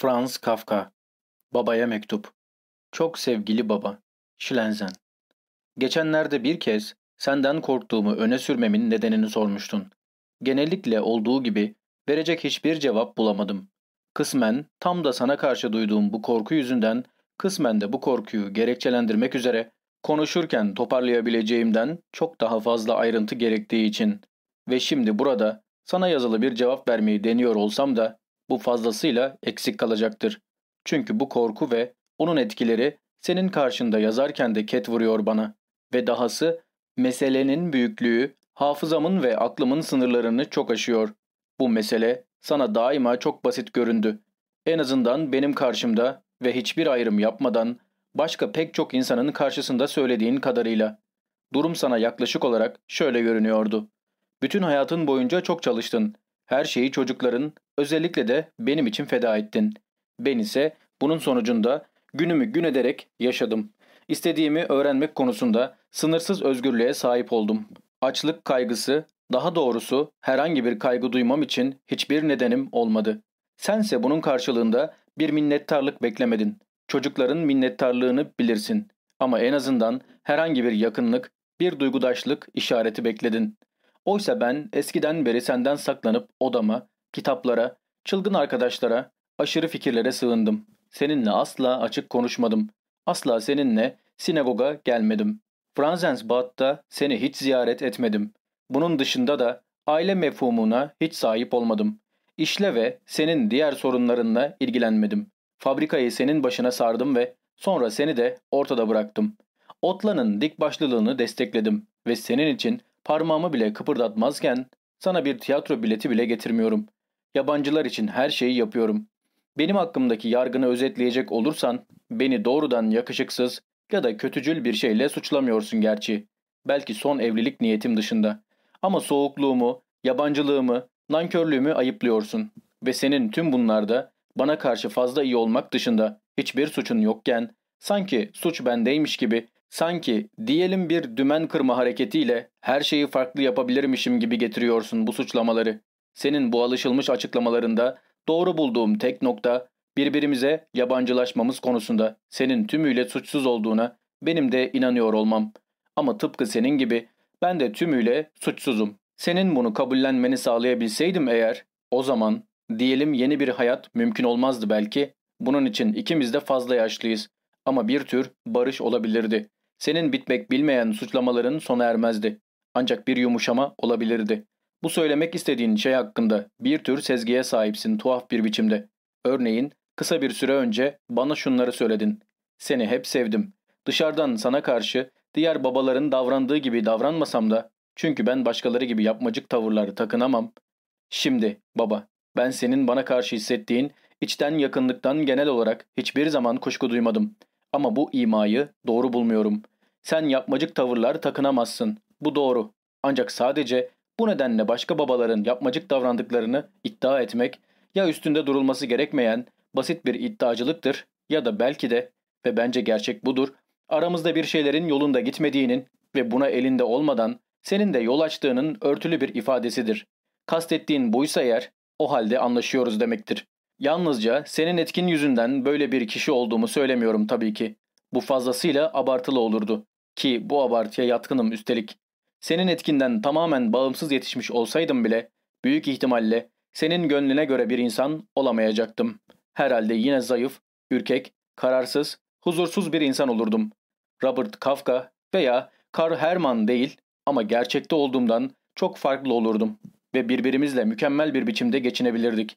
Franz Kafka Babaya Mektup Çok sevgili baba, Şilenzen. Geçenlerde bir kez senden korktuğumu öne sürmemin nedenini sormuştun. Genellikle olduğu gibi verecek hiçbir cevap bulamadım. Kısmen tam da sana karşı duyduğum bu korku yüzünden, kısmen de bu korkuyu gerekçelendirmek üzere konuşurken toparlayabileceğimden çok daha fazla ayrıntı gerektiği için ve şimdi burada sana yazılı bir cevap vermeyi deniyor olsam da bu fazlasıyla eksik kalacaktır. Çünkü bu korku ve onun etkileri senin karşında yazarken de ket vuruyor bana. Ve dahası meselenin büyüklüğü hafızamın ve aklımın sınırlarını çok aşıyor. Bu mesele sana daima çok basit göründü. En azından benim karşımda ve hiçbir ayrım yapmadan başka pek çok insanın karşısında söylediğin kadarıyla. Durum sana yaklaşık olarak şöyle görünüyordu. Bütün hayatın boyunca çok çalıştın. Her şeyi çocukların, özellikle de benim için feda ettin. Ben ise bunun sonucunda günümü gün ederek yaşadım. İstediğimi öğrenmek konusunda sınırsız özgürlüğe sahip oldum. Açlık kaygısı, daha doğrusu herhangi bir kaygı duymam için hiçbir nedenim olmadı. Sense bunun karşılığında bir minnettarlık beklemedin. Çocukların minnettarlığını bilirsin. Ama en azından herhangi bir yakınlık, bir duygudaşlık işareti bekledin. Oysa ben eskiden beri senden saklanıp odama, kitaplara, çılgın arkadaşlara, aşırı fikirlere sığındım. Seninle asla açık konuşmadım. Asla seninle sinagoga gelmedim. Franzensbad'da seni hiç ziyaret etmedim. Bunun dışında da aile mefhumuna hiç sahip olmadım. İşle ve senin diğer sorunlarınla ilgilenmedim. Fabrikayı senin başına sardım ve sonra seni de ortada bıraktım. Otla'nın dik başlılığını destekledim ve senin için parmağımı bile kıpırdatmazken sana bir tiyatro bileti bile getirmiyorum. Yabancılar için her şeyi yapıyorum. Benim hakkımdaki yargını özetleyecek olursan beni doğrudan yakışıksız ya da kötücül bir şeyle suçlamıyorsun gerçi. Belki son evlilik niyetim dışında. Ama soğukluğumu, yabancılığımı, nankörlüğümü ayıplıyorsun. Ve senin tüm bunlarda bana karşı fazla iyi olmak dışında hiçbir suçun yokken, sanki suç bendeymiş gibi, sanki diyelim bir dümen kırma hareketiyle her şeyi farklı yapabilirmişim gibi getiriyorsun bu suçlamaları. Senin bu alışılmış açıklamalarında doğru bulduğum tek nokta birbirimize yabancılaşmamız konusunda senin tümüyle suçsuz olduğuna benim de inanıyor olmam. Ama tıpkı senin gibi ben de tümüyle suçsuzum. Senin bunu kabullenmeni sağlayabilseydim eğer o zaman diyelim yeni bir hayat mümkün olmazdı belki. Bunun için ikimiz de fazla yaşlıyız. Ama bir tür barış olabilirdi. Senin bitmek bilmeyen suçlamaların sona ermezdi. Ancak bir yumuşama olabilirdi. Bu söylemek istediğin şey hakkında bir tür sezgiye sahipsin tuhaf bir biçimde. Örneğin kısa bir süre önce bana şunları söyledin. Seni hep sevdim. Dışarıdan sana karşı diğer babaların davrandığı gibi davranmasam da çünkü ben başkaları gibi yapmacık tavırları takınamam. Şimdi baba ben senin bana karşı hissettiğin içten yakınlıktan genel olarak hiçbir zaman kuşku duymadım. Ama bu imayı doğru bulmuyorum. Sen yapmacık tavırlar takınamazsın. Bu doğru. Ancak sadece bu nedenle başka babaların yapmacık davrandıklarını iddia etmek ya üstünde durulması gerekmeyen basit bir iddiacılıktır ya da belki de ve bence gerçek budur aramızda bir şeylerin yolunda gitmediğinin ve buna elinde olmadan senin de yol açtığının örtülü bir ifadesidir. Kastettiğin buysa eğer o halde anlaşıyoruz demektir. Yalnızca senin etkin yüzünden böyle bir kişi olduğumu söylemiyorum tabii ki. Bu fazlasıyla abartılı olurdu. Ki bu abartıya yatkınım üstelik. Senin etkinden tamamen bağımsız yetişmiş olsaydım bile büyük ihtimalle senin gönlüne göre bir insan olamayacaktım. Herhalde yine zayıf, ürkek, kararsız, huzursuz bir insan olurdum. Robert Kafka veya Karl Hermann değil ama gerçekte olduğumdan çok farklı olurdum ve birbirimizle mükemmel bir biçimde geçinebilirdik.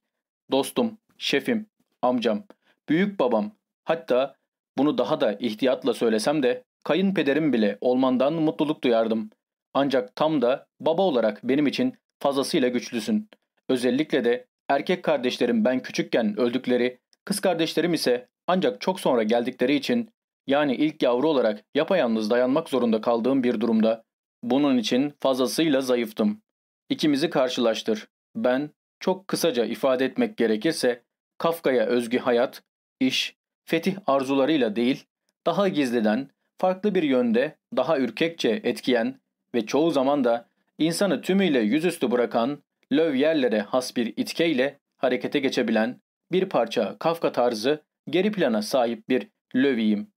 Dostum, şefim, amcam, büyük babam, hatta bunu daha da ihtiyatla söylesem de kayınpederim bile olmandan mutluluk duyardım. Ancak tam da baba olarak benim için fazlasıyla güçlüsün. Özellikle de erkek kardeşlerim ben küçükken öldükleri, kız kardeşlerim ise ancak çok sonra geldikleri için yani ilk yavru olarak yapayalnız dayanmak zorunda kaldığım bir durumda bunun için fazlasıyla zayıftım. İkimizi karşılaştır. Ben çok kısaca ifade etmek gerekirse Kafka'ya özgü hayat, iş, fetih arzularıyla değil, daha gizliden, farklı bir yönde, daha ürkekçe etkiyen ve çoğu zaman da insanı tümüyle yüzüstü bırakan, löv yerlere has bir itkeyle harekete geçebilen, bir parça Kafka tarzı geri plana sahip bir löviyim.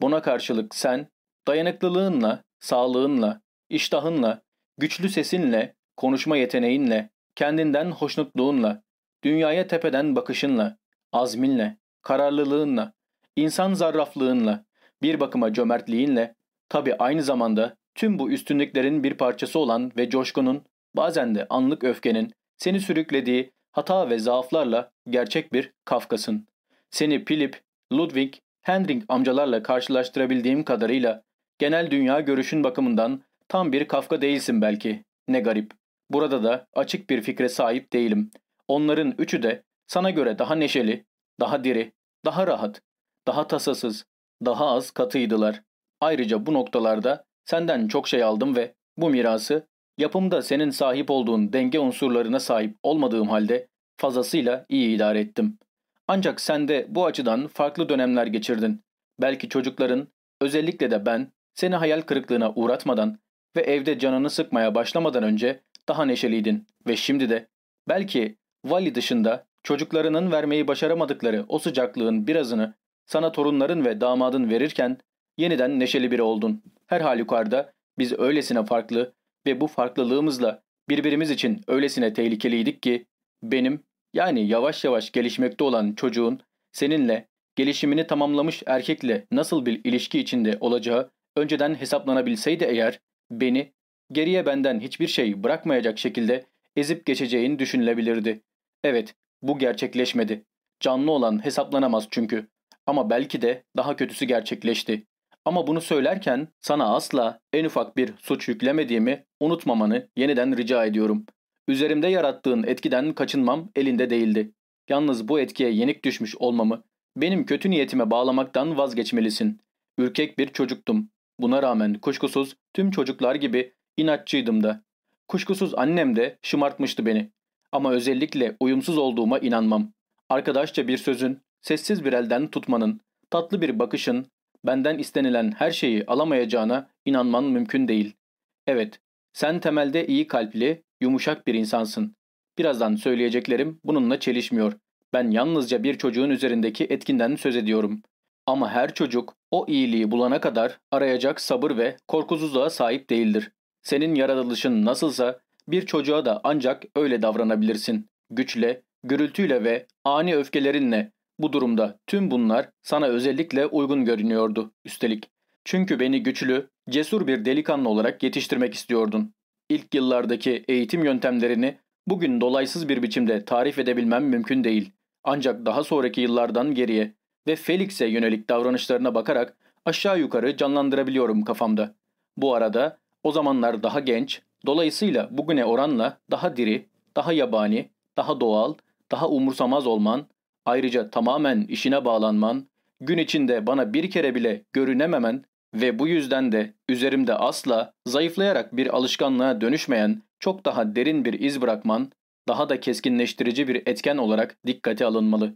Buna karşılık sen dayanıklılığınla, sağlığınla, iştahınla, güçlü sesinle, konuşma yeteneğinle, kendinden hoşnutluğunla, dünyaya tepeden bakışınla, azminle, kararlılığınla, insan zarraflığınla, bir bakıma cömertliğinle, tabi aynı zamanda tüm bu üstünlüklerin bir parçası olan ve coşkunun, bazen de anlık öfkenin, seni sürüklediği hata ve zaaflarla gerçek bir Kafkasın. Seni Philip, Ludwig, Hendrik amcalarla karşılaştırabildiğim kadarıyla genel dünya görüşün bakımından tam bir Kafka değilsin belki. Ne garip. Burada da açık bir fikre sahip değilim. Onların üçü de sana göre daha neşeli, daha diri, daha rahat, daha tasasız, daha az katıydılar. Ayrıca bu noktalarda senden çok şey aldım ve bu mirası yapımda senin sahip olduğun denge unsurlarına sahip olmadığım halde fazlasıyla iyi idare ettim. Ancak sen de bu açıdan farklı dönemler geçirdin. Belki çocukların, özellikle de ben, seni hayal kırıklığına uğratmadan ve evde canını sıkmaya başlamadan önce daha neşeliydin ve şimdi de belki Vali dışında çocuklarının vermeyi başaramadıkları o sıcaklığın birazını sana torunların ve damadın verirken yeniden neşeli biri oldun. Her halükarda biz öylesine farklı ve bu farklılığımızla birbirimiz için öylesine tehlikeliydik ki benim yani yavaş yavaş gelişmekte olan çocuğun seninle gelişimini tamamlamış erkekle nasıl bir ilişki içinde olacağı önceden hesaplanabilseydi eğer beni geriye benden hiçbir şey bırakmayacak şekilde ezip geçeceğin düşünülebilirdi. Evet, bu gerçekleşmedi. Canlı olan hesaplanamaz çünkü. Ama belki de daha kötüsü gerçekleşti. Ama bunu söylerken sana asla en ufak bir suç yüklemediğimi unutmamanı yeniden rica ediyorum. Üzerimde yarattığın etkiden kaçınmam elinde değildi. Yalnız bu etkiye yenik düşmüş olmamı benim kötü niyetime bağlamaktan vazgeçmelisin. Ürkek bir çocuktum. Buna rağmen kuşkusuz tüm çocuklar gibi inatçıydım da. Kuşkusuz annem de şımartmıştı beni. Ama özellikle uyumsuz olduğuma inanmam. Arkadaşça bir sözün, sessiz bir elden tutmanın, tatlı bir bakışın, benden istenilen her şeyi alamayacağına inanman mümkün değil. Evet, sen temelde iyi kalpli, yumuşak bir insansın. Birazdan söyleyeceklerim bununla çelişmiyor. Ben yalnızca bir çocuğun üzerindeki etkinden söz ediyorum. Ama her çocuk o iyiliği bulana kadar arayacak sabır ve korkusuzluğa sahip değildir. Senin yaratılışın nasılsa bir çocuğa da ancak öyle davranabilirsin. Güçle, gürültüyle ve ani öfkelerinle. Bu durumda tüm bunlar sana özellikle uygun görünüyordu üstelik. Çünkü beni güçlü, cesur bir delikanlı olarak yetiştirmek istiyordun. İlk yıllardaki eğitim yöntemlerini bugün dolaysız bir biçimde tarif edebilmem mümkün değil. Ancak daha sonraki yıllardan geriye ve Felix'e yönelik davranışlarına bakarak aşağı yukarı canlandırabiliyorum kafamda. Bu arada o zamanlar daha genç, dolayısıyla bugüne oranla daha diri, daha yabani, daha doğal, daha umursamaz olman, ayrıca tamamen işine bağlanman, gün içinde bana bir kere bile görünememen ve bu yüzden de üzerimde asla zayıflayarak bir alışkanlığa dönüşmeyen çok daha derin bir iz bırakman, daha da keskinleştirici bir etken olarak dikkate alınmalı.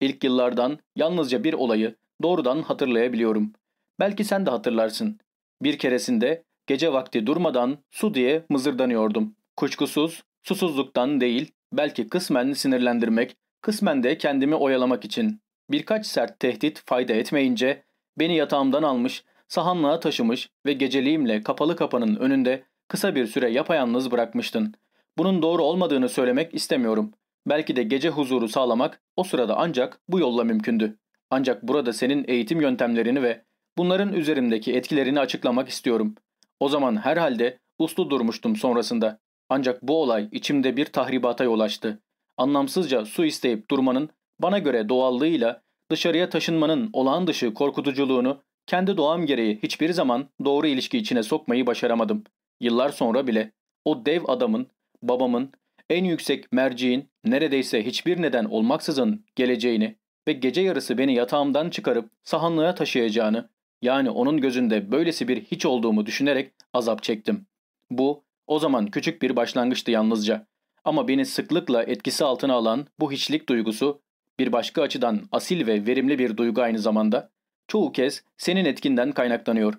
İlk yıllardan yalnızca bir olayı doğrudan hatırlayabiliyorum. Belki sen de hatırlarsın. Bir keresinde gece vakti durmadan su diye mızırdanıyordum. Kuşkusuz susuzluktan değil, belki kısmen sinirlendirmek, kısmen de kendimi oyalamak için. Birkaç sert tehdit fayda etmeyince beni yatağımdan almış, sahanlığa taşımış ve geceliğimle kapalı kapının önünde kısa bir süre yapayalnız bırakmıştın. Bunun doğru olmadığını söylemek istemiyorum. Belki de gece huzuru sağlamak o sırada ancak bu yolla mümkündü. Ancak burada senin eğitim yöntemlerini ve bunların üzerimdeki etkilerini açıklamak istiyorum. O zaman herhalde uslu durmuştum sonrasında. Ancak bu olay içimde bir tahribata yol açtı. Anlamsızca su isteyip durmanın bana göre doğallığıyla dışarıya taşınmanın olağan dışı korkutuculuğunu kendi doğam gereği hiçbir zaman doğru ilişki içine sokmayı başaramadım. Yıllar sonra bile o dev adamın, babamın, en yüksek merciğin neredeyse hiçbir neden olmaksızın geleceğini ve gece yarısı beni yatağımdan çıkarıp sahanlığa taşıyacağını, yani onun gözünde böylesi bir hiç olduğumu düşünerek azap çektim. Bu, o zaman küçük bir başlangıçtı yalnızca. Ama beni sıklıkla etkisi altına alan bu hiçlik duygusu, bir başka açıdan asil ve verimli bir duygu aynı zamanda, çoğu kez senin etkinden kaynaklanıyor.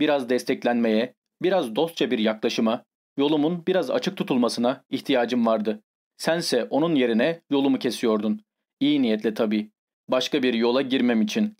Biraz desteklenmeye, biraz dostça bir yaklaşıma, Yolumun biraz açık tutulmasına ihtiyacım vardı. Sense onun yerine yolumu kesiyordun. İyi niyetle tabii. Başka bir yola girmem için.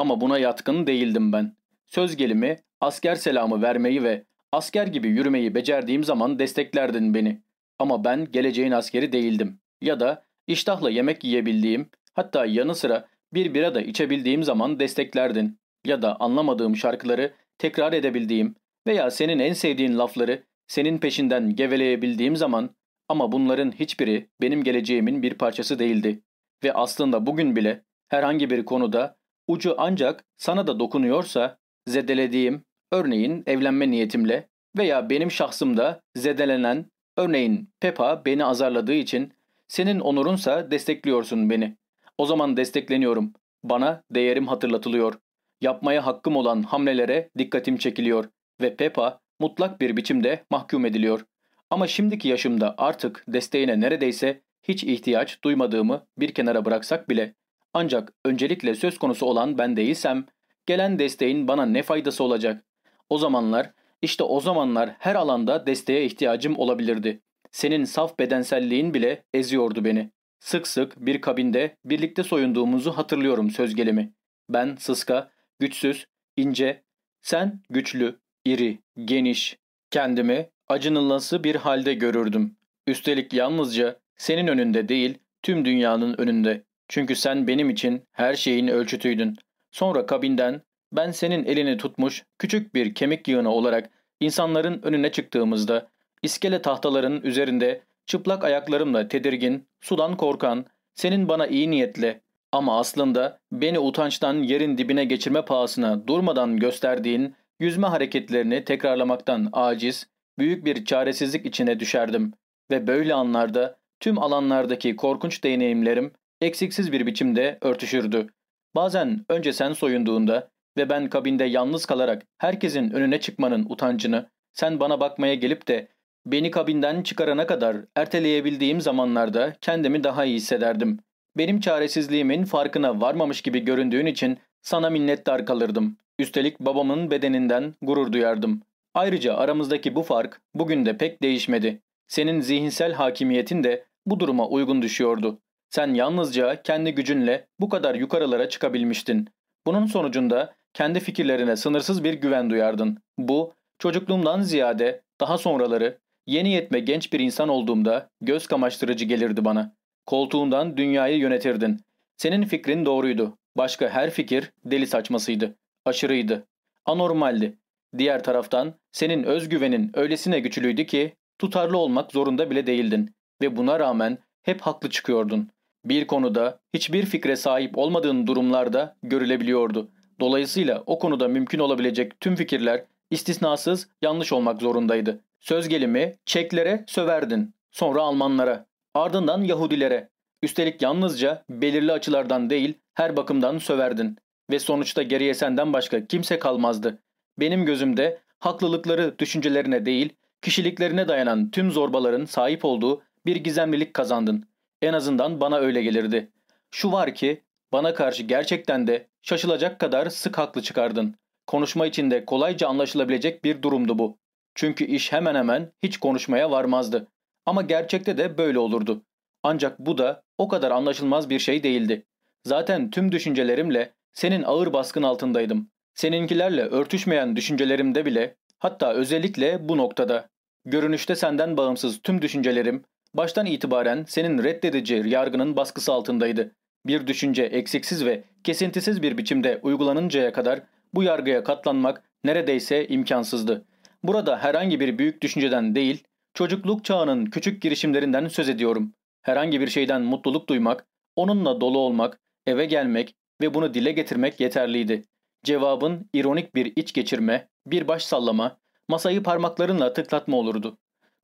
Ama buna yatkın değildim ben. Söz gelimi asker selamı vermeyi ve asker gibi yürümeyi becerdiğim zaman desteklerdin beni. Ama ben geleceğin askeri değildim. Ya da iştahla yemek yiyebildiğim, hatta yanı sıra bir bira da içebildiğim zaman desteklerdin. Ya da anlamadığım şarkıları tekrar edebildiğim veya senin en sevdiğin lafları senin peşinden geveleyebildiğim zaman ama bunların hiçbiri benim geleceğimin bir parçası değildi. Ve aslında bugün bile herhangi bir konuda ucu ancak sana da dokunuyorsa zedelediğim, örneğin evlenme niyetimle veya benim şahsımda zedelenen, örneğin Peppa beni azarladığı için senin onurunsa destekliyorsun beni. O zaman destekleniyorum. Bana değerim hatırlatılıyor. Yapmaya hakkım olan hamlelere dikkatim çekiliyor ve Peppa mutlak bir biçimde mahkum ediliyor. Ama şimdiki yaşımda artık desteğine neredeyse hiç ihtiyaç duymadığımı bir kenara bıraksak bile ancak öncelikle söz konusu olan ben değilsem gelen desteğin bana ne faydası olacak? O zamanlar işte o zamanlar her alanda desteğe ihtiyacım olabilirdi. Senin saf bedenselliğin bile eziyordu beni. Sık sık bir kabinde birlikte soyunduğumuzu hatırlıyorum söz gelimi. Ben sıska, güçsüz, ince, sen güçlü, iri, geniş. Kendimi acınılası bir halde görürdüm. Üstelik yalnızca senin önünde değil, tüm dünyanın önünde. Çünkü sen benim için her şeyin ölçütüydün. Sonra kabinden ben senin elini tutmuş küçük bir kemik yığını olarak insanların önüne çıktığımızda iskele tahtaların üzerinde çıplak ayaklarımla tedirgin, sudan korkan, senin bana iyi niyetle ama aslında beni utançtan yerin dibine geçirme pahasına durmadan gösterdiğin yüzme hareketlerini tekrarlamaktan aciz, büyük bir çaresizlik içine düşerdim ve böyle anlarda tüm alanlardaki korkunç deneyimlerim eksiksiz bir biçimde örtüşürdü. Bazen önce sen soyunduğunda ve ben kabinde yalnız kalarak herkesin önüne çıkmanın utancını, sen bana bakmaya gelip de beni kabinden çıkarana kadar erteleyebildiğim zamanlarda kendimi daha iyi hissederdim. Benim çaresizliğimin farkına varmamış gibi göründüğün için sana minnettar kalırdım. Üstelik babamın bedeninden gurur duyardım. Ayrıca aramızdaki bu fark bugün de pek değişmedi. Senin zihinsel hakimiyetin de bu duruma uygun düşüyordu. Sen yalnızca kendi gücünle bu kadar yukarılara çıkabilmiştin. Bunun sonucunda kendi fikirlerine sınırsız bir güven duyardın. Bu, çocukluğumdan ziyade daha sonraları yeni yetme genç bir insan olduğumda göz kamaştırıcı gelirdi bana. Koltuğundan dünyayı yönetirdin. Senin fikrin doğruydu. Başka her fikir deli saçmasıydı. Aşırıydı. Anormaldi. Diğer taraftan senin özgüvenin öylesine güçlüydü ki tutarlı olmak zorunda bile değildin. Ve buna rağmen hep haklı çıkıyordun. Bir konuda hiçbir fikre sahip olmadığın durumlarda görülebiliyordu. Dolayısıyla o konuda mümkün olabilecek tüm fikirler istisnasız yanlış olmak zorundaydı. Söz gelimi Çeklere söverdin, sonra Almanlara, ardından Yahudilere. Üstelik yalnızca belirli açılardan değil her bakımdan söverdin. Ve sonuçta geriye senden başka kimse kalmazdı. Benim gözümde haklılıkları düşüncelerine değil, kişiliklerine dayanan tüm zorbaların sahip olduğu bir gizemlilik kazandın. En azından bana öyle gelirdi. Şu var ki bana karşı gerçekten de şaşılacak kadar sık haklı çıkardın. Konuşma içinde kolayca anlaşılabilecek bir durumdu bu. Çünkü iş hemen hemen hiç konuşmaya varmazdı. Ama gerçekte de böyle olurdu. Ancak bu da o kadar anlaşılmaz bir şey değildi. Zaten tüm düşüncelerimle senin ağır baskın altındaydım. Seninkilerle örtüşmeyen düşüncelerimde bile, hatta özellikle bu noktada. Görünüşte senden bağımsız tüm düşüncelerim, baştan itibaren senin reddedici yargının baskısı altındaydı. Bir düşünce eksiksiz ve kesintisiz bir biçimde uygulanıncaya kadar bu yargıya katlanmak neredeyse imkansızdı. Burada herhangi bir büyük düşünceden değil, çocukluk çağının küçük girişimlerinden söz ediyorum. Herhangi bir şeyden mutluluk duymak, onunla dolu olmak, eve gelmek ve bunu dile getirmek yeterliydi. Cevabın ironik bir iç geçirme, bir baş sallama, masayı parmaklarınla tıklatma olurdu.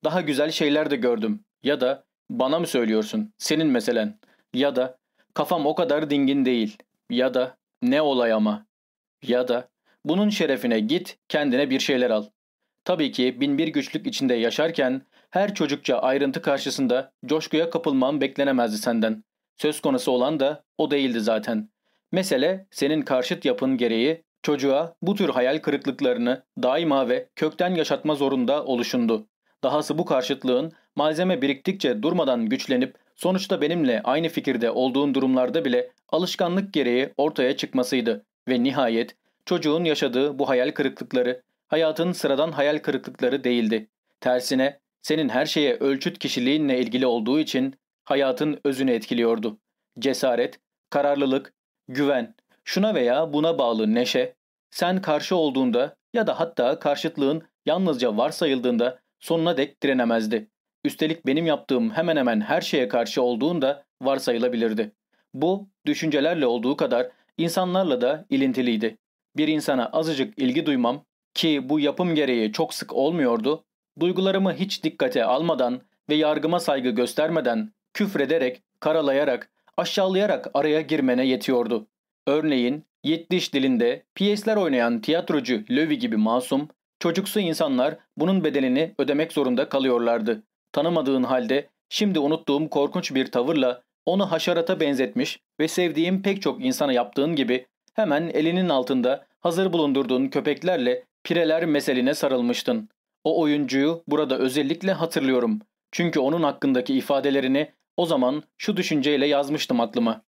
Daha güzel şeyler de gördüm. Ya da bana mı söylüyorsun, senin meselen. Ya da kafam o kadar dingin değil. Ya da ne olay ama. Ya da bunun şerefine git kendine bir şeyler al. Tabii ki binbir güçlük içinde yaşarken her çocukça ayrıntı karşısında coşkuya kapılmam beklenemezdi senden. Söz konusu olan da o değildi zaten. Mesele senin karşıt yapın gereği çocuğa bu tür hayal kırıklıklarını daima ve kökten yaşatma zorunda oluşundu. Dahası bu karşıtlığın malzeme biriktikçe durmadan güçlenip Sonuçta benimle aynı fikirde olduğun durumlarda bile alışkanlık gereği ortaya çıkmasıydı ve nihayet çocuğun yaşadığı bu hayal kırıklıkları hayatın sıradan hayal kırıklıkları değildi. Tersine senin her şeye ölçüt kişiliğinle ilgili olduğu için hayatın özünü etkiliyordu. Cesaret, kararlılık, güven, şuna veya buna bağlı neşe, sen karşı olduğunda ya da hatta karşıtlığın yalnızca varsayıldığında sonuna dek direnemezdi. Üstelik benim yaptığım hemen hemen her şeye karşı olduğunda varsayılabilirdi. Bu, düşüncelerle olduğu kadar insanlarla da ilintiliydi. Bir insana azıcık ilgi duymam ki bu yapım gereği çok sık olmuyordu, duygularımı hiç dikkate almadan ve yargıma saygı göstermeden, küfrederek, karalayarak, aşağılayarak araya girmene yetiyordu. Örneğin Yettiş dilinde piyesler oynayan tiyatrocu Lövi gibi masum, çocuksu insanlar bunun bedelini ödemek zorunda kalıyorlardı. Tanımadığın halde şimdi unuttuğum korkunç bir tavırla onu haşarata benzetmiş ve sevdiğim pek çok insana yaptığın gibi hemen elinin altında hazır bulundurduğun köpeklerle pireler meseline sarılmıştın. O oyuncuyu burada özellikle hatırlıyorum. Çünkü onun hakkındaki ifadelerini o zaman şu düşünceyle yazmıştım aklıma.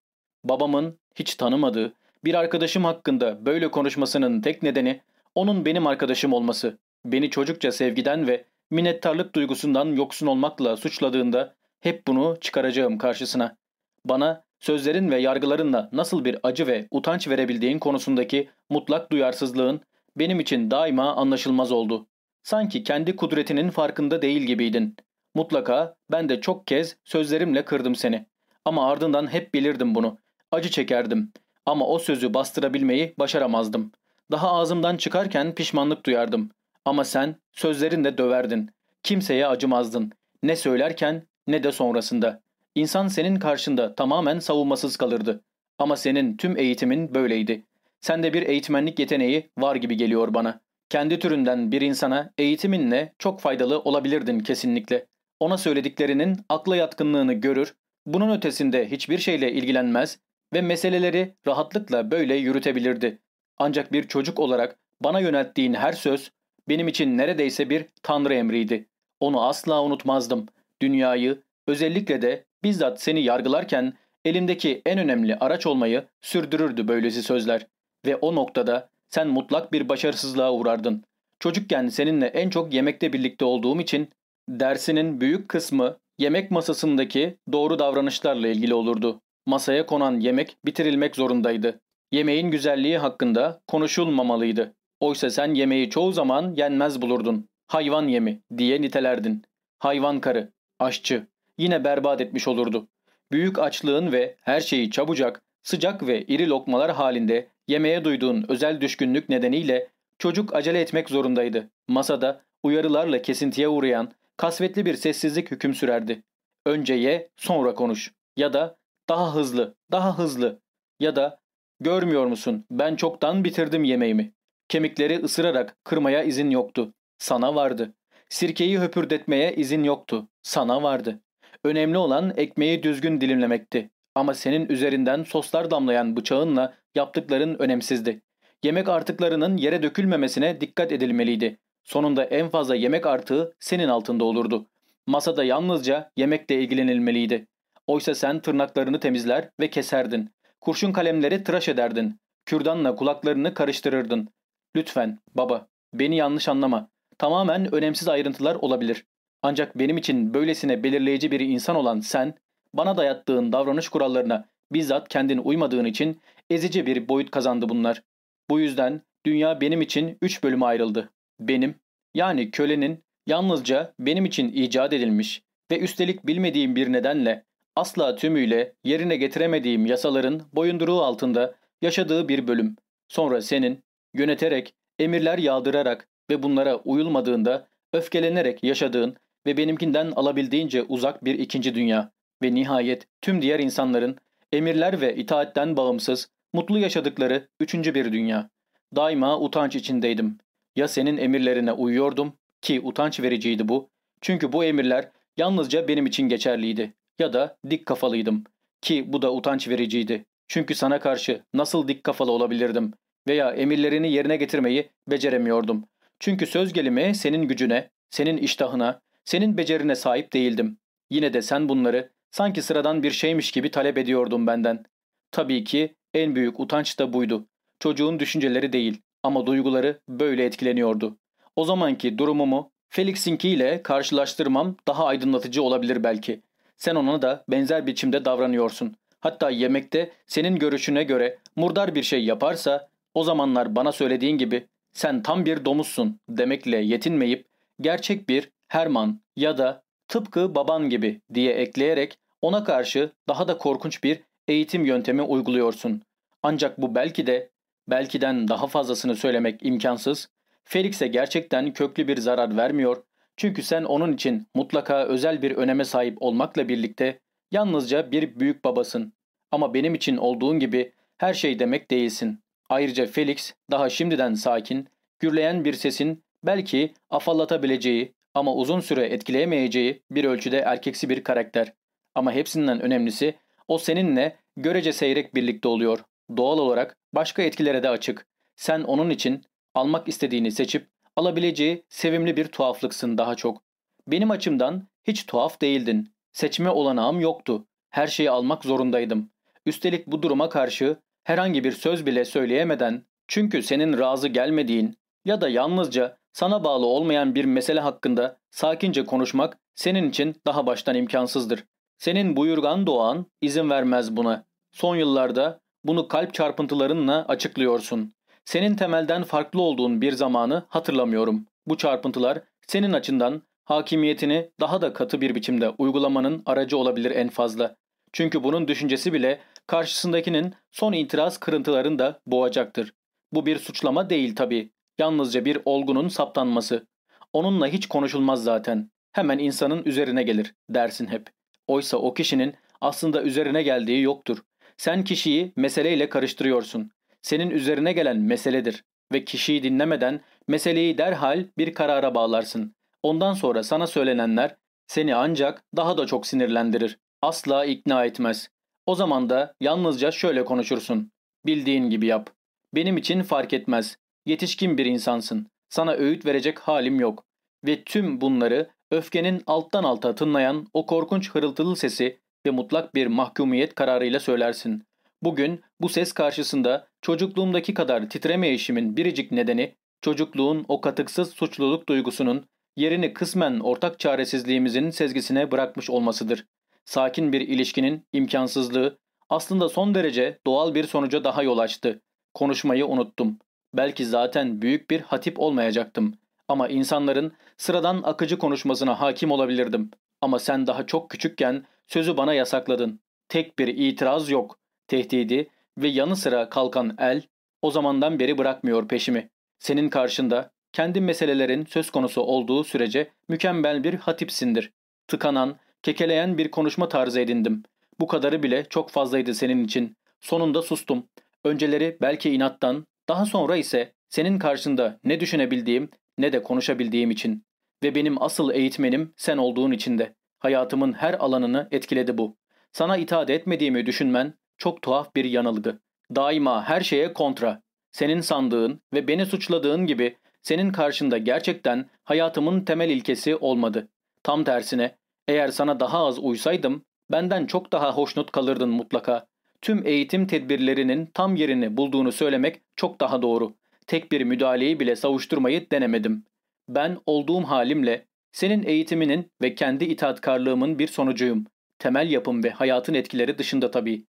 Babamın hiç tanımadığı bir arkadaşım hakkında böyle konuşmasının tek nedeni onun benim arkadaşım olması. Beni çocukça sevgiden ve minnettarlık duygusundan yoksun olmakla suçladığında hep bunu çıkaracağım karşısına. Bana sözlerin ve yargılarınla nasıl bir acı ve utanç verebildiğin konusundaki mutlak duyarsızlığın benim için daima anlaşılmaz oldu. Sanki kendi kudretinin farkında değil gibiydin. Mutlaka ben de çok kez sözlerimle kırdım seni. Ama ardından hep bilirdim bunu. Acı çekerdim. Ama o sözü bastırabilmeyi başaramazdım. Daha ağzımdan çıkarken pişmanlık duyardım. Ama sen sözlerinle döverdin. Kimseye acımazdın. Ne söylerken ne de sonrasında. İnsan senin karşında tamamen savunmasız kalırdı. Ama senin tüm eğitimin böyleydi. Sende bir eğitmenlik yeteneği var gibi geliyor bana. Kendi türünden bir insana eğitiminle çok faydalı olabilirdin kesinlikle. Ona söylediklerinin akla yatkınlığını görür, bunun ötesinde hiçbir şeyle ilgilenmez ve meseleleri rahatlıkla böyle yürütebilirdi. Ancak bir çocuk olarak bana yönelttiğin her söz benim için neredeyse bir tanrı emriydi. Onu asla unutmazdım. Dünyayı, özellikle de bizzat seni yargılarken elimdeki en önemli araç olmayı sürdürürdü böylesi sözler. Ve o noktada sen mutlak bir başarısızlığa uğrardın. Çocukken seninle en çok yemekte birlikte olduğum için dersinin büyük kısmı yemek masasındaki doğru davranışlarla ilgili olurdu. Masaya konan yemek bitirilmek zorundaydı. Yemeğin güzelliği hakkında konuşulmamalıydı. Oysa sen yemeği çoğu zaman yenmez bulurdun. Hayvan yemi diye nitelerdin. Hayvan karı, aşçı. Yine berbat etmiş olurdu. Büyük açlığın ve her şeyi çabucak, sıcak ve iri lokmalar halinde yemeğe duyduğun özel düşkünlük nedeniyle çocuk acele etmek zorundaydı. Masada uyarılarla kesintiye uğrayan kasvetli bir sessizlik hüküm sürerdi. Önce ye, sonra konuş. Ya da daha hızlı, daha hızlı. Ya da görmüyor musun ben çoktan bitirdim yemeğimi. Kemikleri ısırarak kırmaya izin yoktu. Sana vardı. Sirkeyi höpürdetmeye izin yoktu. Sana vardı. Önemli olan ekmeği düzgün dilimlemekti. Ama senin üzerinden soslar damlayan bıçağınla yaptıkların önemsizdi. Yemek artıklarının yere dökülmemesine dikkat edilmeliydi. Sonunda en fazla yemek artığı senin altında olurdu. Masada yalnızca yemekle ilgilenilmeliydi. Oysa sen tırnaklarını temizler ve keserdin. Kurşun kalemleri tıraş ederdin. Kürdanla kulaklarını karıştırırdın. Lütfen baba beni yanlış anlama. Tamamen önemsiz ayrıntılar olabilir. Ancak benim için böylesine belirleyici bir insan olan sen, bana dayattığın davranış kurallarına bizzat kendin uymadığın için ezici bir boyut kazandı bunlar. Bu yüzden dünya benim için üç bölüme ayrıldı. Benim, yani kölenin yalnızca benim için icat edilmiş ve üstelik bilmediğim bir nedenle asla tümüyle yerine getiremediğim yasaların boyunduruğu altında yaşadığı bir bölüm. Sonra senin yöneterek, emirler yağdırarak ve bunlara uyulmadığında öfkelenerek yaşadığın ve benimkinden alabildiğince uzak bir ikinci dünya ve nihayet tüm diğer insanların emirler ve itaatten bağımsız, mutlu yaşadıkları üçüncü bir dünya. Daima utanç içindeydim. Ya senin emirlerine uyuyordum ki utanç vericiydi bu. Çünkü bu emirler yalnızca benim için geçerliydi ya da dik kafalıydım. Ki bu da utanç vericiydi. Çünkü sana karşı nasıl dik kafalı olabilirdim veya emirlerini yerine getirmeyi beceremiyordum. Çünkü söz gelimi senin gücüne, senin iştahına, senin becerine sahip değildim. Yine de sen bunları Sanki sıradan bir şeymiş gibi talep ediyordum benden. Tabii ki en büyük utanç da buydu. Çocuğun düşünceleri değil ama duyguları böyle etkileniyordu. O zamanki durumumu Felix'inkiyle karşılaştırmam daha aydınlatıcı olabilir belki. Sen ona da benzer biçimde davranıyorsun. Hatta yemekte senin görüşüne göre murdar bir şey yaparsa o zamanlar bana söylediğin gibi sen tam bir domuzsun demekle yetinmeyip gerçek bir Herman ya da tıpkı baban gibi diye ekleyerek ona karşı daha da korkunç bir eğitim yöntemi uyguluyorsun. Ancak bu belki de, belkiden daha fazlasını söylemek imkansız, Felix'e gerçekten köklü bir zarar vermiyor çünkü sen onun için mutlaka özel bir öneme sahip olmakla birlikte yalnızca bir büyük babasın. Ama benim için olduğun gibi her şey demek değilsin. Ayrıca Felix daha şimdiden sakin, gürleyen bir sesin belki afallatabileceği ama uzun süre etkileyemeyeceği bir ölçüde erkeksi bir karakter. Ama hepsinden önemlisi o seninle görece seyrek birlikte oluyor. Doğal olarak başka etkilere de açık. Sen onun için almak istediğini seçip alabileceği sevimli bir tuhaflıksın daha çok. Benim açımdan hiç tuhaf değildin. Seçme olanağım yoktu. Her şeyi almak zorundaydım. Üstelik bu duruma karşı herhangi bir söz bile söyleyemeden çünkü senin razı gelmediğin ya da yalnızca sana bağlı olmayan bir mesele hakkında sakince konuşmak senin için daha baştan imkansızdır. Senin buyurgan doğan izin vermez buna. Son yıllarda bunu kalp çarpıntılarınla açıklıyorsun. Senin temelden farklı olduğun bir zamanı hatırlamıyorum. Bu çarpıntılar senin açından hakimiyetini daha da katı bir biçimde uygulamanın aracı olabilir en fazla. Çünkü bunun düşüncesi bile karşısındakinin son itiraz kırıntılarını da boğacaktır. Bu bir suçlama değil tabii. Yalnızca bir olgunun saptanması. Onunla hiç konuşulmaz zaten. Hemen insanın üzerine gelir dersin hep. Oysa o kişinin aslında üzerine geldiği yoktur. Sen kişiyi meseleyle karıştırıyorsun. Senin üzerine gelen meseledir ve kişiyi dinlemeden meseleyi derhal bir karara bağlarsın. Ondan sonra sana söylenenler seni ancak daha da çok sinirlendirir. Asla ikna etmez. O zaman da yalnızca şöyle konuşursun. Bildiğin gibi yap. Benim için fark etmez. Yetişkin bir insansın. Sana öğüt verecek halim yok. Ve tüm bunları öfkenin alttan alta tınlayan o korkunç hırıltılı sesi ve mutlak bir mahkumiyet kararıyla söylersin. Bugün bu ses karşısında çocukluğumdaki kadar titremeyişimin biricik nedeni çocukluğun o katıksız suçluluk duygusunun yerini kısmen ortak çaresizliğimizin sezgisine bırakmış olmasıdır. Sakin bir ilişkinin imkansızlığı aslında son derece doğal bir sonuca daha yol açtı. Konuşmayı unuttum. Belki zaten büyük bir hatip olmayacaktım. Ama insanların sıradan akıcı konuşmasına hakim olabilirdim. Ama sen daha çok küçükken sözü bana yasakladın. Tek bir itiraz yok. Tehdidi ve yanı sıra kalkan el o zamandan beri bırakmıyor peşimi. Senin karşında kendi meselelerin söz konusu olduğu sürece mükemmel bir hatipsindir. Tıkanan, kekeleyen bir konuşma tarzı edindim. Bu kadarı bile çok fazlaydı senin için. Sonunda sustum. Önceleri belki inattan, daha sonra ise senin karşında ne düşünebildiğim ne de konuşabildiğim için. Ve benim asıl eğitmenim sen olduğun için de. Hayatımın her alanını etkiledi bu. Sana itaat etmediğimi düşünmen çok tuhaf bir yanılgı. Daima her şeye kontra. Senin sandığın ve beni suçladığın gibi senin karşında gerçekten hayatımın temel ilkesi olmadı. Tam tersine eğer sana daha az uysaydım benden çok daha hoşnut kalırdın mutlaka. Tüm eğitim tedbirlerinin tam yerini bulduğunu söylemek çok daha doğru. Tek bir müdahaleyi bile savuşturmayı denemedim. Ben olduğum halimle senin eğitiminin ve kendi itaatkarlığımın bir sonucuyum. Temel yapım ve hayatın etkileri dışında tabii.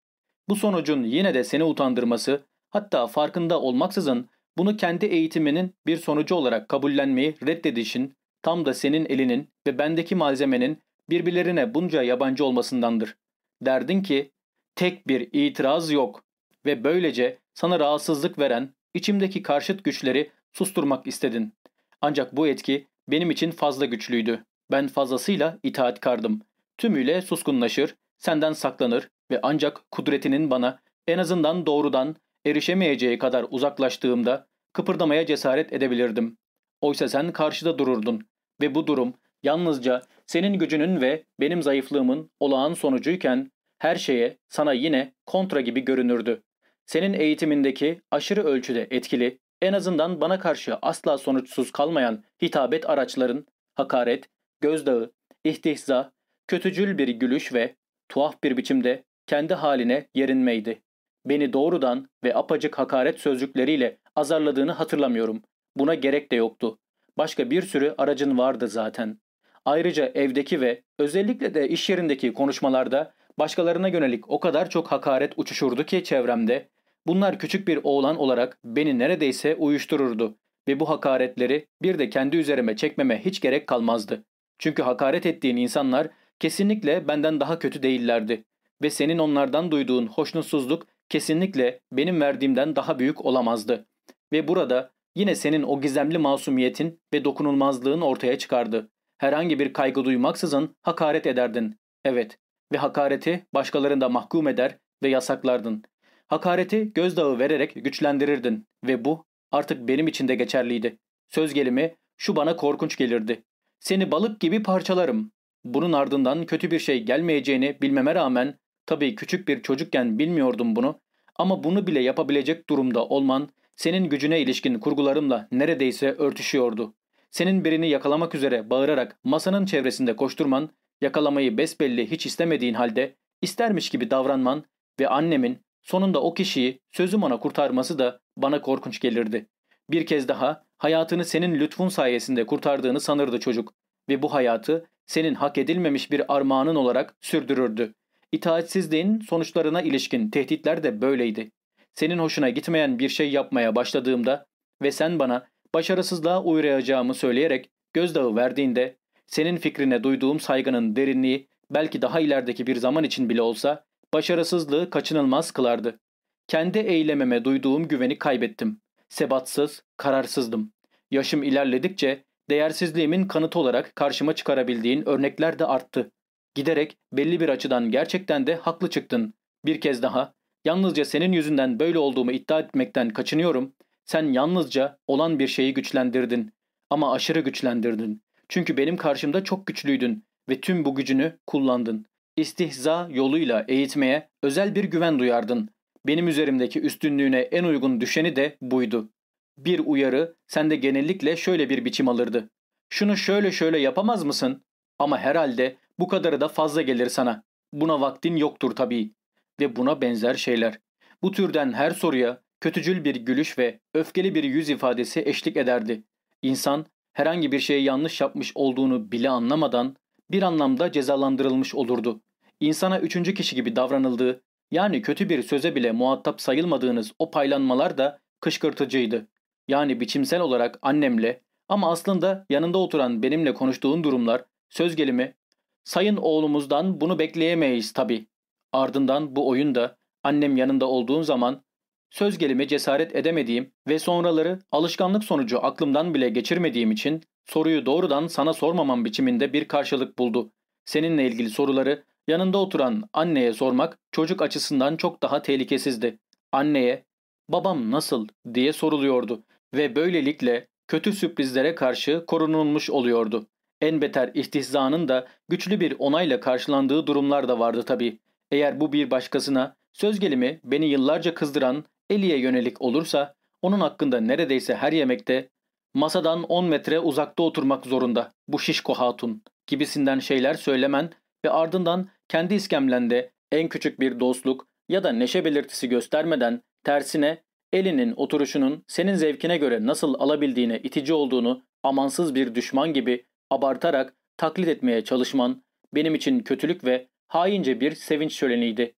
Bu sonucun yine de seni utandırması, hatta farkında olmaksızın bunu kendi eğitiminin bir sonucu olarak kabullenmeyi reddedişin, tam da senin elinin ve bendeki malzemenin birbirlerine bunca yabancı olmasındandır. Derdin ki, tek bir itiraz yok ve böylece sana rahatsızlık veren içimdeki karşıt güçleri susturmak istedin. Ancak bu etki benim için fazla güçlüydü. Ben fazlasıyla itaatkardım. Tümüyle suskunlaşır, senden saklanır ve ancak kudretinin bana en azından doğrudan erişemeyeceği kadar uzaklaştığımda kıpırdamaya cesaret edebilirdim. Oysa sen karşıda dururdun ve bu durum yalnızca senin gücünün ve benim zayıflığımın olağan sonucuyken her şeye sana yine kontra gibi görünürdü. Senin eğitimindeki aşırı ölçüde etkili, en azından bana karşı asla sonuçsuz kalmayan hitabet araçların, hakaret, gözdağı, ihtihza, kötücül bir gülüş ve tuhaf bir biçimde kendi haline yerinmeydi. Beni doğrudan ve apacık hakaret sözcükleriyle azarladığını hatırlamıyorum. Buna gerek de yoktu. Başka bir sürü aracın vardı zaten. Ayrıca evdeki ve özellikle de iş yerindeki konuşmalarda başkalarına yönelik o kadar çok hakaret uçuşurdu ki çevremde. Bunlar küçük bir oğlan olarak beni neredeyse uyuştururdu ve bu hakaretleri bir de kendi üzerime çekmeme hiç gerek kalmazdı. Çünkü hakaret ettiğin insanlar kesinlikle benden daha kötü değillerdi ve senin onlardan duyduğun hoşnutsuzluk kesinlikle benim verdiğimden daha büyük olamazdı. Ve burada yine senin o gizemli masumiyetin ve dokunulmazlığın ortaya çıkardı. Herhangi bir kaygı duymaksızın hakaret ederdin. Evet ve hakareti başkalarında mahkum eder ve yasaklardın. Hakareti gözdağı vererek güçlendirirdin ve bu artık benim için de geçerliydi. Söz gelimi şu bana korkunç gelirdi. Seni balık gibi parçalarım. Bunun ardından kötü bir şey gelmeyeceğini bilmeme rağmen tabii küçük bir çocukken bilmiyordum bunu ama bunu bile yapabilecek durumda olman senin gücüne ilişkin kurgularımla neredeyse örtüşüyordu. Senin birini yakalamak üzere bağırarak masanın çevresinde koşturman, yakalamayı besbelli hiç istemediğin halde istermiş gibi davranman ve annemin sonunda o kişiyi sözüm ona kurtarması da bana korkunç gelirdi. Bir kez daha hayatını senin lütfun sayesinde kurtardığını sanırdı çocuk ve bu hayatı senin hak edilmemiş bir armağanın olarak sürdürürdü. İtaatsizliğin sonuçlarına ilişkin tehditler de böyleydi. Senin hoşuna gitmeyen bir şey yapmaya başladığımda ve sen bana başarısızlığa uğrayacağımı söyleyerek gözdağı verdiğinde senin fikrine duyduğum saygının derinliği belki daha ilerideki bir zaman için bile olsa başarısızlığı kaçınılmaz kılardı. Kendi eylememe duyduğum güveni kaybettim. Sebatsız, kararsızdım. Yaşım ilerledikçe değersizliğimin kanıtı olarak karşıma çıkarabildiğin örnekler de arttı. Giderek belli bir açıdan gerçekten de haklı çıktın. Bir kez daha yalnızca senin yüzünden böyle olduğumu iddia etmekten kaçınıyorum. Sen yalnızca olan bir şeyi güçlendirdin. Ama aşırı güçlendirdin. Çünkü benim karşımda çok güçlüydün ve tüm bu gücünü kullandın. İstihza yoluyla eğitmeye özel bir güven duyardın. Benim üzerimdeki üstünlüğüne en uygun düşeni de buydu. Bir uyarı sende genellikle şöyle bir biçim alırdı. Şunu şöyle şöyle yapamaz mısın? Ama herhalde bu kadarı da fazla gelir sana. Buna vaktin yoktur tabii. Ve buna benzer şeyler. Bu türden her soruya kötücül bir gülüş ve öfkeli bir yüz ifadesi eşlik ederdi. İnsan herhangi bir şeyi yanlış yapmış olduğunu bile anlamadan bir anlamda cezalandırılmış olurdu. İnsana üçüncü kişi gibi davranıldığı, yani kötü bir söze bile muhatap sayılmadığınız o paylanmalar da kışkırtıcıydı. Yani biçimsel olarak annemle ama aslında yanında oturan benimle konuştuğun durumlar, söz gelimi, sayın oğlumuzdan bunu bekleyemeyiz tabii. Ardından bu oyunda annem yanında olduğun zaman söz gelimi cesaret edemediğim ve sonraları alışkanlık sonucu aklımdan bile geçirmediğim için soruyu doğrudan sana sormamam biçiminde bir karşılık buldu. Seninle ilgili soruları yanında oturan anneye sormak çocuk açısından çok daha tehlikesizdi. Anneye babam nasıl diye soruluyordu ve böylelikle kötü sürprizlere karşı korunulmuş oluyordu. En beter istihzanın da güçlü bir onayla karşılandığı durumlar da vardı tabii. Eğer bu bir başkasına söz gelimi beni yıllarca kızdıran Eli'ye yönelik olursa onun hakkında neredeyse her yemekte masadan 10 metre uzakta oturmak zorunda bu şişko hatun gibisinden şeyler söylemen ve ardından kendi iskemlende en küçük bir dostluk ya da neşe belirtisi göstermeden tersine elinin oturuşunun senin zevkine göre nasıl alabildiğine itici olduğunu amansız bir düşman gibi abartarak taklit etmeye çalışman benim için kötülük ve haince bir sevinç şöleniydi.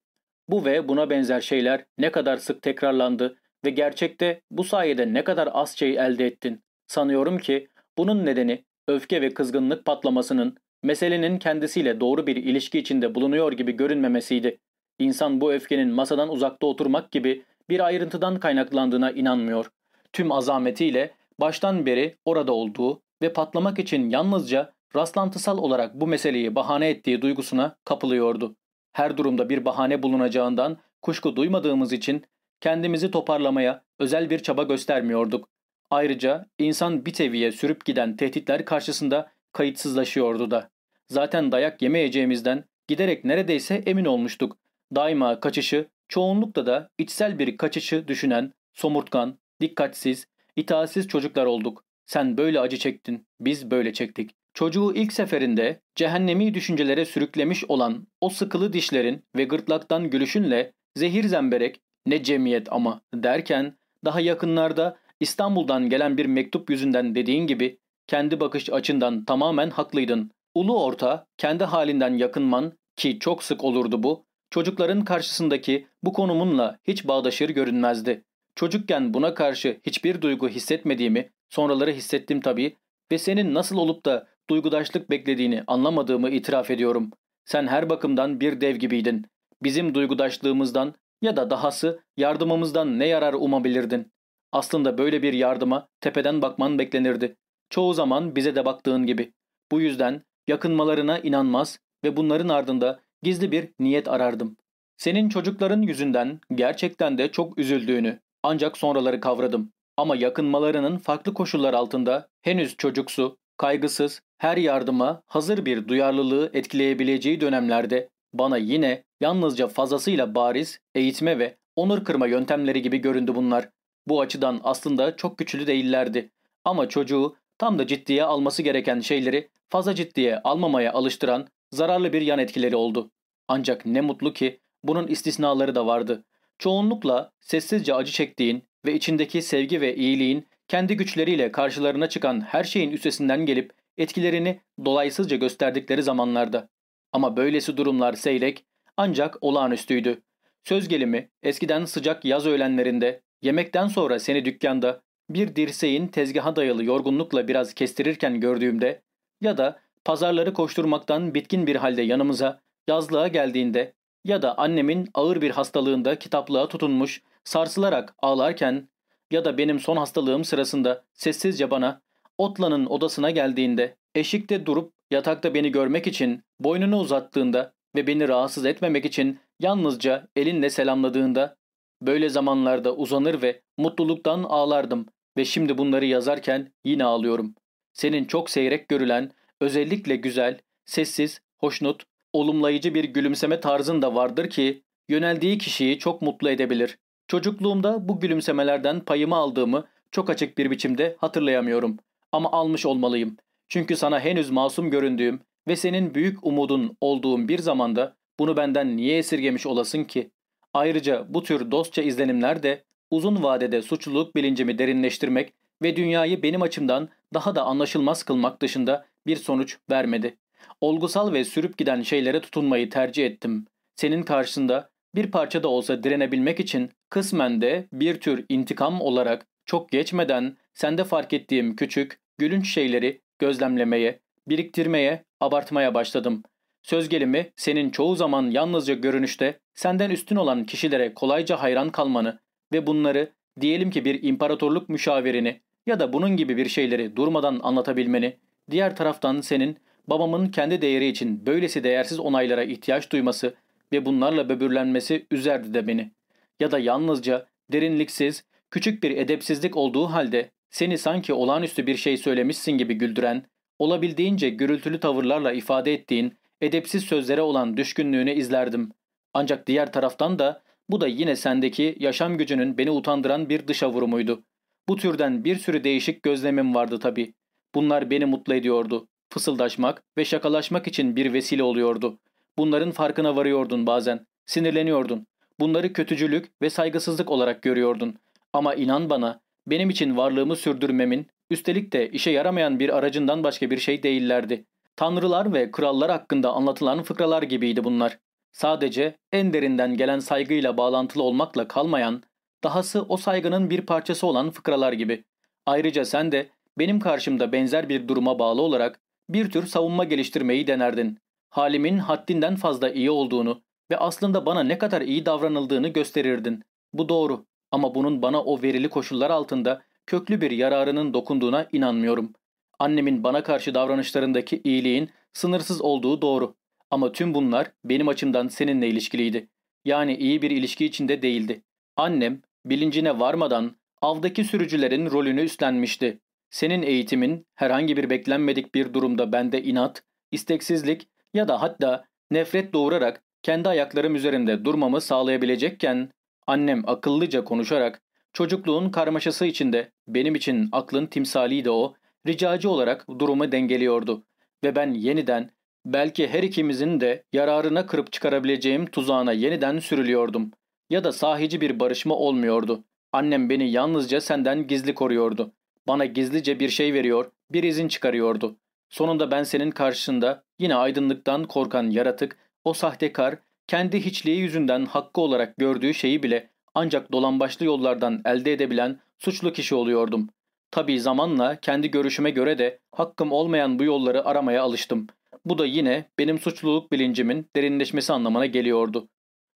Bu ve buna benzer şeyler ne kadar sık tekrarlandı ve gerçekte bu sayede ne kadar az şey elde ettin. Sanıyorum ki bunun nedeni öfke ve kızgınlık patlamasının meselenin kendisiyle doğru bir ilişki içinde bulunuyor gibi görünmemesiydi. İnsan bu öfkenin masadan uzakta oturmak gibi bir ayrıntıdan kaynaklandığına inanmıyor. Tüm azametiyle baştan beri orada olduğu ve patlamak için yalnızca rastlantısal olarak bu meseleyi bahane ettiği duygusuna kapılıyordu. Her durumda bir bahane bulunacağından kuşku duymadığımız için kendimizi toparlamaya özel bir çaba göstermiyorduk. Ayrıca insan bir teviye sürüp giden tehditler karşısında kayıtsızlaşıyordu da. Zaten dayak yemeyeceğimizden giderek neredeyse emin olmuştuk. Daima kaçışı, çoğunlukla da içsel bir kaçışı düşünen, somurtkan, dikkatsiz, itaatsiz çocuklar olduk. Sen böyle acı çektin, biz böyle çektik. Çocuğu ilk seferinde cehennemi düşüncelere sürüklemiş olan o sıkılı dişlerin ve gırtlaktan gülüşünle zehir zemberek ne cemiyet ama derken daha yakınlarda İstanbul'dan gelen bir mektup yüzünden dediğin gibi kendi bakış açından tamamen haklıydın. Ulu orta kendi halinden yakınman ki çok sık olurdu bu, çocukların karşısındaki bu konumunla hiç bağdaşır görünmezdi. Çocukken buna karşı hiçbir duygu hissetmediğimi sonraları hissettim tabii ve senin nasıl olup da duygudaşlık beklediğini anlamadığımı itiraf ediyorum. Sen her bakımdan bir dev gibiydin. Bizim duygudaşlığımızdan ya da dahası yardımımızdan ne yarar umabilirdin? Aslında böyle bir yardıma tepeden bakman beklenirdi. Çoğu zaman bize de baktığın gibi. Bu yüzden yakınmalarına inanmaz ve bunların ardında gizli bir niyet arardım. Senin çocukların yüzünden gerçekten de çok üzüldüğünü ancak sonraları kavradım. Ama yakınmalarının farklı koşullar altında henüz çocuksu, kaygısız, her yardıma hazır bir duyarlılığı etkileyebileceği dönemlerde bana yine yalnızca fazlasıyla bariz, eğitme ve onur kırma yöntemleri gibi göründü bunlar. Bu açıdan aslında çok güçlü değillerdi. Ama çocuğu tam da ciddiye alması gereken şeyleri fazla ciddiye almamaya alıştıran zararlı bir yan etkileri oldu. Ancak ne mutlu ki bunun istisnaları da vardı. Çoğunlukla sessizce acı çektiğin ve içindeki sevgi ve iyiliğin kendi güçleriyle karşılarına çıkan her şeyin üstesinden gelip etkilerini dolaysızca gösterdikleri zamanlarda. Ama böylesi durumlar seyrek ancak olağanüstüydü. Söz gelimi eskiden sıcak yaz öğlenlerinde yemekten sonra seni dükkanda bir dirseğin tezgaha dayalı yorgunlukla biraz kestirirken gördüğümde ya da pazarları koşturmaktan bitkin bir halde yanımıza yazlığa geldiğinde ya da annemin ağır bir hastalığında kitaplığa tutunmuş sarsılarak ağlarken ya da benim son hastalığım sırasında sessizce bana Otla'nın odasına geldiğinde eşikte durup yatakta beni görmek için boynunu uzattığında ve beni rahatsız etmemek için yalnızca elinle selamladığında böyle zamanlarda uzanır ve mutluluktan ağlardım ve şimdi bunları yazarken yine ağlıyorum. Senin çok seyrek görülen, özellikle güzel, sessiz, hoşnut, olumlayıcı bir gülümseme tarzın da vardır ki yöneldiği kişiyi çok mutlu edebilir. Çocukluğumda bu gülümsemelerden payımı aldığımı çok açık bir biçimde hatırlayamıyorum. Ama almış olmalıyım. Çünkü sana henüz masum göründüğüm ve senin büyük umudun olduğum bir zamanda bunu benden niye esirgemiş olasın ki? Ayrıca bu tür dostça izlenimler de uzun vadede suçluluk bilincimi derinleştirmek ve dünyayı benim açımdan daha da anlaşılmaz kılmak dışında bir sonuç vermedi. Olgusal ve sürüp giden şeylere tutunmayı tercih ettim. Senin karşısında bir parça da olsa direnebilmek için kısmen de bir tür intikam olarak çok geçmeden sende fark ettiğim küçük, gülünç şeyleri gözlemlemeye, biriktirmeye, abartmaya başladım. Söz gelimi senin çoğu zaman yalnızca görünüşte senden üstün olan kişilere kolayca hayran kalmanı ve bunları diyelim ki bir imparatorluk müşavirini ya da bunun gibi bir şeyleri durmadan anlatabilmeni, diğer taraftan senin babamın kendi değeri için böylesi değersiz onaylara ihtiyaç duyması ve bunlarla böbürlenmesi üzerdi de beni. Ya da yalnızca derinliksiz, küçük bir edepsizlik olduğu halde seni sanki olağanüstü bir şey söylemişsin gibi güldüren, olabildiğince gürültülü tavırlarla ifade ettiğin edepsiz sözlere olan düşkünlüğünü izlerdim. Ancak diğer taraftan da bu da yine sendeki yaşam gücünün beni utandıran bir dışa vurumuydu. Bu türden bir sürü değişik gözlemim vardı tabii. Bunlar beni mutlu ediyordu. Fısıldaşmak ve şakalaşmak için bir vesile oluyordu. Bunların farkına varıyordun bazen. Sinirleniyordun. Bunları kötücülük ve saygısızlık olarak görüyordun. Ama inan bana, benim için varlığımı sürdürmemin, üstelik de işe yaramayan bir aracından başka bir şey değillerdi. Tanrılar ve krallar hakkında anlatılan fıkralar gibiydi bunlar. Sadece en derinden gelen saygıyla bağlantılı olmakla kalmayan, dahası o saygının bir parçası olan fıkralar gibi. Ayrıca sen de benim karşımda benzer bir duruma bağlı olarak bir tür savunma geliştirmeyi denerdin. Halimin haddinden fazla iyi olduğunu ve aslında bana ne kadar iyi davranıldığını gösterirdin. Bu doğru ama bunun bana o verili koşullar altında köklü bir yararının dokunduğuna inanmıyorum. Annemin bana karşı davranışlarındaki iyiliğin sınırsız olduğu doğru. Ama tüm bunlar benim açımdan seninle ilişkiliydi. Yani iyi bir ilişki içinde değildi. Annem bilincine varmadan avdaki sürücülerin rolünü üstlenmişti. Senin eğitimin herhangi bir beklenmedik bir durumda bende inat, isteksizlik ya da hatta nefret doğurarak kendi ayaklarım üzerinde durmamı sağlayabilecekken annem akıllıca konuşarak çocukluğun karmaşası içinde benim için aklın timsaliydi o, ricacı olarak durumu dengeliyordu. ve ben yeniden belki her ikimizin de yararına kırıp çıkarabileceğim tuzağına yeniden sürülüyordum. Ya da sahici bir barışma olmuyordu. Annem beni yalnızca senden gizli koruyordu. Bana gizlice bir şey veriyor, bir izin çıkarıyordu. Sonunda ben senin karşısında yine aydınlıktan korkan yaratık, o sahtekar, kendi hiçliği yüzünden hakkı olarak gördüğü şeyi bile ancak dolambaçlı yollardan elde edebilen suçlu kişi oluyordum. Tabii zamanla kendi görüşüme göre de hakkım olmayan bu yolları aramaya alıştım. Bu da yine benim suçluluk bilincimin derinleşmesi anlamına geliyordu.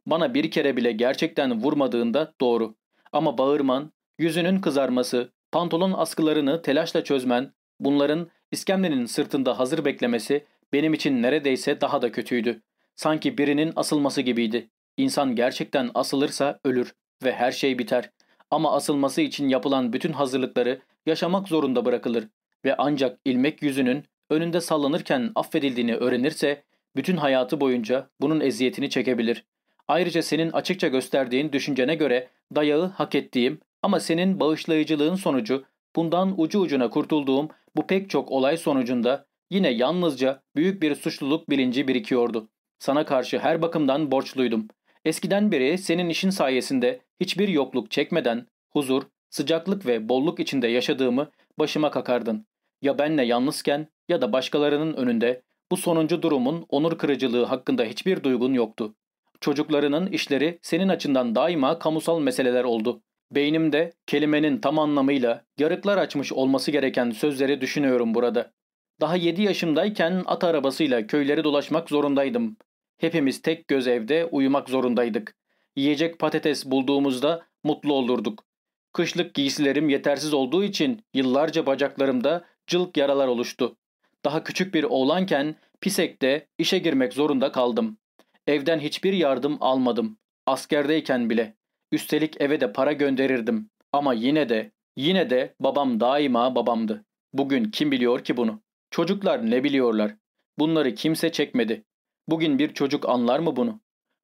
Bana bir kere bile gerçekten vurmadığında doğru. Ama bağırman, yüzünün kızarması, pantolon askılarını telaşla çözmen, bunların iskemlenin sırtında hazır beklemesi benim için neredeyse daha da kötüydü. Sanki birinin asılması gibiydi. İnsan gerçekten asılırsa ölür ve her şey biter. Ama asılması için yapılan bütün hazırlıkları yaşamak zorunda bırakılır ve ancak ilmek yüzünün önünde sallanırken affedildiğini öğrenirse bütün hayatı boyunca bunun eziyetini çekebilir. Ayrıca senin açıkça gösterdiğin düşüncene göre dayağı hak ettiğim ama senin bağışlayıcılığın sonucu bundan ucu ucuna kurtulduğum bu pek çok olay sonucunda yine yalnızca büyük bir suçluluk bilinci birikiyordu. Sana karşı her bakımdan borçluydum. Eskiden beri senin işin sayesinde hiçbir yokluk çekmeden huzur, sıcaklık ve bolluk içinde yaşadığımı başıma kakardın. Ya benle yalnızken ya da başkalarının önünde bu sonuncu durumun onur kırıcılığı hakkında hiçbir duygun yoktu. Çocuklarının işleri senin açından daima kamusal meseleler oldu. Beynimde kelimenin tam anlamıyla yarıklar açmış olması gereken sözleri düşünüyorum burada. Daha 7 yaşımdayken at arabasıyla köyleri dolaşmak zorundaydım. Hepimiz tek göz evde uyumak zorundaydık. Yiyecek patates bulduğumuzda mutlu olurduk. Kışlık giysilerim yetersiz olduğu için yıllarca bacaklarımda cılk yaralar oluştu. Daha küçük bir oğlanken Pisek'te işe girmek zorunda kaldım. Evden hiçbir yardım almadım. Askerdeyken bile. Üstelik eve de para gönderirdim. Ama yine de, yine de babam daima babamdı. Bugün kim biliyor ki bunu? Çocuklar ne biliyorlar? Bunları kimse çekmedi. Bugün bir çocuk anlar mı bunu?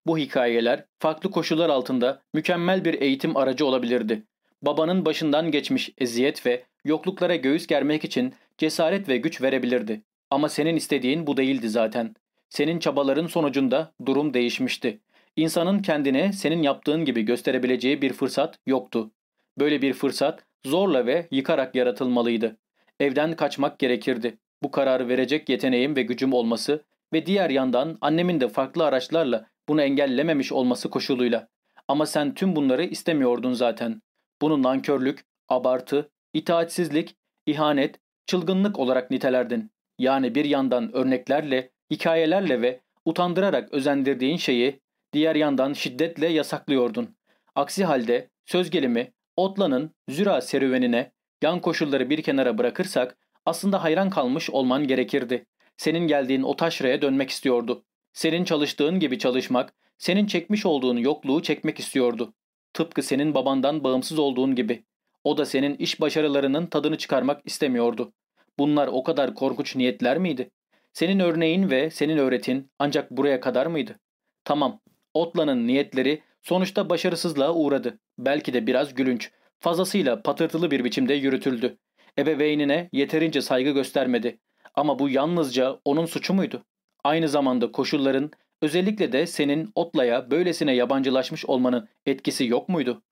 Bu hikayeler farklı koşullar altında mükemmel bir eğitim aracı olabilirdi. Babanın başından geçmiş eziyet ve yokluklara göğüs germek için cesaret ve güç verebilirdi. Ama senin istediğin bu değildi zaten. Senin çabaların sonucunda durum değişmişti. İnsanın kendine senin yaptığın gibi gösterebileceği bir fırsat yoktu. Böyle bir fırsat zorla ve yıkarak yaratılmalıydı. Evden kaçmak gerekirdi. Bu kararı verecek yeteneğim ve gücüm olması ve diğer yandan annemin de farklı araçlarla bunu engellememiş olması koşuluyla. Ama sen tüm bunları istemiyordun zaten. Bunu nankörlük, abartı, itaatsizlik, ihanet, çılgınlık olarak nitelerdin. Yani bir yandan örneklerle, hikayelerle ve utandırarak özendirdiğin şeyi diğer yandan şiddetle yasaklıyordun. Aksi halde söz gelimi Otlan'ın Züra serüvenine yan koşulları bir kenara bırakırsak aslında hayran kalmış olman gerekirdi. Senin geldiğin o taşraya dönmek istiyordu. Senin çalıştığın gibi çalışmak, senin çekmiş olduğun yokluğu çekmek istiyordu. Tıpkı senin babandan bağımsız olduğun gibi. O da senin iş başarılarının tadını çıkarmak istemiyordu. Bunlar o kadar korkunç niyetler miydi? Senin örneğin ve senin öğretin ancak buraya kadar mıydı? Tamam, Otla'nın niyetleri sonuçta başarısızlığa uğradı. Belki de biraz gülünç, fazlasıyla patırtılı bir biçimde yürütüldü. Ebeveynine yeterince saygı göstermedi. Ama bu yalnızca onun suçu muydu? Aynı zamanda koşulların, özellikle de senin Otla'ya böylesine yabancılaşmış olmanın etkisi yok muydu?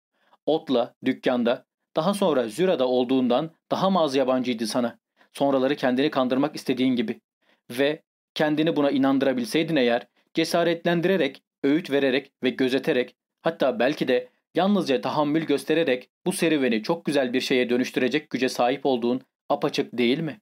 Otla, dükkanda, daha sonra Züra'da olduğundan daha mı az yabancıydı sana? Sonraları kendini kandırmak istediğin gibi. Ve kendini buna inandırabilseydin eğer, cesaretlendirerek, öğüt vererek ve gözeterek, hatta belki de yalnızca tahammül göstererek bu serüveni çok güzel bir şeye dönüştürecek güce sahip olduğun apaçık değil mi?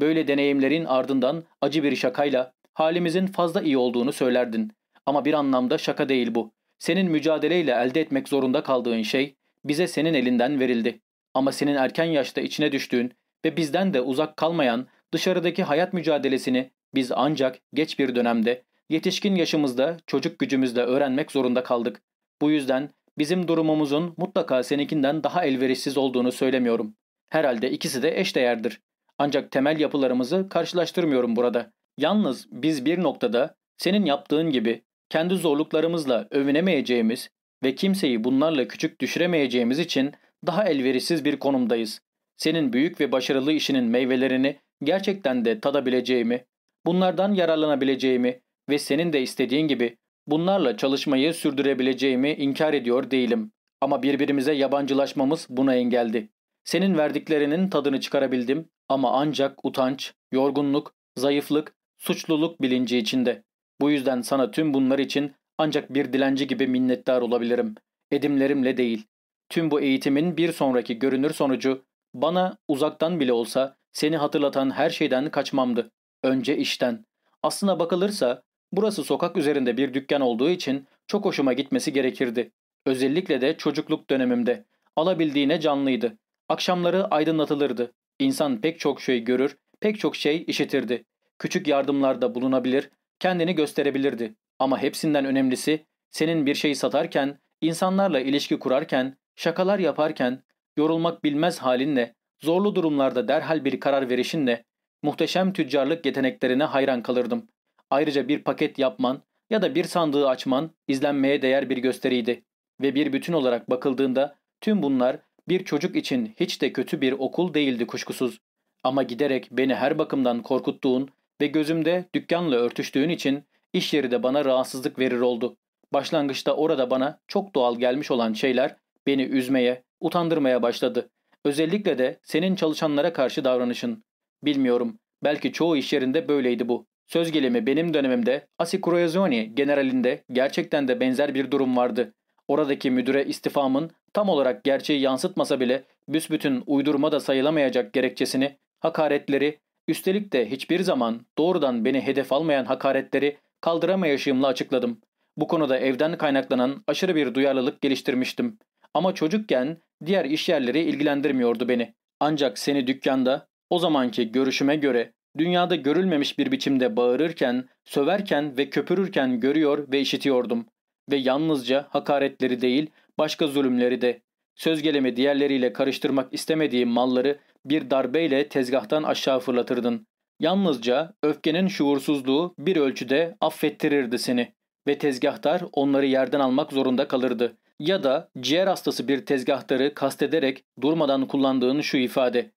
Böyle deneyimlerin ardından acı bir şakayla halimizin fazla iyi olduğunu söylerdin. Ama bir anlamda şaka değil bu. Senin mücadeleyle elde etmek zorunda kaldığın şey bize senin elinden verildi. Ama senin erken yaşta içine düştüğün ve bizden de uzak kalmayan dışarıdaki hayat mücadelesini biz ancak geç bir dönemde, yetişkin yaşımızda çocuk gücümüzle öğrenmek zorunda kaldık. Bu yüzden bizim durumumuzun mutlaka seninkinden daha elverişsiz olduğunu söylemiyorum. Herhalde ikisi de eşdeğerdir. Ancak temel yapılarımızı karşılaştırmıyorum burada. Yalnız biz bir noktada senin yaptığın gibi kendi zorluklarımızla övünemeyeceğimiz ve kimseyi bunlarla küçük düşüremeyeceğimiz için daha elverişsiz bir konumdayız. Senin büyük ve başarılı işinin meyvelerini gerçekten de tadabileceğimi, bunlardan yararlanabileceğimi ve senin de istediğin gibi bunlarla çalışmayı sürdürebileceğimi inkar ediyor değilim. Ama birbirimize yabancılaşmamız buna engeldi. Senin verdiklerinin tadını çıkarabildim ama ancak utanç, yorgunluk, zayıflık, suçluluk bilinci içinde. Bu yüzden sana tüm bunlar için ancak bir dilenci gibi minnettar olabilirim. Edimlerimle değil. Tüm bu eğitimin bir sonraki görünür sonucu bana uzaktan bile olsa seni hatırlatan her şeyden kaçmamdı. Önce işten. Aslına bakılırsa burası sokak üzerinde bir dükkan olduğu için çok hoşuma gitmesi gerekirdi. Özellikle de çocukluk dönemimde. Alabildiğine canlıydı. Akşamları aydınlatılırdı. İnsan pek çok şey görür, pek çok şey işitirdi. Küçük yardımlarda bulunabilir, kendini gösterebilirdi. Ama hepsinden önemlisi senin bir şey satarken, insanlarla ilişki kurarken, şakalar yaparken, yorulmak bilmez halinle, zorlu durumlarda derhal bir karar verişinle, muhteşem tüccarlık yeteneklerine hayran kalırdım. Ayrıca bir paket yapman ya da bir sandığı açman izlenmeye değer bir gösteriydi. Ve bir bütün olarak bakıldığında tüm bunlar bir çocuk için hiç de kötü bir okul değildi kuşkusuz. Ama giderek beni her bakımdan korkuttuğun ve gözümde dükkanla örtüştüğün için iş yeri de bana rahatsızlık verir oldu. Başlangıçta orada bana çok doğal gelmiş olan şeyler beni üzmeye, utandırmaya başladı. Özellikle de senin çalışanlara karşı davranışın. Bilmiyorum, belki çoğu iş yerinde böyleydi bu. Söz gelimi benim dönemimde Assicurazioni generalinde gerçekten de benzer bir durum vardı. Oradaki müdüre istifamın tam olarak gerçeği yansıtmasa bile büsbütün uydurma da sayılamayacak gerekçesini, hakaretleri, üstelik de hiçbir zaman doğrudan beni hedef almayan hakaretleri kaldıramayışımla açıkladım. Bu konuda evden kaynaklanan aşırı bir duyarlılık geliştirmiştim. Ama çocukken diğer iş yerleri ilgilendirmiyordu beni. Ancak seni dükkanda o zamanki görüşüme göre dünyada görülmemiş bir biçimde bağırırken, söverken ve köpürürken görüyor ve işitiyordum. Ve yalnızca hakaretleri değil, başka zulümleri de. Söz gelimi diğerleriyle karıştırmak istemediğim malları bir darbeyle tezgahtan aşağı fırlatırdın. Yalnızca öfkenin şuursuzluğu bir ölçüde affettirirdi seni ve tezgahtar onları yerden almak zorunda kalırdı. Ya da ciğer hastası bir tezgahtarı kastederek durmadan kullandığın şu ifade.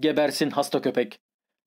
Gebersin hasta köpek.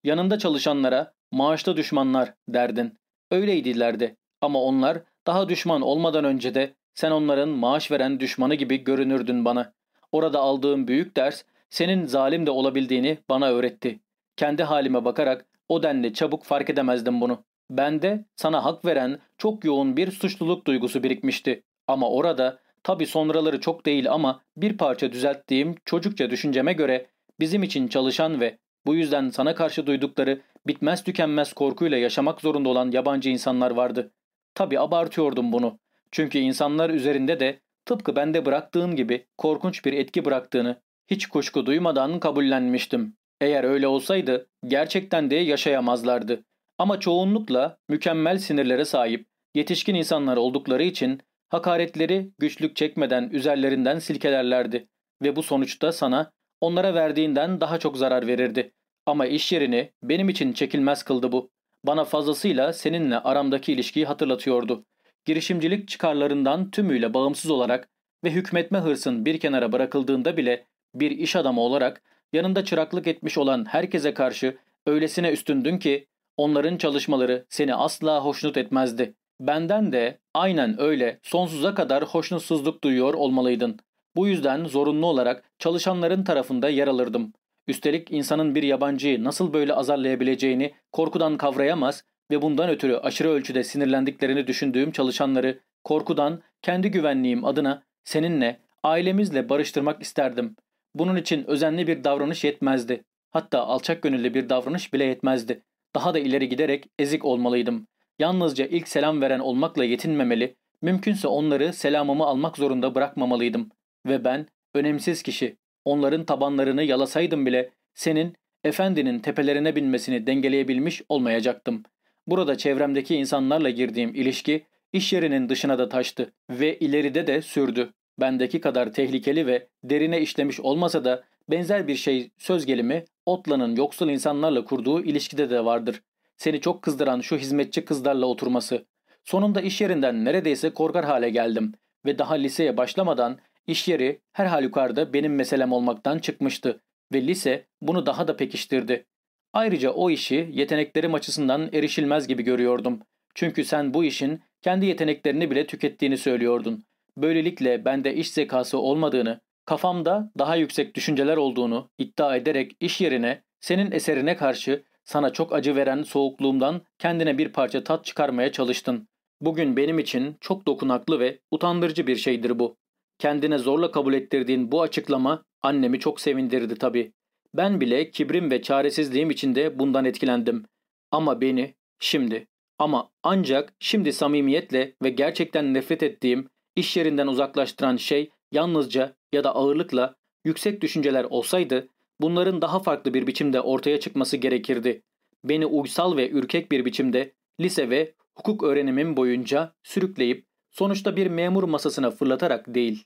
Yanında çalışanlara maaşlı düşmanlar derdin. Öyleydiler ama onlar daha düşman olmadan önce de sen onların maaş veren düşmanı gibi görünürdün bana. Orada aldığım büyük ders senin zalim de olabildiğini bana öğretti. Kendi halime bakarak o denli çabuk fark edemezdim bunu. Bende sana hak veren çok yoğun bir suçluluk duygusu birikmişti. Ama orada tabi sonraları çok değil ama bir parça düzelttiğim çocukça düşünceme göre bizim için çalışan ve bu yüzden sana karşı duydukları bitmez tükenmez korkuyla yaşamak zorunda olan yabancı insanlar vardı. Tabi abartıyordum bunu. Çünkü insanlar üzerinde de tıpkı bende bıraktığın gibi korkunç bir etki bıraktığını hiç kuşku duymadan kabullenmiştim. Eğer öyle olsaydı gerçekten de yaşayamazlardı. Ama çoğunlukla mükemmel sinirlere sahip, yetişkin insanlar oldukları için hakaretleri güçlük çekmeden üzerlerinden silkelerlerdi ve bu sonuçta sana onlara verdiğinden daha çok zarar verirdi. Ama iş yerini benim için çekilmez kıldı bu. Bana fazlasıyla seninle aramdaki ilişkiyi hatırlatıyordu. Girişimcilik çıkarlarından tümüyle bağımsız olarak ve hükmetme hırsın bir kenara bırakıldığında bile bir iş adamı olarak yanında çıraklık etmiş olan herkese karşı öylesine üstündün ki onların çalışmaları seni asla hoşnut etmezdi. Benden de aynen öyle sonsuza kadar hoşnutsuzluk duyuyor olmalıydın. Bu yüzden zorunlu olarak çalışanların tarafında yer alırdım. Üstelik insanın bir yabancıyı nasıl böyle azarlayabileceğini korkudan kavrayamaz ve bundan ötürü aşırı ölçüde sinirlendiklerini düşündüğüm çalışanları korkudan kendi güvenliğim adına seninle, ailemizle barıştırmak isterdim. Bunun için özenli bir davranış yetmezdi. Hatta alçak gönüllü bir davranış bile yetmezdi. Daha da ileri giderek ezik olmalıydım. Yalnızca ilk selam veren olmakla yetinmemeli, mümkünse onları selamımı almak zorunda bırakmamalıydım. Ve ben, önemsiz kişi, onların tabanlarını yalasaydım bile senin, efendinin tepelerine binmesini dengeleyebilmiş olmayacaktım. Burada çevremdeki insanlarla girdiğim ilişki, iş yerinin dışına da taştı ve ileride de sürdü. Bendeki kadar tehlikeli ve derine işlemiş olmasa da benzer bir şey söz gelimi Otla'nın yoksul insanlarla kurduğu ilişkide de vardır. Seni çok kızdıran şu hizmetçi kızlarla oturması. Sonunda iş yerinden neredeyse korkar hale geldim ve daha liseye başlamadan iş yeri her halükarda benim meselem olmaktan çıkmıştı ve lise bunu daha da pekiştirdi. Ayrıca o işi yeteneklerim açısından erişilmez gibi görüyordum. Çünkü sen bu işin kendi yeteneklerini bile tükettiğini söylüyordun. Böylelikle bende iş zekası olmadığını, kafamda daha yüksek düşünceler olduğunu iddia ederek iş yerine senin eserine karşı sana çok acı veren soğukluğumdan kendine bir parça tat çıkarmaya çalıştın. Bugün benim için çok dokunaklı ve utandırıcı bir şeydir bu. Kendine zorla kabul ettirdiğin bu açıklama annemi çok sevindirdi tabii. Ben bile kibrim ve çaresizliğim içinde bundan etkilendim. Ama beni şimdi ama ancak şimdi samimiyetle ve gerçekten nefret ettiğim iş yerinden uzaklaştıran şey yalnızca ya da ağırlıkla yüksek düşünceler olsaydı bunların daha farklı bir biçimde ortaya çıkması gerekirdi. Beni uysal ve ürkek bir biçimde lise ve hukuk öğrenimim boyunca sürükleyip sonuçta bir memur masasına fırlatarak değil.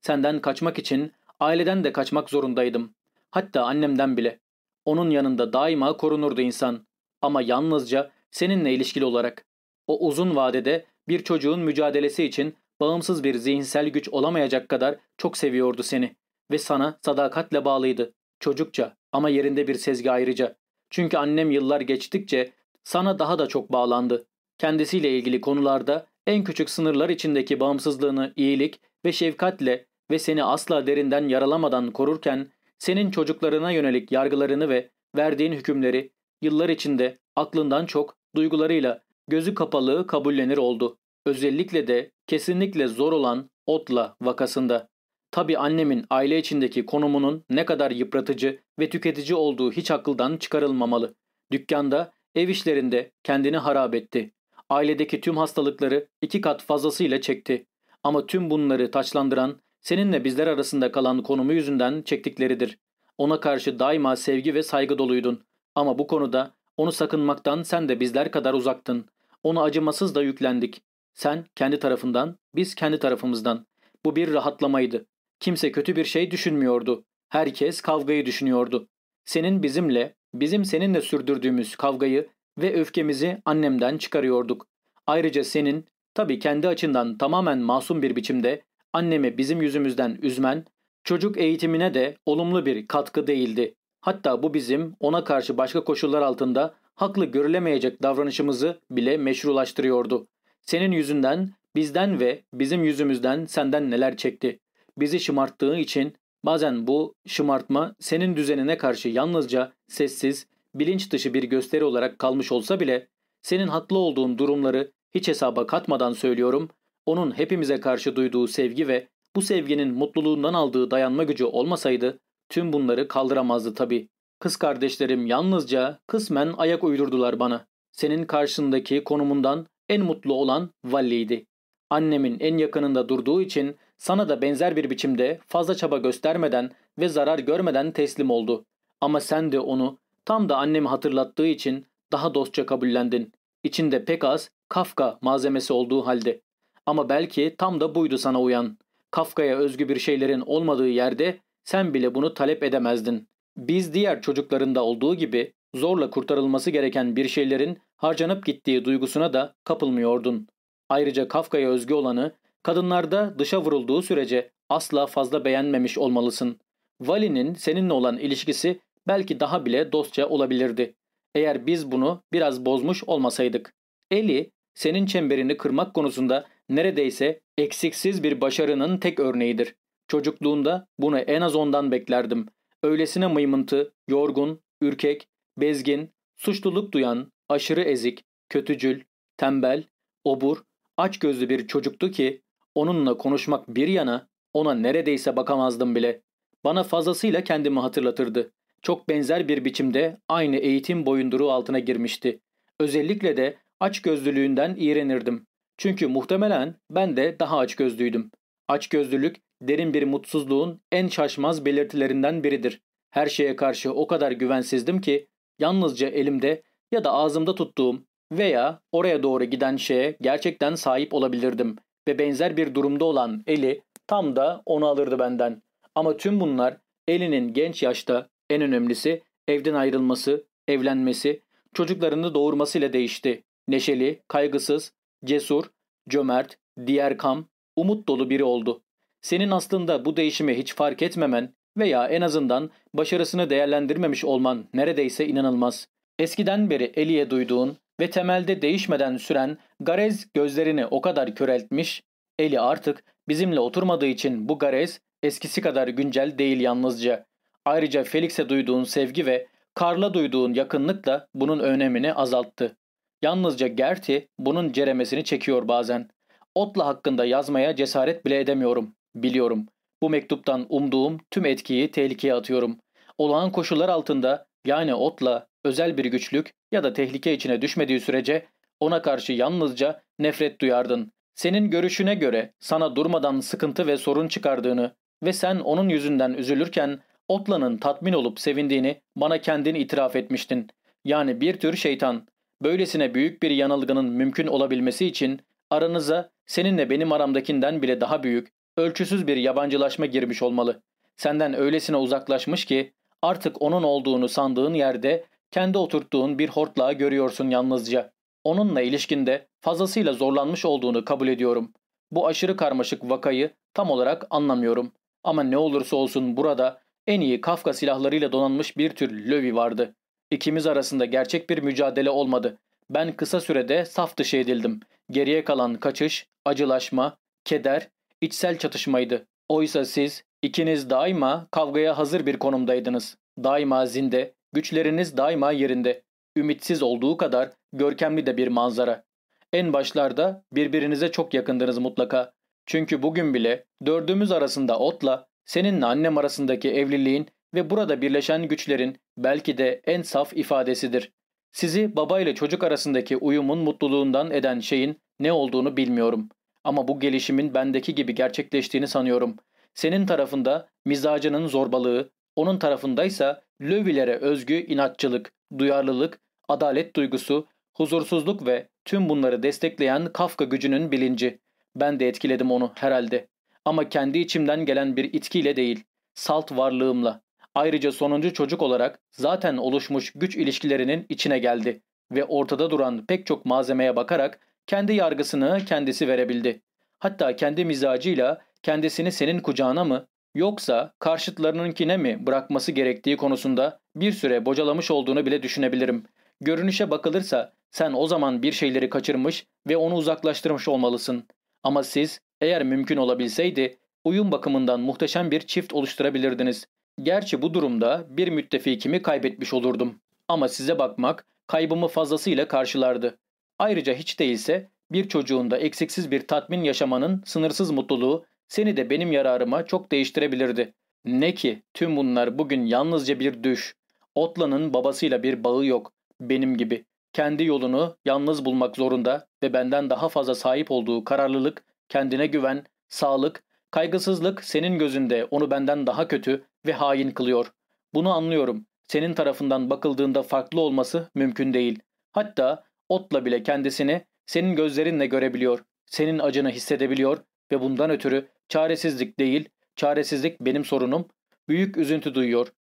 Senden kaçmak için aileden de kaçmak zorundaydım. Hatta annemden bile. Onun yanında daima korunurdu insan. Ama yalnızca seninle ilişkili olarak. O uzun vadede bir çocuğun mücadelesi için bağımsız bir zihinsel güç olamayacak kadar çok seviyordu seni. Ve sana sadakatle bağlıydı. Çocukça ama yerinde bir sezgi ayrıca. Çünkü annem yıllar geçtikçe sana daha da çok bağlandı. Kendisiyle ilgili konularda en küçük sınırlar içindeki bağımsızlığını iyilik ve şefkatle ve seni asla derinden yaralamadan korurken senin çocuklarına yönelik yargılarını ve verdiğin hükümleri yıllar içinde aklından çok duygularıyla gözü kapalı kabullenir oldu. Özellikle de kesinlikle zor olan Otla vakasında. Tabi annemin aile içindeki konumunun ne kadar yıpratıcı ve tüketici olduğu hiç akıldan çıkarılmamalı. Dükkanda, ev işlerinde kendini harap etti. Ailedeki tüm hastalıkları iki kat fazlasıyla çekti. Ama tüm bunları taçlandıran, seninle bizler arasında kalan konumu yüzünden çektikleridir. Ona karşı daima sevgi ve saygı doluydun. Ama bu konuda onu sakınmaktan sen de bizler kadar uzaktın. Onu acımasız da yüklendik. Sen kendi tarafından, biz kendi tarafımızdan. Bu bir rahatlamaydı. Kimse kötü bir şey düşünmüyordu. Herkes kavgayı düşünüyordu. Senin bizimle, bizim seninle sürdürdüğümüz kavgayı ve öfkemizi annemden çıkarıyorduk. Ayrıca senin, tabii kendi açından tamamen masum bir biçimde annemi bizim yüzümüzden üzmen, çocuk eğitimine de olumlu bir katkı değildi. Hatta bu bizim ona karşı başka koşullar altında haklı görülemeyecek davranışımızı bile meşrulaştırıyordu. Senin yüzünden bizden ve bizim yüzümüzden senden neler çekti. Bizi şımarttığı için bazen bu şımartma senin düzenine karşı yalnızca sessiz, bilinç dışı bir gösteri olarak kalmış olsa bile senin haklı olduğun durumları hiç hesaba katmadan söylüyorum, onun hepimize karşı duyduğu sevgi ve bu sevginin mutluluğundan aldığı dayanma gücü olmasaydı tüm bunları kaldıramazdı tabii. Kız kardeşlerim yalnızca kısmen ayak uydurdular bana. Senin karşındaki konumundan en mutlu olan Valli'ydi. Annemin en yakınında durduğu için sana da benzer bir biçimde fazla çaba göstermeden ve zarar görmeden teslim oldu. Ama sen de onu tam da annemi hatırlattığı için daha dostça kabullendin. İçinde pek az Kafka malzemesi olduğu halde. Ama belki tam da buydu sana uyan. Kafka'ya özgü bir şeylerin olmadığı yerde sen bile bunu talep edemezdin. Biz diğer çocuklarında olduğu gibi zorla kurtarılması gereken bir şeylerin harcanıp gittiği duygusuna da kapılmıyordun. Ayrıca Kafka'ya özgü olanı kadınlarda dışa vurulduğu sürece asla fazla beğenmemiş olmalısın. Vali'nin seninle olan ilişkisi belki daha bile dostça olabilirdi. Eğer biz bunu biraz bozmuş olmasaydık. Eli senin çemberini kırmak konusunda neredeyse eksiksiz bir başarının tek örneğidir. Çocukluğunda bunu en az ondan beklerdim. Öylesine mıymıntı, yorgun, ürkek, bezgin, suçluluk duyan, aşırı ezik, kötücül, tembel, obur, açgözlü bir çocuktu ki onunla konuşmak bir yana ona neredeyse bakamazdım bile. Bana fazlasıyla kendimi hatırlatırdı. Çok benzer bir biçimde aynı eğitim boyunduruğu altına girmişti. Özellikle de açgözlülüğünden iğrenirdim. Çünkü muhtemelen ben de daha açgözlüydüm. Açgözlülük derin bir mutsuzluğun en şaşmaz belirtilerinden biridir. Her şeye karşı o kadar güvensizdim ki yalnızca elimde ya da ağzımda tuttuğum veya oraya doğru giden şeye gerçekten sahip olabilirdim ve benzer bir durumda olan eli tam da onu alırdı benden. Ama tüm bunlar elinin genç yaşta en önemlisi evden ayrılması, evlenmesi, çocuklarını doğurmasıyla değişti. Neşeli, kaygısız, cesur, cömert, diğer kam, umut dolu biri oldu. Senin aslında bu değişimi hiç fark etmemen veya en azından başarısını değerlendirmemiş olman neredeyse inanılmaz. Eskiden beri Eli'ye duyduğun ve temelde değişmeden süren garez gözlerini o kadar köreltmiş, Eli artık bizimle oturmadığı için bu garez eskisi kadar güncel değil yalnızca. Ayrıca Felix'e duyduğun sevgi ve Karl'a duyduğun yakınlık da bunun önemini azalttı. Yalnızca Gerti bunun ceremesini çekiyor bazen. Otla hakkında yazmaya cesaret bile edemiyorum. Biliyorum. Bu mektuptan umduğum tüm etkiyi tehlikeye atıyorum. Olağan koşullar altında yani Otla özel bir güçlük ya da tehlike içine düşmediği sürece ona karşı yalnızca nefret duyardın. Senin görüşüne göre sana durmadan sıkıntı ve sorun çıkardığını ve sen onun yüzünden üzülürken Otla'nın tatmin olup sevindiğini bana kendin itiraf etmiştin. Yani bir tür şeytan. Böylesine büyük bir yanılgının mümkün olabilmesi için aranıza seninle benim aramdakinden bile daha büyük, ölçüsüz bir yabancılaşma girmiş olmalı. Senden öylesine uzaklaşmış ki artık onun olduğunu sandığın yerde kendi oturttuğun bir hortlağı görüyorsun yalnızca. Onunla ilişkinde fazlasıyla zorlanmış olduğunu kabul ediyorum. Bu aşırı karmaşık vakayı tam olarak anlamıyorum. Ama ne olursa olsun burada en iyi Kafka silahlarıyla donanmış bir tür lövi vardı. İkimiz arasında gerçek bir mücadele olmadı. Ben kısa sürede saf dışı edildim. Geriye kalan kaçış, acılaşma, keder, içsel çatışmaydı. Oysa siz ikiniz daima kavgaya hazır bir konumdaydınız. Daima zinde, güçleriniz daima yerinde. Ümitsiz olduğu kadar görkemli de bir manzara. En başlarda birbirinize çok yakındınız mutlaka. Çünkü bugün bile dördümüz arasında otla seninle annem arasındaki evliliğin ve burada birleşen güçlerin belki de en saf ifadesidir. Sizi baba ile çocuk arasındaki uyumun mutluluğundan eden şeyin ne olduğunu bilmiyorum. Ama bu gelişimin bendeki gibi gerçekleştiğini sanıyorum. Senin tarafında mizacının zorbalığı, onun tarafındaysa lövilere özgü inatçılık, duyarlılık, adalet duygusu, huzursuzluk ve tüm bunları destekleyen Kafka gücünün bilinci. Ben de etkiledim onu herhalde. Ama kendi içimden gelen bir itkiyle değil, salt varlığımla. Ayrıca sonuncu çocuk olarak zaten oluşmuş güç ilişkilerinin içine geldi ve ortada duran pek çok malzemeye bakarak kendi yargısını kendisi verebildi. Hatta kendi mizacıyla kendisini senin kucağına mı yoksa karşıtlarınınkine mi bırakması gerektiği konusunda bir süre bocalamış olduğunu bile düşünebilirim. Görünüşe bakılırsa sen o zaman bir şeyleri kaçırmış ve onu uzaklaştırmış olmalısın. Ama siz eğer mümkün olabilseydi uyum bakımından muhteşem bir çift oluşturabilirdiniz. Gerçi bu durumda bir müttefikimi kaybetmiş olurdum. Ama size bakmak kaybımı fazlasıyla karşılardı. Ayrıca hiç değilse bir çocuğunda eksiksiz bir tatmin yaşamanın sınırsız mutluluğu seni de benim yararıma çok değiştirebilirdi. Ne ki tüm bunlar bugün yalnızca bir düş. Otla'nın babasıyla bir bağı yok. Benim gibi. Kendi yolunu yalnız bulmak zorunda ve benden daha fazla sahip olduğu kararlılık, kendine güven, sağlık, kaygısızlık senin gözünde onu benden daha kötü ve hain kılıyor. Bunu anlıyorum. Senin tarafından bakıldığında farklı olması mümkün değil. Hatta otla bile kendisini senin gözlerinle görebiliyor. Senin acını hissedebiliyor ve bundan ötürü çaresizlik değil, çaresizlik benim sorunum, büyük üzüntü duyuyor.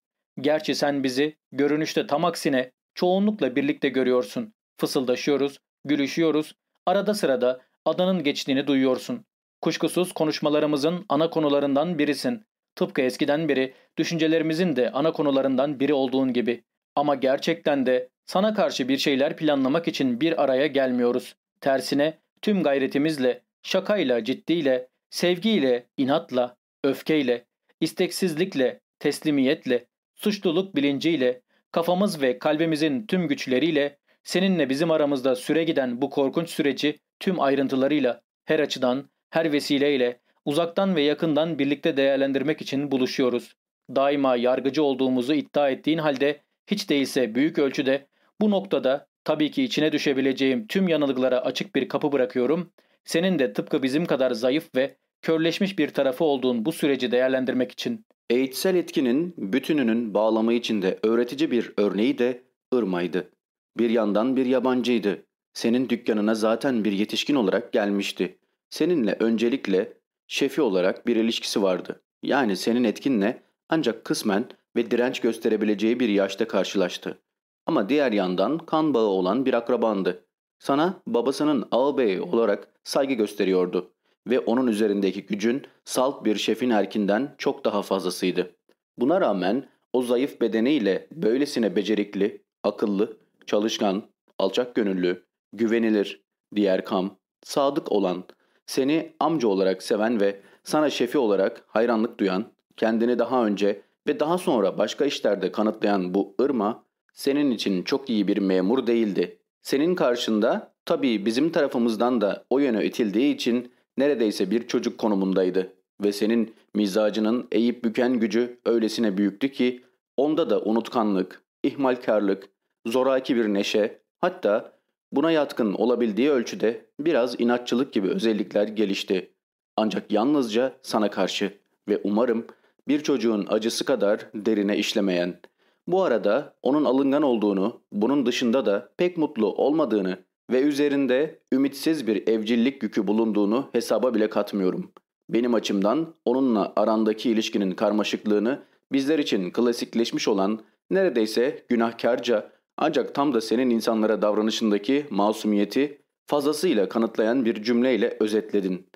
Gerçi sen bizi görünüşte tam aksine çoğunlukla birlikte görüyorsun. Fısıldaşıyoruz, gülüşüyoruz, arada sırada adanın geçtiğini duyuyorsun. Kuşkusuz konuşmalarımızın ana konularından birisin. Tıpkı eskiden beri düşüncelerimizin de ana konularından biri olduğun gibi. Ama gerçekten de sana karşı bir şeyler planlamak için bir araya gelmiyoruz. Tersine tüm gayretimizle, şakayla, ciddiyle, sevgiyle, inatla, öfkeyle, isteksizlikle, teslimiyetle, suçluluk bilinciyle, kafamız ve kalbimizin tüm güçleriyle seninle bizim aramızda süre giden bu korkunç süreci tüm ayrıntılarıyla, her açıdan, her vesileyle, uzaktan ve yakından birlikte değerlendirmek için buluşuyoruz. Daima yargıcı olduğumuzu iddia ettiğin halde hiç değilse büyük ölçüde bu noktada tabii ki içine düşebileceğim tüm yanılgılara açık bir kapı bırakıyorum. Senin de tıpkı bizim kadar zayıf ve körleşmiş bir tarafı olduğun bu süreci değerlendirmek için. Eğitsel etkinin bütününün bağlamı içinde öğretici bir örneği de Irma'ydı. Bir yandan bir yabancıydı. Senin dükkanına zaten bir yetişkin olarak gelmişti. Seninle öncelikle şefi olarak bir ilişkisi vardı. Yani senin etkinle ancak kısmen ve direnç gösterebileceği bir yaşta karşılaştı. Ama diğer yandan kan bağı olan bir akrabandı. Sana babasının ağabeyi olarak saygı gösteriyordu ve onun üzerindeki gücün salt bir şefin erkinden çok daha fazlasıydı. Buna rağmen o zayıf bedeniyle böylesine becerikli, akıllı, çalışkan, alçak gönüllü, güvenilir, diğer kam, sadık olan, seni amca olarak seven ve sana şefi olarak hayranlık duyan, kendini daha önce ve daha sonra başka işlerde kanıtlayan bu Irma, senin için çok iyi bir memur değildi. Senin karşında tabii bizim tarafımızdan da o yöne itildiği için neredeyse bir çocuk konumundaydı. Ve senin mizacının eğip büken gücü öylesine büyüktü ki onda da unutkanlık, ihmalkarlık, zoraki bir neşe, hatta buna yatkın olabildiği ölçüde biraz inatçılık gibi özellikler gelişti. Ancak yalnızca sana karşı ve umarım bir çocuğun acısı kadar derine işlemeyen. Bu arada onun alıngan olduğunu, bunun dışında da pek mutlu olmadığını ve üzerinde ümitsiz bir evcillik yükü bulunduğunu hesaba bile katmıyorum. Benim açımdan onunla arandaki ilişkinin karmaşıklığını bizler için klasikleşmiş olan neredeyse günahkarca ancak tam da senin insanlara davranışındaki masumiyeti fazlasıyla kanıtlayan bir cümleyle özetledin.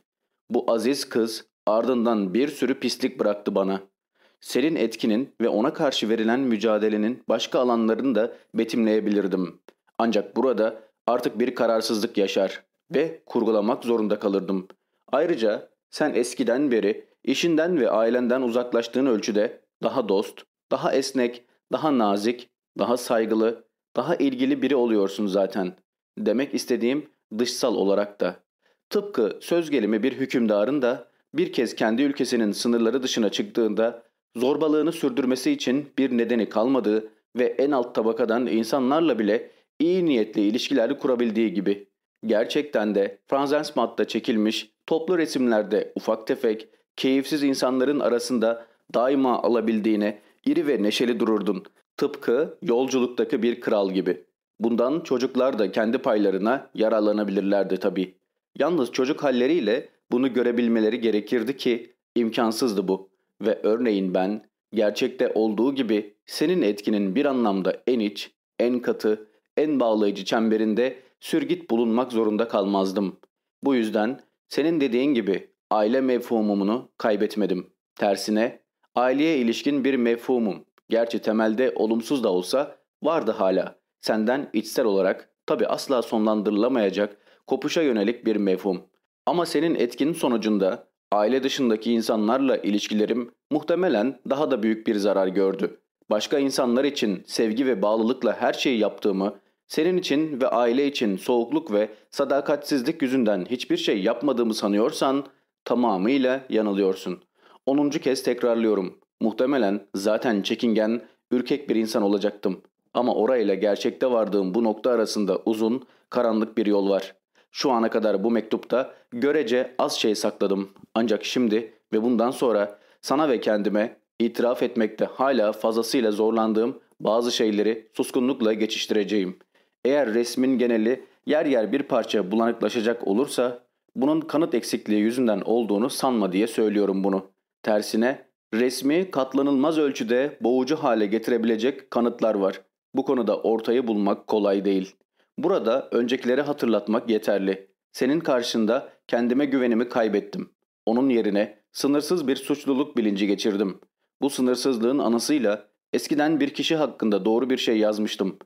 Bu aziz kız ardından bir sürü pislik bıraktı bana. Senin etkinin ve ona karşı verilen mücadelenin başka alanlarını da betimleyebilirdim. Ancak burada artık bir kararsızlık yaşar ve kurgulamak zorunda kalırdım. Ayrıca sen eskiden beri işinden ve ailenden uzaklaştığın ölçüde daha dost, daha esnek, daha nazik, daha saygılı, daha ilgili biri oluyorsun zaten. Demek istediğim dışsal olarak da. Tıpkı söz gelimi bir hükümdarın da bir kez kendi ülkesinin sınırları dışına çıktığında zorbalığını sürdürmesi için bir nedeni kalmadığı ve en alt tabakadan insanlarla bile iyi niyetli ilişkiler kurabildiği gibi. Gerçekten de Franzensmat'ta çekilmiş toplu resimlerde ufak tefek, keyifsiz insanların arasında daima alabildiğine iri ve neşeli dururdun. Tıpkı yolculuktaki bir kral gibi. Bundan çocuklar da kendi paylarına yararlanabilirlerdi tabii. Yalnız çocuk halleriyle bunu görebilmeleri gerekirdi ki imkansızdı bu. Ve örneğin ben gerçekte olduğu gibi senin etkinin bir anlamda en iç, en katı, en bağlayıcı çemberinde sürgit bulunmak zorunda kalmazdım. Bu yüzden senin dediğin gibi aile mefhumumunu kaybetmedim. Tersine aileye ilişkin bir mefhumum, gerçi temelde olumsuz da olsa vardı hala. Senden içsel olarak tabi asla sonlandırılamayacak kopuşa yönelik bir mefhum. Ama senin etkin sonucunda aile dışındaki insanlarla ilişkilerim muhtemelen daha da büyük bir zarar gördü. Başka insanlar için sevgi ve bağlılıkla her şeyi yaptığımı, senin için ve aile için soğukluk ve sadakatsizlik yüzünden hiçbir şey yapmadığımı sanıyorsan tamamıyla yanılıyorsun. Onuncu kez tekrarlıyorum. Muhtemelen zaten çekingen, ürkek bir insan olacaktım. Ama orayla gerçekte vardığım bu nokta arasında uzun, karanlık bir yol var. Şu ana kadar bu mektupta görece az şey sakladım. Ancak şimdi ve bundan sonra sana ve kendime itiraf etmekte hala fazlasıyla zorlandığım bazı şeyleri suskunlukla geçiştireceğim. Eğer resmin geneli yer yer bir parça bulanıklaşacak olursa bunun kanıt eksikliği yüzünden olduğunu sanma diye söylüyorum bunu. Tersine resmi katlanılmaz ölçüde boğucu hale getirebilecek kanıtlar var. Bu konuda ortayı bulmak kolay değil. Burada öncekileri hatırlatmak yeterli. Senin karşında kendime güvenimi kaybettim. Onun yerine sınırsız bir suçluluk bilinci geçirdim. Bu sınırsızlığın anısıyla eskiden bir kişi hakkında doğru bir şey yazmıştım.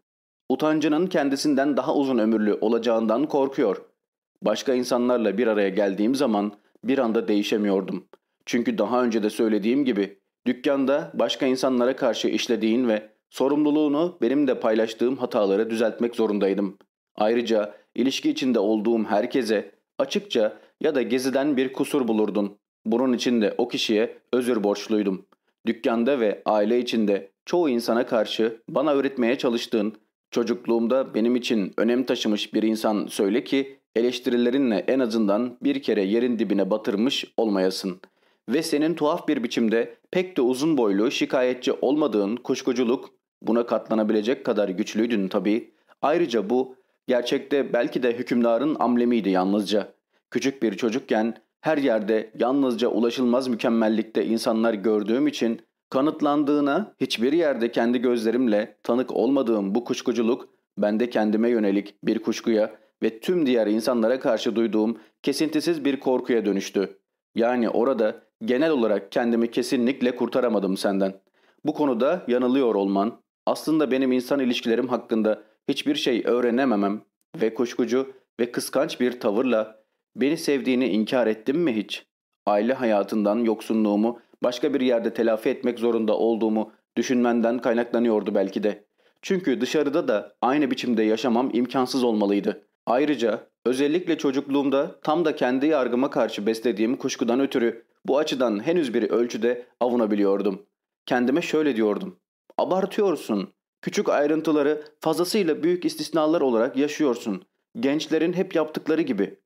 Utancının kendisinden daha uzun ömürlü olacağından korkuyor. Başka insanlarla bir araya geldiğim zaman bir anda değişemiyordum. Çünkü daha önce de söylediğim gibi dükkanda başka insanlara karşı işlediğin ve sorumluluğunu benim de paylaştığım hataları düzeltmek zorundaydım. Ayrıca ilişki içinde olduğum herkese açıkça ya da geziden bir kusur bulurdun. Bunun için de o kişiye özür borçluydum. Dükkanda ve aile içinde çoğu insana karşı bana öğretmeye çalıştığın, çocukluğumda benim için önem taşımış bir insan söyle ki eleştirilerinle en azından bir kere yerin dibine batırmış olmayasın. Ve senin tuhaf bir biçimde pek de uzun boylu şikayetçi olmadığın kuşkuculuk buna katlanabilecek kadar güçlüydün tabii. Ayrıca bu gerçekte belki de hükümdarın amlemiydi yalnızca. Küçük bir çocukken her yerde yalnızca ulaşılmaz mükemmellikte insanlar gördüğüm için kanıtlandığına hiçbir yerde kendi gözlerimle tanık olmadığım bu kuşkuculuk bende kendime yönelik bir kuşkuya ve tüm diğer insanlara karşı duyduğum kesintisiz bir korkuya dönüştü. Yani orada genel olarak kendimi kesinlikle kurtaramadım senden. Bu konuda yanılıyor olman, aslında benim insan ilişkilerim hakkında hiçbir şey öğrenememem ve kuşkucu ve kıskanç bir tavırla beni sevdiğini inkar ettim mi hiç? Aile hayatından yoksunluğumu başka bir yerde telafi etmek zorunda olduğumu düşünmenden kaynaklanıyordu belki de. Çünkü dışarıda da aynı biçimde yaşamam imkansız olmalıydı. Ayrıca özellikle çocukluğumda tam da kendi yargıma karşı beslediğim kuşkudan ötürü bu açıdan henüz bir ölçüde avunabiliyordum. Kendime şöyle diyordum. Abartıyorsun. Küçük ayrıntıları fazlasıyla büyük istisnalar olarak yaşıyorsun. Gençlerin hep yaptıkları gibi.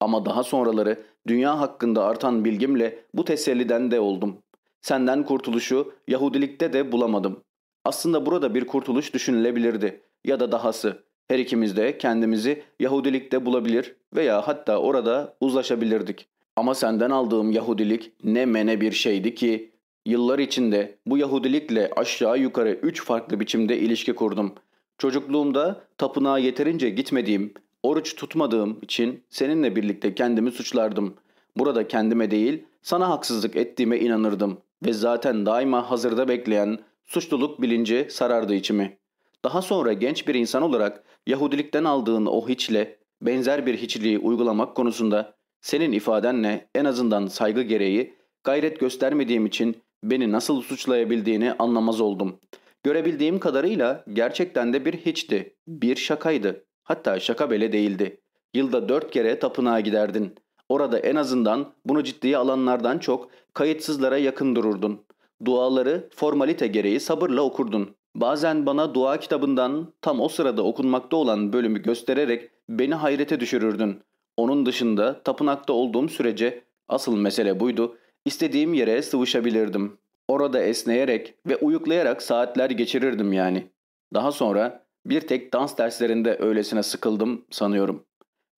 Ama daha sonraları dünya hakkında artan bilgimle bu teselliden de oldum. Senden kurtuluşu Yahudilikte de bulamadım. Aslında burada bir kurtuluş düşünülebilirdi. Ya da dahası her ikimiz de kendimizi Yahudilikte bulabilir veya hatta orada uzlaşabilirdik. Ama senden aldığım Yahudilik ne mene bir şeydi ki yıllar içinde bu Yahudilikle aşağı yukarı üç farklı biçimde ilişki kurdum. Çocukluğumda tapınağa yeterince gitmediğim, oruç tutmadığım için seninle birlikte kendimi suçlardım. Burada kendime değil, sana haksızlık ettiğime inanırdım ve zaten daima hazırda bekleyen suçluluk bilinci sarardı içimi. Daha sonra genç bir insan olarak Yahudilikten aldığın o hiçle benzer bir hiçliği uygulamak konusunda senin ifadenle en azından saygı gereği gayret göstermediğim için beni nasıl suçlayabildiğini anlamaz oldum. Görebildiğim kadarıyla gerçekten de bir hiçti, bir şakaydı. Hatta şaka bile değildi. Yılda dört kere tapınağa giderdin. Orada en azından bunu ciddiye alanlardan çok kayıtsızlara yakın dururdun. Duaları formalite gereği sabırla okurdun. Bazen bana dua kitabından tam o sırada okunmakta olan bölümü göstererek beni hayrete düşürürdün. Onun dışında tapınakta olduğum sürece asıl mesele buydu. İstediğim yere sıvışabilirdim. Orada esneyerek ve uyuklayarak saatler geçirirdim yani. Daha sonra bir tek dans derslerinde öylesine sıkıldım sanıyorum.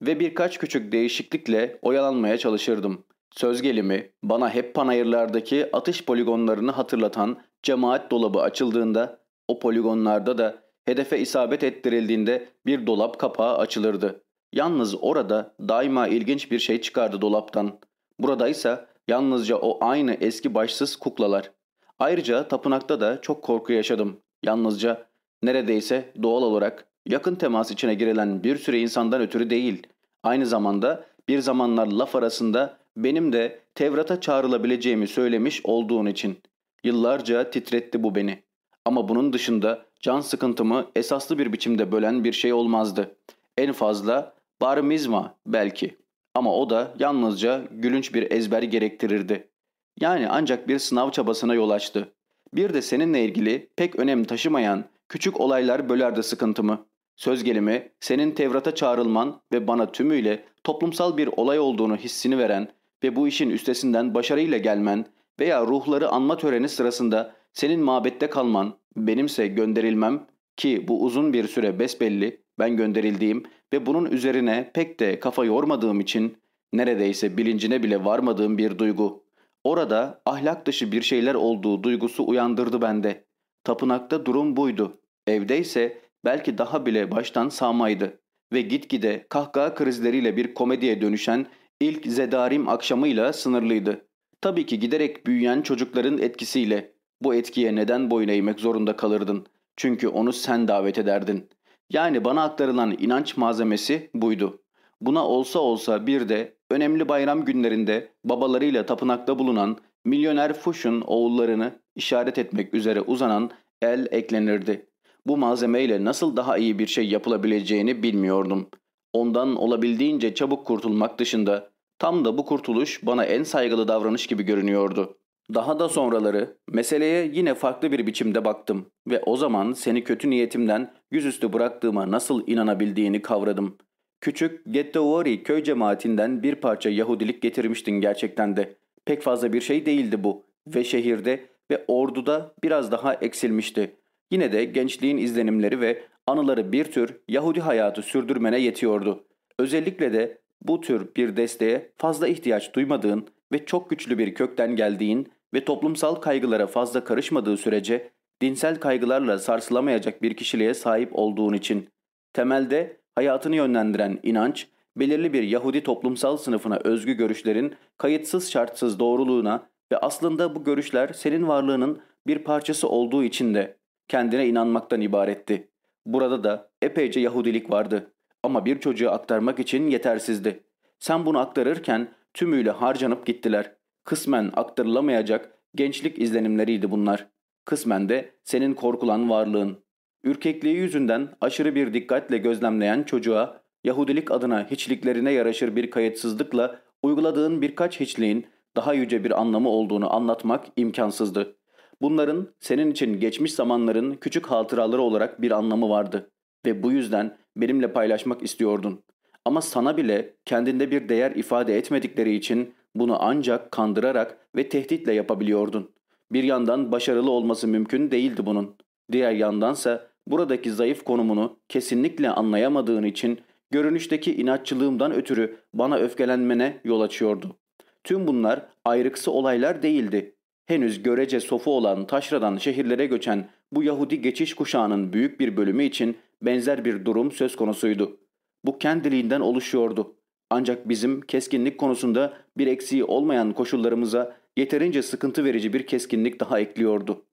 Ve birkaç küçük değişiklikle oyalanmaya çalışırdım. Söz gelimi bana hep panayırlardaki atış poligonlarını hatırlatan cemaat dolabı açıldığında o poligonlarda da hedefe isabet ettirildiğinde bir dolap kapağı açılırdı. Yalnız orada daima ilginç bir şey çıkardı dolaptan. Buradaysa yalnızca o aynı eski başsız kuklalar. Ayrıca tapınakta da çok korku yaşadım. Yalnızca neredeyse doğal olarak yakın temas içine girilen bir sürü insandan ötürü değil. Aynı zamanda bir zamanlar laf arasında benim de Tevrat'a çağrılabileceğimi söylemiş olduğun için. Yıllarca titretti bu beni. Ama bunun dışında can sıkıntımı esaslı bir biçimde bölen bir şey olmazdı. En fazla bar mizma belki. Ama o da yalnızca gülünç bir ezber gerektirirdi. Yani ancak bir sınav çabasına yol açtı. Bir de seninle ilgili pek önem taşımayan küçük olaylar bölerdi sıkıntımı. Söz gelimi senin Tevrat'a çağrılman ve bana tümüyle toplumsal bir olay olduğunu hissini veren ve bu işin üstesinden başarıyla gelmen veya ruhları anma töreni sırasında senin mabette kalman, benimse gönderilmem ki bu uzun bir süre besbelli ben gönderildiğim ve bunun üzerine pek de kafa yormadığım için neredeyse bilincine bile varmadığım bir duygu. Orada ahlak dışı bir şeyler olduğu duygusu uyandırdı bende. Tapınakta durum buydu. Evde ise belki daha bile baştan sağmaydı ve gitgide kahkaha krizleriyle bir komediye dönüşen ilk zedarim akşamıyla sınırlıydı. Tabii ki giderek büyüyen çocukların etkisiyle bu etkiye neden boyun eğmek zorunda kalırdın? Çünkü onu sen davet ederdin. Yani bana aktarılan inanç malzemesi buydu. Buna olsa olsa bir de önemli bayram günlerinde babalarıyla tapınakta bulunan milyoner Fush'un oğullarını işaret etmek üzere uzanan el eklenirdi. Bu malzemeyle nasıl daha iyi bir şey yapılabileceğini bilmiyordum. Ondan olabildiğince çabuk kurtulmak dışında tam da bu kurtuluş bana en saygılı davranış gibi görünüyordu. Daha da sonraları meseleye yine farklı bir biçimde baktım ve o zaman seni kötü niyetimden yüzüstü bıraktığıma nasıl inanabildiğini kavradım. Küçük Gettowori köy cemaatinden bir parça Yahudilik getirmiştin gerçekten de. Pek fazla bir şey değildi bu ve şehirde ve orduda biraz daha eksilmişti. Yine de gençliğin izlenimleri ve anıları bir tür Yahudi hayatı sürdürmene yetiyordu. Özellikle de bu tür bir desteğe fazla ihtiyaç duymadığın ve çok güçlü bir kökten geldiğin ve toplumsal kaygılara fazla karışmadığı sürece dinsel kaygılarla sarsılamayacak bir kişiliğe sahip olduğun için temelde hayatını yönlendiren inanç, belirli bir Yahudi toplumsal sınıfına özgü görüşlerin kayıtsız şartsız doğruluğuna ve aslında bu görüşler senin varlığının bir parçası olduğu için de kendine inanmaktan ibaretti. Burada da epeyce Yahudilik vardı ama bir çocuğa aktarmak için yetersizdi. Sen bunu aktarırken tümüyle harcanıp gittiler. Kısmen aktarılamayacak gençlik izlenimleriydi bunlar. Kısmen de senin korkulan varlığın. Ürkekliği yüzünden aşırı bir dikkatle gözlemleyen çocuğa Yahudilik adına hiçliklerine yaraşır bir kayıtsızlıkla uyguladığın birkaç hiçliğin daha yüce bir anlamı olduğunu anlatmak imkansızdı. Bunların senin için geçmiş zamanların küçük hatıraları olarak bir anlamı vardı ve bu yüzden benimle paylaşmak istiyordun. Ama sana bile kendinde bir değer ifade etmedikleri için bunu ancak kandırarak ve tehditle yapabiliyordun. Bir yandan başarılı olması mümkün değildi bunun. Diğer yandansa buradaki zayıf konumunu kesinlikle anlayamadığın için görünüşteki inatçılığımdan ötürü bana öfkelenmene yol açıyordu. Tüm bunlar ayrıksı olaylar değildi. Henüz görece sofu olan taşradan şehirlere göçen bu Yahudi geçiş kuşağının büyük bir bölümü için benzer bir durum söz konusuydu. Bu kendiliğinden oluşuyordu. Ancak bizim keskinlik konusunda bir eksiği olmayan koşullarımıza yeterince sıkıntı verici bir keskinlik daha ekliyordu.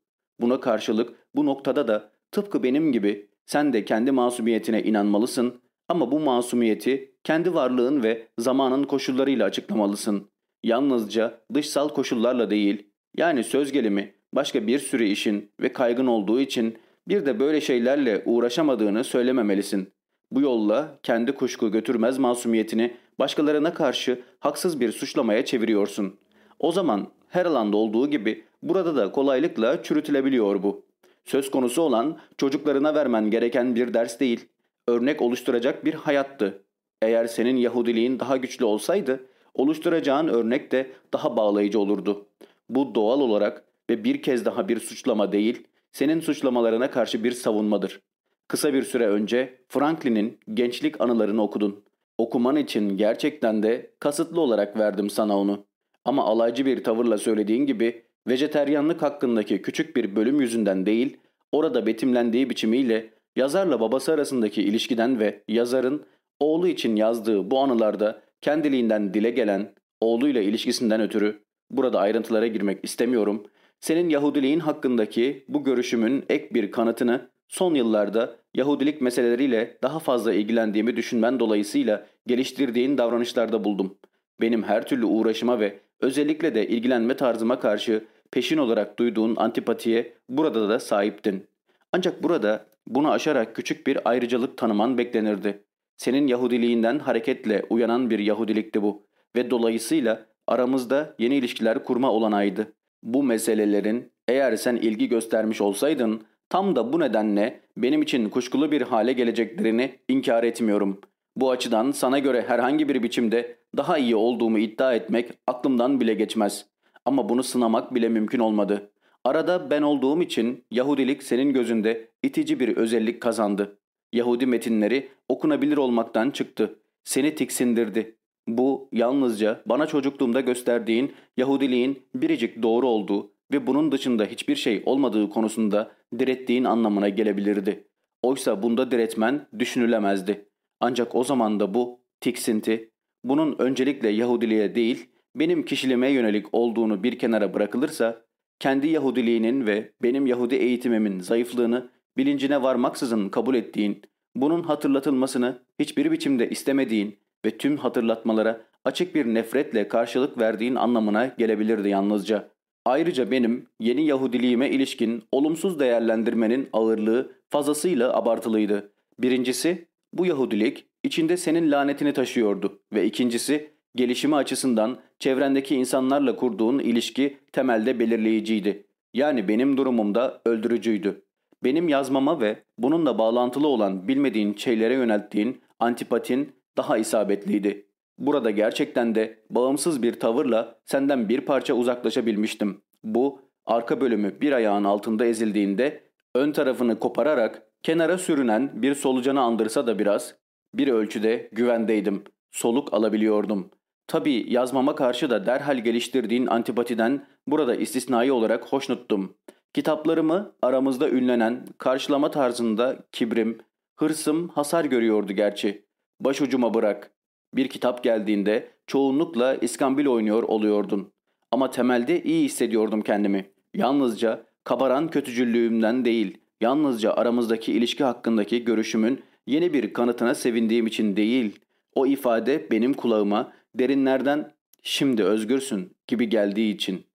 Buna karşılık bu noktada da tıpkı benim gibi sen de kendi masumiyetine inanmalısın ama bu masumiyeti kendi varlığın ve zamanın koşullarıyla açıklamalısın. Yalnızca dışsal koşullarla değil, yani söz gelimi başka bir sürü işin ve kaygın olduğu için bir de böyle şeylerle uğraşamadığını söylememelisin. Bu yolla kendi kuşku götürmez masumiyetini başkalarına karşı haksız bir suçlamaya çeviriyorsun. O zaman her alanda olduğu gibi burada da kolaylıkla çürütülebiliyor bu. Söz konusu olan çocuklarına vermen gereken bir ders değil, örnek oluşturacak bir hayattı. Eğer senin Yahudiliğin daha güçlü olsaydı, oluşturacağın örnek de daha bağlayıcı olurdu. Bu doğal olarak ve bir kez daha bir suçlama değil, senin suçlamalarına karşı bir savunmadır. Kısa bir süre önce Franklin'in gençlik anılarını okudun. Okuman için gerçekten de kasıtlı olarak verdim sana onu. Ama alaycı bir tavırla söylediğin gibi vejeteryanlık hakkındaki küçük bir bölüm yüzünden değil, orada betimlendiği biçimiyle yazarla babası arasındaki ilişkiden ve yazarın oğlu için yazdığı bu anılarda kendiliğinden dile gelen oğluyla ilişkisinden ötürü burada ayrıntılara girmek istemiyorum. Senin Yahudiliğin hakkındaki bu görüşümün ek bir kanıtını son yıllarda Yahudilik meseleleriyle daha fazla ilgilendiğimi düşünmen dolayısıyla geliştirdiğin davranışlarda buldum. Benim her türlü uğraşıma ve özellikle de ilgilenme tarzıma karşı peşin olarak duyduğun antipatiye burada da sahiptin. Ancak burada bunu aşarak küçük bir ayrıcalık tanıman beklenirdi. Senin Yahudiliğinden hareketle uyanan bir Yahudilikti bu ve dolayısıyla aramızda yeni ilişkiler kurma olanaydı. Bu meselelerin eğer sen ilgi göstermiş olsaydın tam da bu nedenle benim için kuşkulu bir hale geleceklerini inkar etmiyorum. Bu açıdan sana göre herhangi bir biçimde daha iyi olduğumu iddia etmek aklımdan bile geçmez. Ama bunu sınamak bile mümkün olmadı. Arada ben olduğum için Yahudilik senin gözünde itici bir özellik kazandı. Yahudi metinleri okunabilir olmaktan çıktı. Seni tiksindirdi. Bu yalnızca bana çocukluğumda gösterdiğin Yahudiliğin biricik doğru olduğu ve bunun dışında hiçbir şey olmadığı konusunda direttiğin anlamına gelebilirdi. Oysa bunda diretmen düşünülemezdi. Ancak o zaman da bu tiksinti, bunun öncelikle Yahudiliğe değil, benim kişiliğime yönelik olduğunu bir kenara bırakılırsa, kendi Yahudiliğinin ve benim Yahudi eğitimimin zayıflığını bilincine varmaksızın kabul ettiğin, bunun hatırlatılmasını hiçbir biçimde istemediğin ve tüm hatırlatmalara açık bir nefretle karşılık verdiğin anlamına gelebilirdi yalnızca. Ayrıca benim yeni Yahudiliğime ilişkin olumsuz değerlendirmenin ağırlığı fazlasıyla abartılıydı. Birincisi, bu Yahudilik içinde senin lanetini taşıyordu ve ikincisi, gelişimi açısından çevrendeki insanlarla kurduğun ilişki temelde belirleyiciydi. Yani benim durumumda öldürücüydü. Benim yazmama ve bununla bağlantılı olan bilmediğin şeylere yönelttiğin antipatin daha isabetliydi. Burada gerçekten de bağımsız bir tavırla senden bir parça uzaklaşabilmiştim. Bu arka bölümü bir ayağın altında ezildiğinde ön tarafını kopararak kenara sürünen bir solucanı andırsa da biraz bir ölçüde güvendeydim. Soluk alabiliyordum. Tabii yazmama karşı da derhal geliştirdiğin antipatiden burada istisnai olarak hoşnuttum. Kitaplarımı aramızda ünlenen karşılama tarzında kibrim, hırsım hasar görüyordu gerçi. Başucuma bırak. Bir kitap geldiğinde çoğunlukla iskambil oynuyor oluyordun. Ama temelde iyi hissediyordum kendimi. Yalnızca Kabaran kötücüllüğümden değil, yalnızca aramızdaki ilişki hakkındaki görüşümün yeni bir kanıtına sevindiğim için değil. O ifade benim kulağıma derinlerden şimdi özgürsün gibi geldiği için.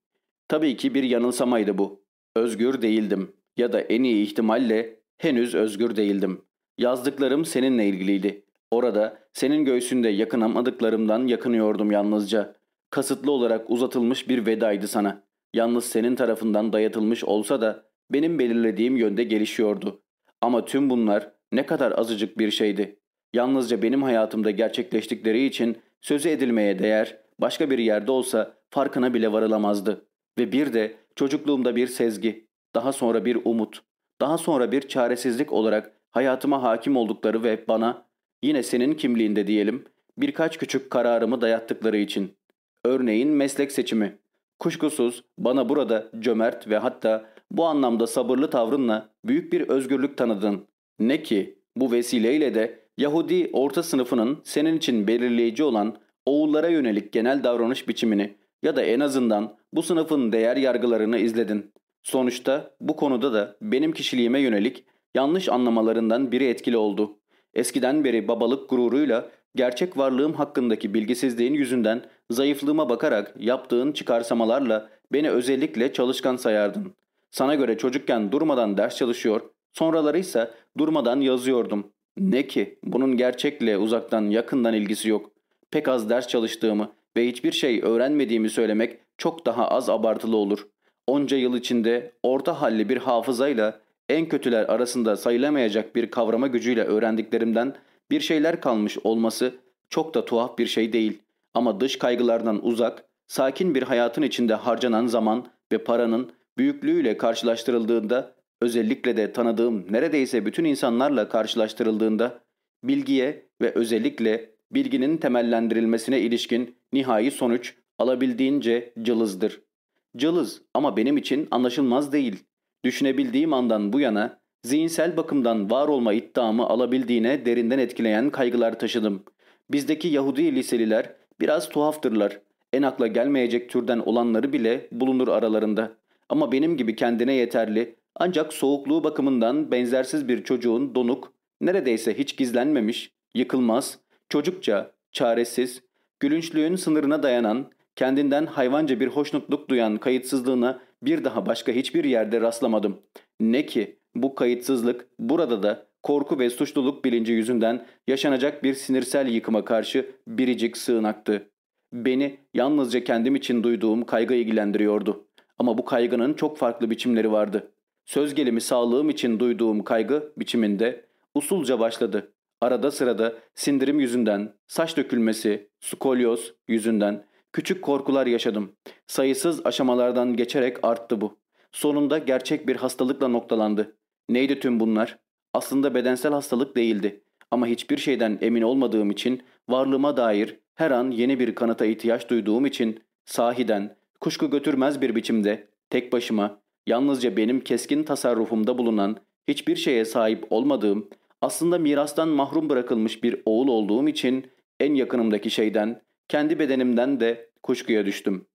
Tabii ki bir yanılsamaydı bu. Özgür değildim ya da en iyi ihtimalle henüz özgür değildim. Yazdıklarım seninle ilgiliydi. Orada senin göğsünde yakınamadıklarımdan yakınıyordum yalnızca. Kasıtlı olarak uzatılmış bir vedaydı sana. Yalnız senin tarafından dayatılmış olsa da benim belirlediğim yönde gelişiyordu. Ama tüm bunlar ne kadar azıcık bir şeydi. Yalnızca benim hayatımda gerçekleştikleri için sözü edilmeye değer, başka bir yerde olsa farkına bile varılamazdı. Ve bir de çocukluğumda bir sezgi, daha sonra bir umut, daha sonra bir çaresizlik olarak hayatıma hakim oldukları ve bana, yine senin kimliğinde diyelim, birkaç küçük kararımı dayattıkları için. Örneğin meslek seçimi. Kuşkusuz bana burada cömert ve hatta bu anlamda sabırlı tavrınla büyük bir özgürlük tanıdın. Ne ki bu vesileyle de Yahudi orta sınıfının senin için belirleyici olan oğullara yönelik genel davranış biçimini ya da en azından bu sınıfın değer yargılarını izledin. Sonuçta bu konuda da benim kişiliğime yönelik yanlış anlamalarından biri etkili oldu. Eskiden beri babalık gururuyla gerçek varlığım hakkındaki bilgisizliğin yüzünden zayıflığıma bakarak yaptığın çıkarsamalarla beni özellikle çalışkan sayardın. Sana göre çocukken durmadan ders çalışıyor, sonraları ise durmadan yazıyordum. Ne ki bunun gerçekle uzaktan yakından ilgisi yok. Pek az ders çalıştığımı ve hiçbir şey öğrenmediğimi söylemek çok daha az abartılı olur. Onca yıl içinde orta halli bir hafızayla en kötüler arasında sayılamayacak bir kavrama gücüyle öğrendiklerimden bir şeyler kalmış olması çok da tuhaf bir şey değil. Ama dış kaygılardan uzak, sakin bir hayatın içinde harcanan zaman ve paranın büyüklüğüyle karşılaştırıldığında, özellikle de tanıdığım neredeyse bütün insanlarla karşılaştırıldığında, bilgiye ve özellikle bilginin temellendirilmesine ilişkin nihai sonuç alabildiğince cılızdır. Cılız ama benim için anlaşılmaz değil. Düşünebildiğim andan bu yana zihinsel bakımdan var olma iddiamı alabildiğine derinden etkileyen kaygılar taşıdım. Bizdeki Yahudi liseliler biraz tuhaftırlar. En akla gelmeyecek türden olanları bile bulunur aralarında. Ama benim gibi kendine yeterli ancak soğukluğu bakımından benzersiz bir çocuğun donuk, neredeyse hiç gizlenmemiş, yıkılmaz, çocukça, çaresiz, gülünçlüğün sınırına dayanan, kendinden hayvanca bir hoşnutluk duyan kayıtsızlığına bir daha başka hiçbir yerde rastlamadım. Ne ki bu kayıtsızlık burada da korku ve suçluluk bilinci yüzünden yaşanacak bir sinirsel yıkıma karşı biricik sığınaktı. Beni yalnızca kendim için duyduğum kaygı ilgilendiriyordu. Ama bu kaygının çok farklı biçimleri vardı. Söz gelimi sağlığım için duyduğum kaygı biçiminde usulca başladı. Arada sırada sindirim yüzünden, saç dökülmesi, skolyoz yüzünden küçük korkular yaşadım. Sayısız aşamalardan geçerek arttı bu. Sonunda gerçek bir hastalıkla noktalandı. Neydi tüm bunlar? Aslında bedensel hastalık değildi. Ama hiçbir şeyden emin olmadığım için, varlığıma dair her an yeni bir kanıta ihtiyaç duyduğum için sahiden kuşku götürmez bir biçimde tek başıma yalnızca benim keskin tasarrufumda bulunan hiçbir şeye sahip olmadığım aslında mirastan mahrum bırakılmış bir oğul olduğum için en yakınımdaki şeyden, kendi bedenimden de kuşkuya düştüm.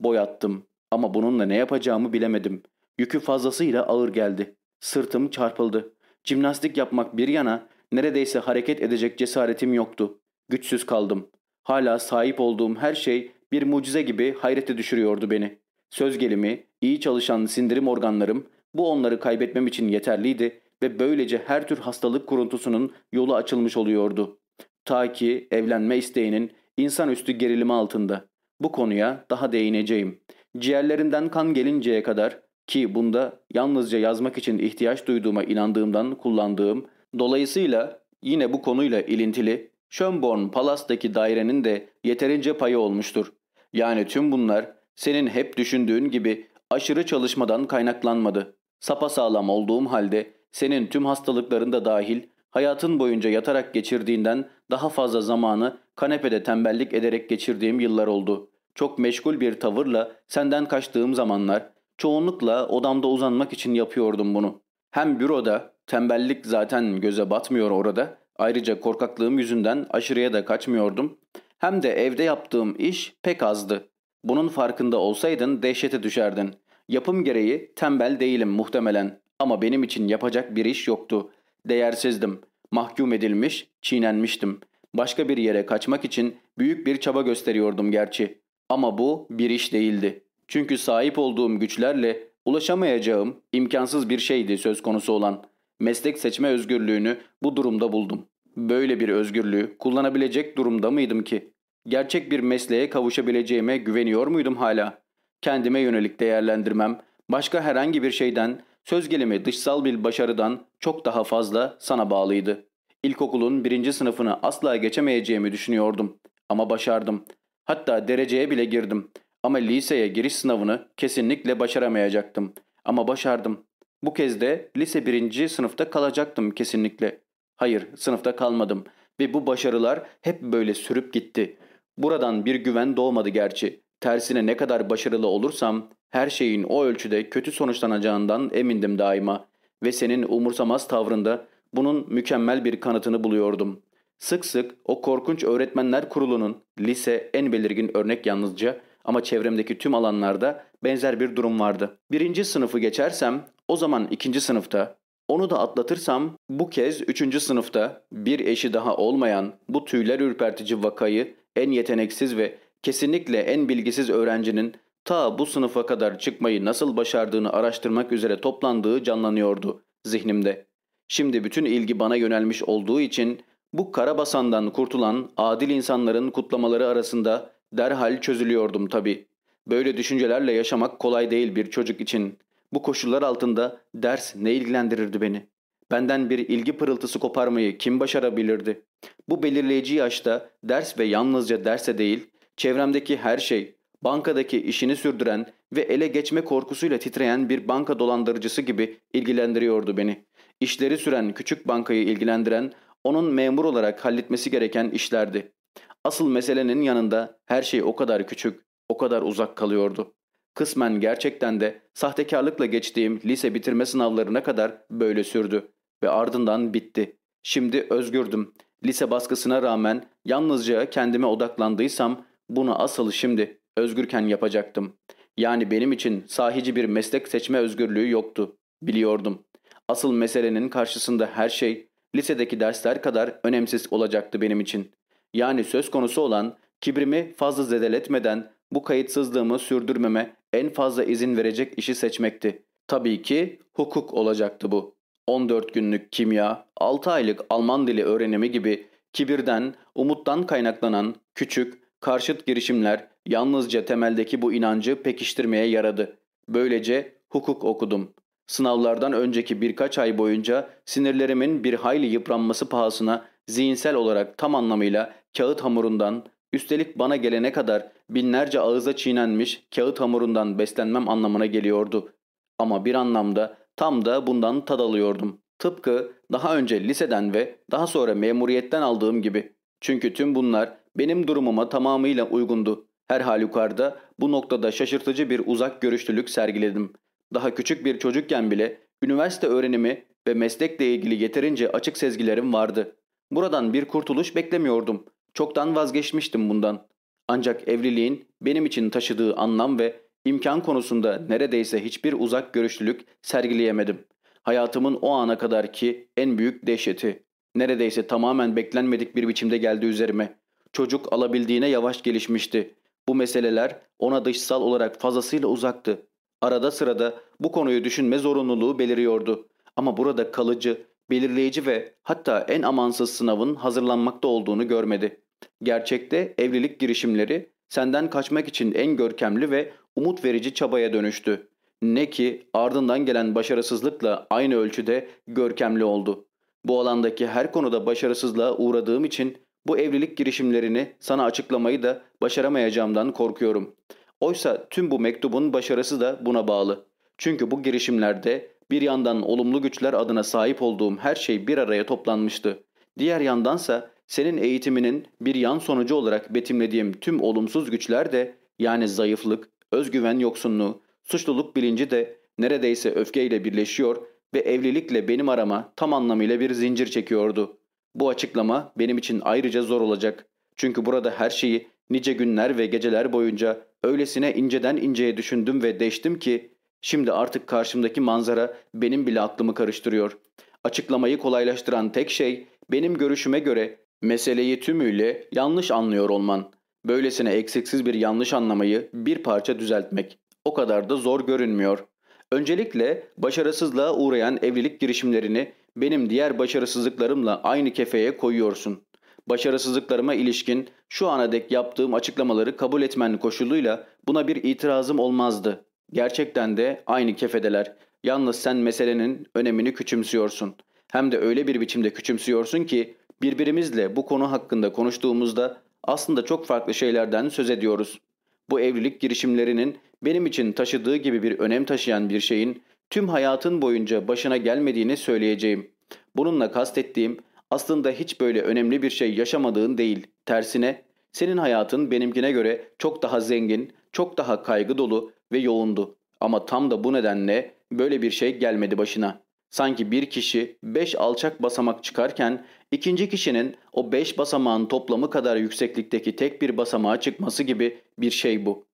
Boyattım ama bununla ne yapacağımı bilemedim. Yükü fazlasıyla ağır geldi. Sırtım çarpıldı. Cimnastik yapmak bir yana neredeyse hareket edecek cesaretim yoktu. Güçsüz kaldım. Hala sahip olduğum her şey bir mucize gibi hayrete düşürüyordu beni. Söz gelimi, iyi çalışan sindirim organlarım bu onları kaybetmem için yeterliydi ve böylece her tür hastalık kuruntusunun yolu açılmış oluyordu. Ta ki evlenme isteğinin insanüstü gerilimi altında. Bu konuya daha değineceğim. Ciğerlerinden kan gelinceye kadar ki bunda yalnızca yazmak için ihtiyaç duyduğuma inandığımdan kullandığım, dolayısıyla yine bu konuyla ilintili Schönborn Palas'taki dairenin de yeterince payı olmuştur. Yani tüm bunlar senin hep düşündüğün gibi aşırı çalışmadan kaynaklanmadı. Sapasağlam olduğum halde senin tüm hastalıkların da dahil hayatın boyunca yatarak geçirdiğinden daha fazla zamanı kanepede tembellik ederek geçirdiğim yıllar oldu. Çok meşgul bir tavırla senden kaçtığım zamanlar çoğunlukla odamda uzanmak için yapıyordum bunu. Hem büroda tembellik zaten göze batmıyor orada. Ayrıca korkaklığım yüzünden aşırıya da kaçmıyordum. Hem de evde yaptığım iş pek azdı. Bunun farkında olsaydın dehşete düşerdin. Yapım gereği tembel değilim muhtemelen ama benim için yapacak bir iş yoktu. Değersizdim. Mahkum edilmiş, çiğnenmiştim. Başka bir yere kaçmak için büyük bir çaba gösteriyordum gerçi. Ama bu bir iş değildi. Çünkü sahip olduğum güçlerle ulaşamayacağım imkansız bir şeydi söz konusu olan. Meslek seçme özgürlüğünü bu durumda buldum. Böyle bir özgürlüğü kullanabilecek durumda mıydım ki? Gerçek bir mesleğe kavuşabileceğime güveniyor muydum hala? Kendime yönelik değerlendirmem, başka herhangi bir şeyden, söz gelimi dışsal bir başarıdan çok daha fazla sana bağlıydı. İlkokulun birinci sınıfını asla geçemeyeceğimi düşünüyordum. Ama başardım. Hatta dereceye bile girdim. Ama liseye giriş sınavını kesinlikle başaramayacaktım. Ama başardım. Bu kez de lise birinci sınıfta kalacaktım kesinlikle. Hayır, sınıfta kalmadım. Ve bu başarılar hep böyle sürüp gitti. Buradan bir güven doğmadı gerçi. Tersine ne kadar başarılı olursam her şeyin o ölçüde kötü sonuçlanacağından emindim daima. Ve senin umursamaz tavrında bunun mükemmel bir kanıtını buluyordum. Sık sık o korkunç öğretmenler kurulunun lise en belirgin örnek yalnızca ama çevremdeki tüm alanlarda benzer bir durum vardı. Birinci sınıfı geçersem o zaman ikinci sınıfta, onu da atlatırsam bu kez üçüncü sınıfta bir eşi daha olmayan bu tüyler ürpertici vakayı en yeteneksiz ve kesinlikle en bilgisiz öğrencinin ta bu sınıfa kadar çıkmayı nasıl başardığını araştırmak üzere toplandığı canlanıyordu zihnimde. Şimdi bütün ilgi bana yönelmiş olduğu için bu karabasandan kurtulan adil insanların kutlamaları arasında derhal çözülüyordum tabii. Böyle düşüncelerle yaşamak kolay değil bir çocuk için. Bu koşullar altında ders ne ilgilendirirdi beni? Benden bir ilgi pırıltısı koparmayı kim başarabilirdi? Bu belirleyici yaşta ders ve yalnızca derse değil, çevremdeki her şey, bankadaki işini sürdüren ve ele geçme korkusuyla titreyen bir banka dolandırıcısı gibi ilgilendiriyordu beni. İşleri süren küçük bankayı ilgilendiren, onun memur olarak halletmesi gereken işlerdi. Asıl meselenin yanında her şey o kadar küçük, o kadar uzak kalıyordu. Kısmen gerçekten de sahtekarlıkla geçtiğim lise bitirme sınavlarına kadar böyle sürdü ve ardından bitti. Şimdi özgürdüm. Lise baskısına rağmen yalnızca kendime odaklandıysam bunu asıl şimdi özgürken yapacaktım. Yani benim için sahici bir meslek seçme özgürlüğü yoktu. Biliyordum. Asıl meselenin karşısında her şey lisedeki dersler kadar önemsiz olacaktı benim için. Yani söz konusu olan kibrimi fazla zedeletmeden bu kayıtsızlığımı sürdürmeme en fazla izin verecek işi seçmekti. Tabii ki hukuk olacaktı bu. 14 günlük kimya, 6 aylık Alman dili öğrenimi gibi kibirden, umuttan kaynaklanan küçük, karşıt girişimler yalnızca temeldeki bu inancı pekiştirmeye yaradı. Böylece hukuk okudum. Sınavlardan önceki birkaç ay boyunca sinirlerimin bir hayli yıpranması pahasına zihinsel olarak tam anlamıyla kağıt hamurundan, üstelik bana gelene kadar binlerce ağıza çiğnenmiş kağıt hamurundan beslenmem anlamına geliyordu. Ama bir anlamda tam da bundan tad alıyordum. Tıpkı daha önce liseden ve daha sonra memuriyetten aldığım gibi. Çünkü tüm bunlar benim durumuma tamamıyla uygundu. Her halükarda bu noktada şaşırtıcı bir uzak görüşlülük sergiledim. Daha küçük bir çocukken bile üniversite öğrenimi ve meslekle ilgili yeterince açık sezgilerim vardı. Buradan bir kurtuluş beklemiyordum. Çoktan vazgeçmiştim bundan. Ancak evliliğin benim için taşıdığı anlam ve imkan konusunda neredeyse hiçbir uzak görüşlülük sergileyemedim. Hayatımın o ana kadar ki en büyük dehşeti. Neredeyse tamamen beklenmedik bir biçimde geldi üzerime. Çocuk alabildiğine yavaş gelişmişti. Bu meseleler ona dışsal olarak fazlasıyla uzaktı. Arada sırada bu konuyu düşünme zorunluluğu beliriyordu. Ama burada kalıcı, belirleyici ve hatta en amansız sınavın hazırlanmakta olduğunu görmedi. Gerçekte evlilik girişimleri senden kaçmak için en görkemli ve umut verici çabaya dönüştü. Ne ki ardından gelen başarısızlıkla aynı ölçüde görkemli oldu. Bu alandaki her konuda başarısızlığa uğradığım için bu evlilik girişimlerini sana açıklamayı da başaramayacağımdan korkuyorum. Oysa tüm bu mektubun başarısı da buna bağlı. Çünkü bu girişimlerde bir yandan olumlu güçler adına sahip olduğum her şey bir araya toplanmıştı. Diğer yandansa senin eğitiminin bir yan sonucu olarak betimlediğim tüm olumsuz güçler de yani zayıflık, özgüven yoksunluğu, suçluluk bilinci de neredeyse öfkeyle birleşiyor ve evlilikle benim arama tam anlamıyla bir zincir çekiyordu. Bu açıklama benim için ayrıca zor olacak. Çünkü burada her şeyi nice günler ve geceler boyunca öylesine inceden inceye düşündüm ve deştim ki Şimdi artık karşımdaki manzara benim bile aklımı karıştırıyor. Açıklamayı kolaylaştıran tek şey benim görüşüme göre meseleyi tümüyle yanlış anlıyor olman. Böylesine eksiksiz bir yanlış anlamayı bir parça düzeltmek. O kadar da zor görünmüyor. Öncelikle başarısızlığa uğrayan evlilik girişimlerini benim diğer başarısızlıklarımla aynı kefeye koyuyorsun. Başarısızlıklarıma ilişkin şu ana dek yaptığım açıklamaları kabul etmen koşuluyla buna bir itirazım olmazdı. Gerçekten de aynı kefedeler. Yalnız sen meselenin önemini küçümsüyorsun. Hem de öyle bir biçimde küçümsüyorsun ki birbirimizle bu konu hakkında konuştuğumuzda aslında çok farklı şeylerden söz ediyoruz. Bu evlilik girişimlerinin benim için taşıdığı gibi bir önem taşıyan bir şeyin tüm hayatın boyunca başına gelmediğini söyleyeceğim. Bununla kastettiğim aslında hiç böyle önemli bir şey yaşamadığın değil. Tersine senin hayatın benimkine göre çok daha zengin, çok daha kaygı dolu ve yoğundu. Ama tam da bu nedenle böyle bir şey gelmedi başına. Sanki bir kişi beş alçak basamak çıkarken ikinci kişinin o beş basamağın toplamı kadar yükseklikteki tek bir basamağa çıkması gibi bir şey bu.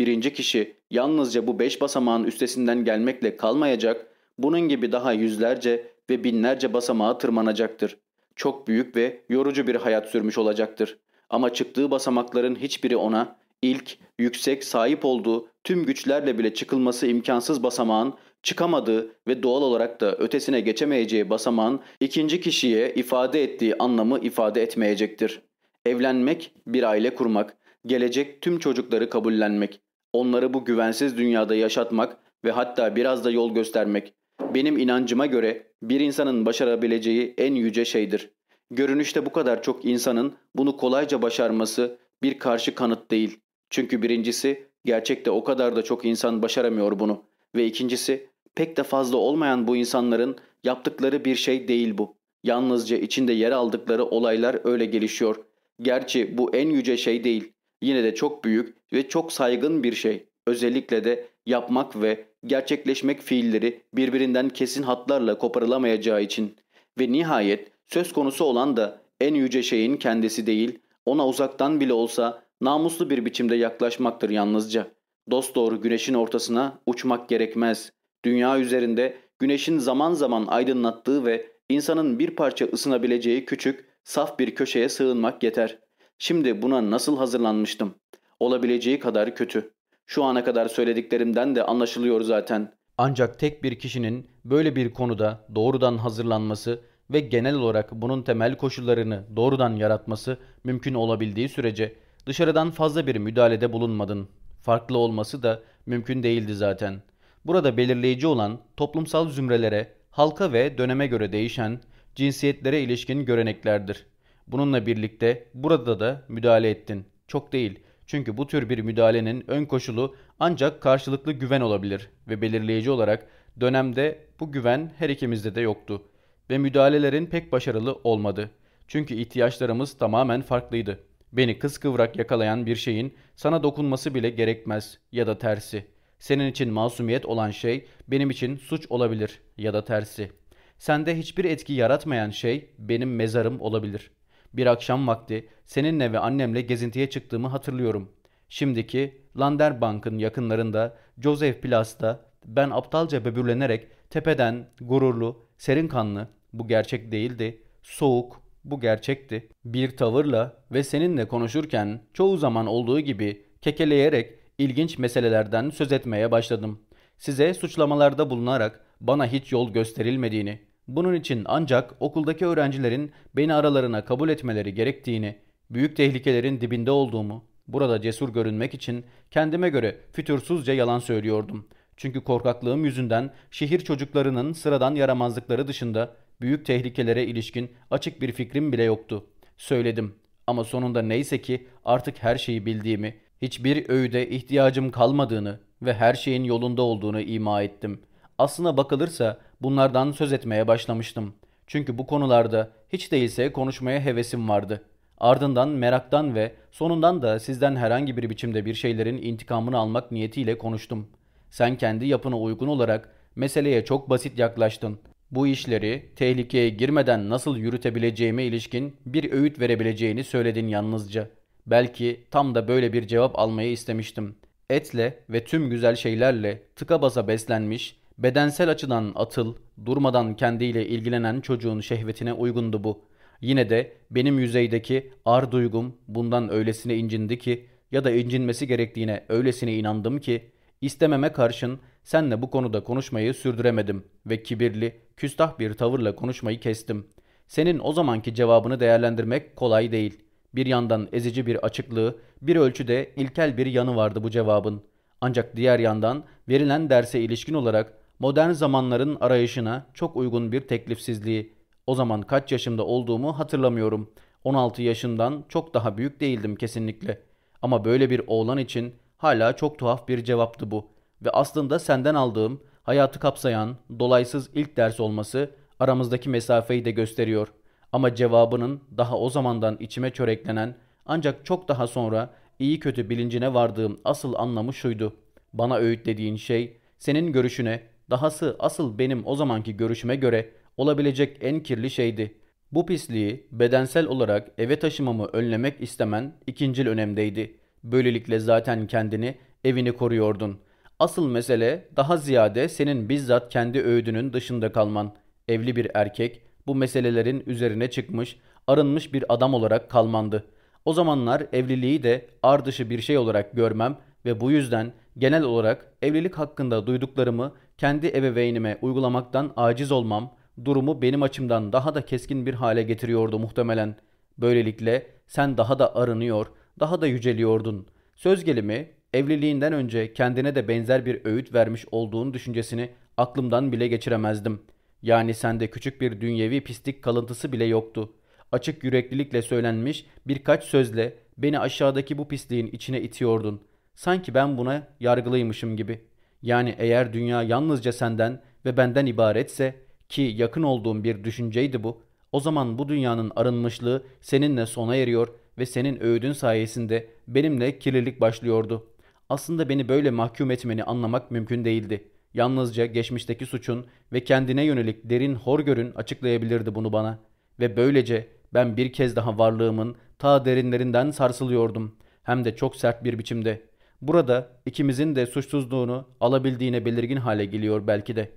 Birinci kişi yalnızca bu beş basamağın üstesinden gelmekle kalmayacak, bunun gibi daha yüzlerce ve binlerce basamağa tırmanacaktır. Çok büyük ve yorucu bir hayat sürmüş olacaktır. Ama çıktığı basamakların hiçbiri ona ilk, yüksek, sahip olduğu tüm güçlerle bile çıkılması imkansız basamağın çıkamadığı ve doğal olarak da ötesine geçemeyeceği basamağın ikinci kişiye ifade ettiği anlamı ifade etmeyecektir. Evlenmek, bir aile kurmak, gelecek tüm çocukları kabullenmek, onları bu güvensiz dünyada yaşatmak ve hatta biraz da yol göstermek, benim inancıma göre bir insanın başarabileceği en yüce şeydir. Görünüşte bu kadar çok insanın bunu kolayca başarması bir karşı kanıt değil. Çünkü birincisi gerçekte o kadar da çok insan başaramıyor bunu. Ve ikincisi pek de fazla olmayan bu insanların yaptıkları bir şey değil bu. Yalnızca içinde yer aldıkları olaylar öyle gelişiyor. Gerçi bu en yüce şey değil. Yine de çok büyük ve çok saygın bir şey. Özellikle de yapmak ve gerçekleşmek fiilleri birbirinden kesin hatlarla koparılamayacağı için. Ve nihayet söz konusu olan da en yüce şeyin kendisi değil, ona uzaktan bile olsa namuslu bir biçimde yaklaşmaktır yalnızca. Dost doğru güneşin ortasına uçmak gerekmez. Dünya üzerinde güneşin zaman zaman aydınlattığı ve insanın bir parça ısınabileceği küçük, saf bir köşeye sığınmak yeter. Şimdi buna nasıl hazırlanmıştım? Olabileceği kadar kötü. Şu ana kadar söylediklerimden de anlaşılıyor zaten. Ancak tek bir kişinin böyle bir konuda doğrudan hazırlanması ve genel olarak bunun temel koşullarını doğrudan yaratması mümkün olabildiği sürece dışarıdan fazla bir müdahalede bulunmadın. Farklı olması da mümkün değildi zaten. Burada belirleyici olan toplumsal zümrelere, halka ve döneme göre değişen cinsiyetlere ilişkin göreneklerdir. Bununla birlikte burada da müdahale ettin. Çok değil. Çünkü bu tür bir müdahalenin ön koşulu ancak karşılıklı güven olabilir ve belirleyici olarak dönemde bu güven her ikimizde de yoktu ve müdahalelerin pek başarılı olmadı. Çünkü ihtiyaçlarımız tamamen farklıydı. Beni kıskıvrak yakalayan bir şeyin sana dokunması bile gerekmez ya da tersi. Senin için masumiyet olan şey benim için suç olabilir ya da tersi. Sende hiçbir etki yaratmayan şey benim mezarım olabilir. Bir akşam vakti seninle ve annemle gezintiye çıktığımı hatırlıyorum. Şimdiki Landerbank'ın yakınlarında Joseph Plas'ta ben aptalca böbürlenerek tepeden gururlu, serin kanlı, bu gerçek değildi, soğuk, bu gerçekti. Bir tavırla ve seninle konuşurken çoğu zaman olduğu gibi kekeleyerek ilginç meselelerden söz etmeye başladım. Size suçlamalarda bulunarak bana hiç yol gösterilmediğini, bunun için ancak okuldaki öğrencilerin beni aralarına kabul etmeleri gerektiğini, büyük tehlikelerin dibinde olduğumu, burada cesur görünmek için kendime göre fütursuzca yalan söylüyordum. Çünkü korkaklığım yüzünden şehir çocuklarının sıradan yaramazlıkları dışında büyük tehlikelere ilişkin açık bir fikrim bile yoktu. Söyledim ama sonunda neyse ki artık her şeyi bildiğimi, hiçbir öğüde ihtiyacım kalmadığını ve her şeyin yolunda olduğunu ima ettim. Aslına bakılırsa bunlardan söz etmeye başlamıştım. Çünkü bu konularda hiç değilse konuşmaya hevesim vardı. Ardından meraktan ve sonundan da sizden herhangi bir biçimde bir şeylerin intikamını almak niyetiyle konuştum. Sen kendi yapına uygun olarak meseleye çok basit yaklaştın. Bu işleri tehlikeye girmeden nasıl yürütebileceğime ilişkin bir öğüt verebileceğini söyledin yalnızca. Belki tam da böyle bir cevap almayı istemiştim. etle ve tüm güzel şeylerle tıka basa beslenmiş, bedensel açıdan atıl, durmadan kendiyle ilgilenen çocuğun şehvetine uygundu bu. Yine de benim yüzeydeki ar duygum bundan öylesine incindi ki ya da incinmesi gerektiğine öylesine inandım ki istememe karşın senle bu konuda konuşmayı sürdüremedim ve kibirli, küstah bir tavırla konuşmayı kestim. Senin o zamanki cevabını değerlendirmek kolay değil. Bir yandan ezici bir açıklığı, bir ölçüde ilkel bir yanı vardı bu cevabın. Ancak diğer yandan verilen derse ilişkin olarak modern zamanların arayışına çok uygun bir teklifsizliği. O zaman kaç yaşımda olduğumu hatırlamıyorum. 16 yaşından çok daha büyük değildim kesinlikle. Ama böyle bir oğlan için hala çok tuhaf bir cevaptı bu. Ve aslında senden aldığım, hayatı kapsayan, dolaysız ilk ders olması aramızdaki mesafeyi de gösteriyor. Ama cevabının daha o zamandan içime çöreklenen ancak çok daha sonra iyi kötü bilincine vardığım asıl anlamı şuydu. Bana öğütlediğin şey senin görüşüne, dahası asıl benim o zamanki görüşüme göre olabilecek en kirli şeydi. Bu pisliği bedensel olarak eve taşımamı önlemek istemen ikincil önemdeydi. Böylelikle zaten kendini, evini koruyordun. Asıl mesele daha ziyade senin bizzat kendi öğüdünün dışında kalman. Evli bir erkek bu meselelerin üzerine çıkmış, arınmış bir adam olarak kalmandı. O zamanlar evliliği de ardışı bir şey olarak görmem ve bu yüzden genel olarak evlilik hakkında duyduklarımı kendi ebeveynime uygulamaktan aciz olmam, durumu benim açımdan daha da keskin bir hale getiriyordu muhtemelen. Böylelikle sen daha da arınıyor, daha da yüceliyordun. Söz gelimi evliliğinden önce kendine de benzer bir öğüt vermiş olduğun düşüncesini aklımdan bile geçiremezdim. Yani sende küçük bir dünyevi pislik kalıntısı bile yoktu. Açık yüreklilikle söylenmiş birkaç sözle beni aşağıdaki bu pisliğin içine itiyordun. Sanki ben buna yargılıymışım gibi. Yani eğer dünya yalnızca senden ve benden ibaretse ki yakın olduğum bir düşünceydi bu. O zaman bu dünyanın arınmışlığı seninle sona eriyor ve senin öğüdün sayesinde benimle kirlilik başlıyordu. Aslında beni böyle mahkum etmeni anlamak mümkün değildi. Yalnızca geçmişteki suçun ve kendine yönelik derin horgörün açıklayabilirdi bunu bana. Ve böylece ben bir kez daha varlığımın ta derinlerinden sarsılıyordum. Hem de çok sert bir biçimde. Burada ikimizin de suçsuzluğunu alabildiğine belirgin hale geliyor belki de.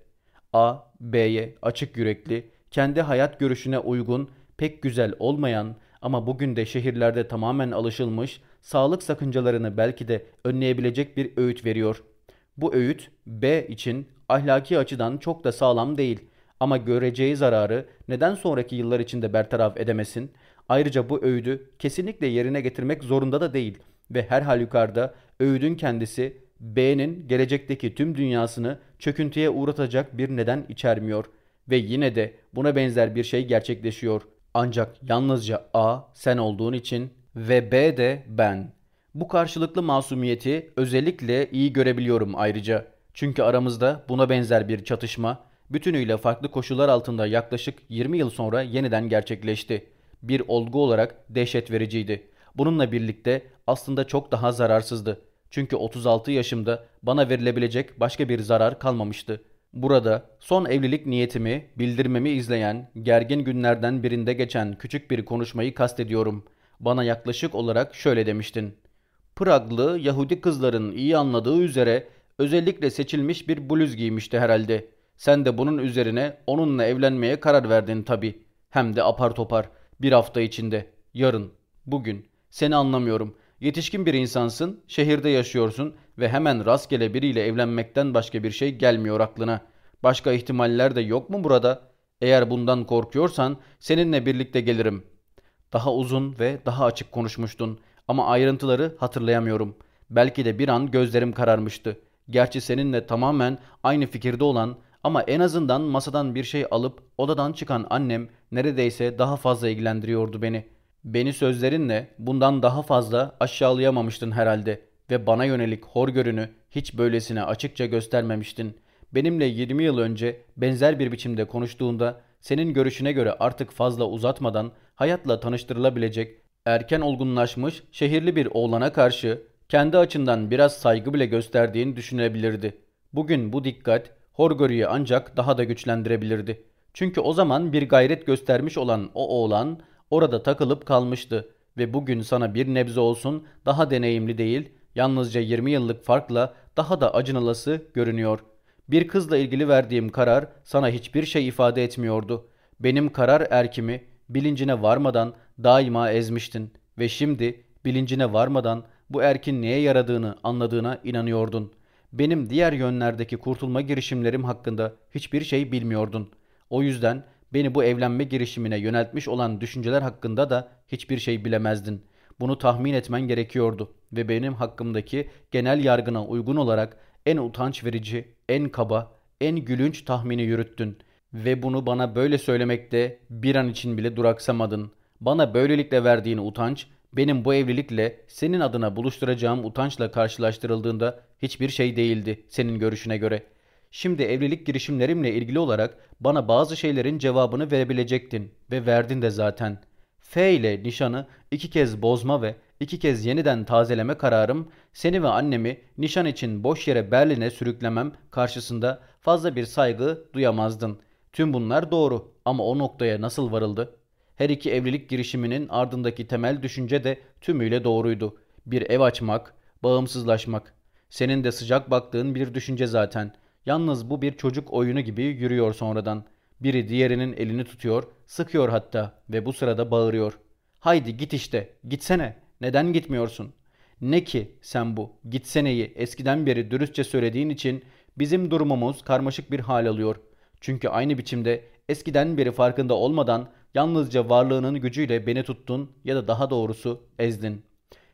A, B'ye açık yürekli, kendi hayat görüşüne uygun, pek güzel olmayan ama bugün de şehirlerde tamamen alışılmış, sağlık sakıncalarını belki de önleyebilecek bir öğüt veriyor. Bu öğüt B için ahlaki açıdan çok da sağlam değil ama göreceği zararı neden sonraki yıllar içinde bertaraf edemesin? Ayrıca bu öğüdü kesinlikle yerine getirmek zorunda da değil ve her halükarda öğüdün kendisi B'nin gelecekteki tüm dünyasını çöküntüye uğratacak bir neden içermiyor ve yine de buna benzer bir şey gerçekleşiyor. Ancak yalnızca A sen olduğun için ve B de ben. Bu karşılıklı masumiyeti özellikle iyi görebiliyorum ayrıca. Çünkü aramızda buna benzer bir çatışma bütünüyle farklı koşullar altında yaklaşık 20 yıl sonra yeniden gerçekleşti. Bir olgu olarak dehşet vericiydi. Bununla birlikte aslında çok daha zararsızdı. Çünkü 36 yaşımda bana verilebilecek başka bir zarar kalmamıştı. Burada son evlilik niyetimi bildirmemi izleyen gergin günlerden birinde geçen küçük bir konuşmayı kastediyorum. Bana yaklaşık olarak şöyle demiştin. Praglı Yahudi kızların iyi anladığı üzere özellikle seçilmiş bir bluz giymişti herhalde. Sen de bunun üzerine onunla evlenmeye karar verdin tabi. Hem de apar topar. Bir hafta içinde. Yarın. Bugün. Seni anlamıyorum. Yetişkin bir insansın, şehirde yaşıyorsun ve hemen rastgele biriyle evlenmekten başka bir şey gelmiyor aklına. Başka ihtimaller de yok mu burada? Eğer bundan korkuyorsan seninle birlikte gelirim. Daha uzun ve daha açık konuşmuştun ama ayrıntıları hatırlayamıyorum. Belki de bir an gözlerim kararmıştı. Gerçi seninle tamamen aynı fikirde olan ama en azından masadan bir şey alıp odadan çıkan annem neredeyse daha fazla ilgilendiriyordu beni. Beni sözlerinle bundan daha fazla aşağılayamamıştın herhalde ve bana yönelik horgörünü hiç böylesine açıkça göstermemiştin. Benimle 20 yıl önce benzer bir biçimde konuştuğunda senin görüşüne göre artık fazla uzatmadan hayatla tanıştırılabilecek erken olgunlaşmış şehirli bir oğlana karşı kendi açından biraz saygı bile gösterdiğini düşünebilirdi. Bugün bu dikkat Horgörü'yü ancak daha da güçlendirebilirdi. Çünkü o zaman bir gayret göstermiş olan o oğlan orada takılıp kalmıştı ve bugün sana bir nebze olsun daha deneyimli değil yalnızca 20 yıllık farkla daha da acınılası görünüyor. Bir kızla ilgili verdiğim karar sana hiçbir şey ifade etmiyordu. Benim karar erkimi bilincine varmadan daima ezmiştin ve şimdi bilincine varmadan bu erkin neye yaradığını anladığına inanıyordun. Benim diğer yönlerdeki kurtulma girişimlerim hakkında hiçbir şey bilmiyordun. O yüzden beni bu evlenme girişimine yöneltmiş olan düşünceler hakkında da hiçbir şey bilemezdin. Bunu tahmin etmen gerekiyordu ve benim hakkımdaki genel yargına uygun olarak en utanç verici, en kaba, en gülünç tahmini yürüttün ve bunu bana böyle söylemekte bir an için bile duraksamadın. Bana böylelikle verdiğin utanç benim bu evlilikle senin adına buluşturacağım utançla karşılaştırıldığında hiçbir şey değildi senin görüşüne göre. Şimdi evlilik girişimlerimle ilgili olarak bana bazı şeylerin cevabını verebilecektin ve verdin de zaten. F ile nişanı iki kez bozma ve iki kez yeniden tazeleme kararım seni ve annemi nişan için boş yere Berlin'e sürüklemem karşısında fazla bir saygı duyamazdın. Tüm bunlar doğru ama o noktaya nasıl varıldı? Her iki evlilik girişiminin ardındaki temel düşünce de tümüyle doğruydu. Bir ev açmak, bağımsızlaşmak. Senin de sıcak baktığın bir düşünce zaten. Yalnız bu bir çocuk oyunu gibi yürüyor sonradan. Biri diğerinin elini tutuyor, sıkıyor hatta ve bu sırada bağırıyor. Haydi git işte, gitsene. Neden gitmiyorsun? Ne ki sen bu gitseneyi eskiden beri dürüstçe söylediğin için bizim durumumuz karmaşık bir hal alıyor. Çünkü aynı biçimde eskiden beri farkında olmadan yalnızca varlığının gücüyle beni tuttun ya da daha doğrusu ezdin.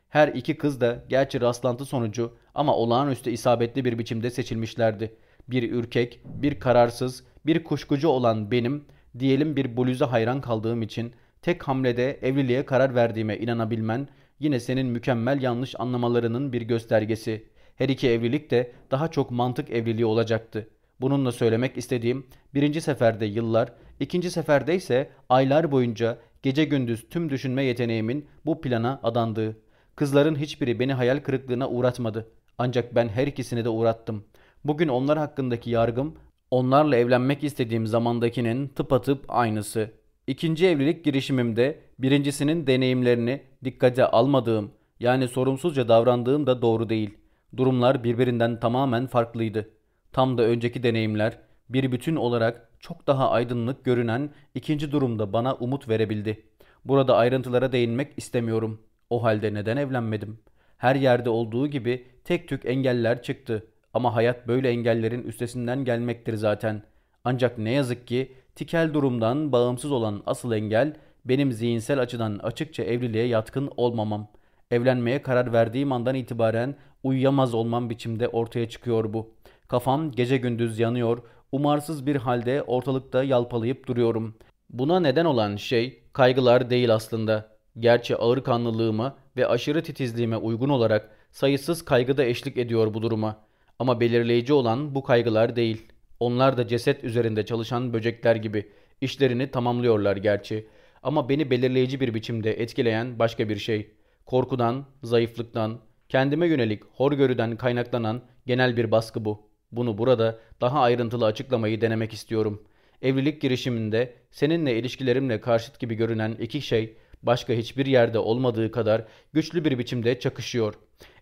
Her iki kız da gerçi rastlantı sonucu ama olağanüstü isabetli bir biçimde seçilmişlerdi. Bir ürkek, bir kararsız, bir kuşkucu olan benim, diyelim bir bluza hayran kaldığım için tek hamlede evliliğe karar verdiğime inanabilmen yine senin mükemmel yanlış anlamalarının bir göstergesi. Her iki evlilik de daha çok mantık evliliği olacaktı. Bununla söylemek istediğim birinci seferde yıllar, ikinci seferde ise aylar boyunca gece gündüz tüm düşünme yeteneğimin bu plana adandığı. Kızların hiçbiri beni hayal kırıklığına uğratmadı. Ancak ben her ikisini de uğrattım. Bugün onlar hakkındaki yargım onlarla evlenmek istediğim zamandakinin tıpatıp aynısı. İkinci evlilik girişimimde birincisinin deneyimlerini dikkate almadığım yani sorumsuzca davrandığım da doğru değil. Durumlar birbirinden tamamen farklıydı. Tam da önceki deneyimler bir bütün olarak çok daha aydınlık görünen ikinci durumda bana umut verebildi. Burada ayrıntılara değinmek istemiyorum. O halde neden evlenmedim? Her yerde olduğu gibi tek tük engeller çıktı. Ama hayat böyle engellerin üstesinden gelmektir zaten. Ancak ne yazık ki tikel durumdan bağımsız olan asıl engel benim zihinsel açıdan açıkça evliliğe yatkın olmamam. Evlenmeye karar verdiğim andan itibaren uyuyamaz olmam biçimde ortaya çıkıyor bu. Kafam gece gündüz yanıyor, umarsız bir halde ortalıkta yalpalayıp duruyorum. Buna neden olan şey kaygılar değil aslında. Gerçi ağır kanlılığıma ve aşırı titizliğime uygun olarak sayısız kaygı da eşlik ediyor bu duruma. Ama belirleyici olan bu kaygılar değil. Onlar da ceset üzerinde çalışan böcekler gibi işlerini tamamlıyorlar gerçi. Ama beni belirleyici bir biçimde etkileyen başka bir şey. Korkudan, zayıflıktan, kendime yönelik horgörüden kaynaklanan genel bir baskı bu. Bunu burada daha ayrıntılı açıklamayı denemek istiyorum. Evlilik girişiminde seninle ilişkilerimle karşıt gibi görünen iki şey başka hiçbir yerde olmadığı kadar güçlü bir biçimde çakışıyor.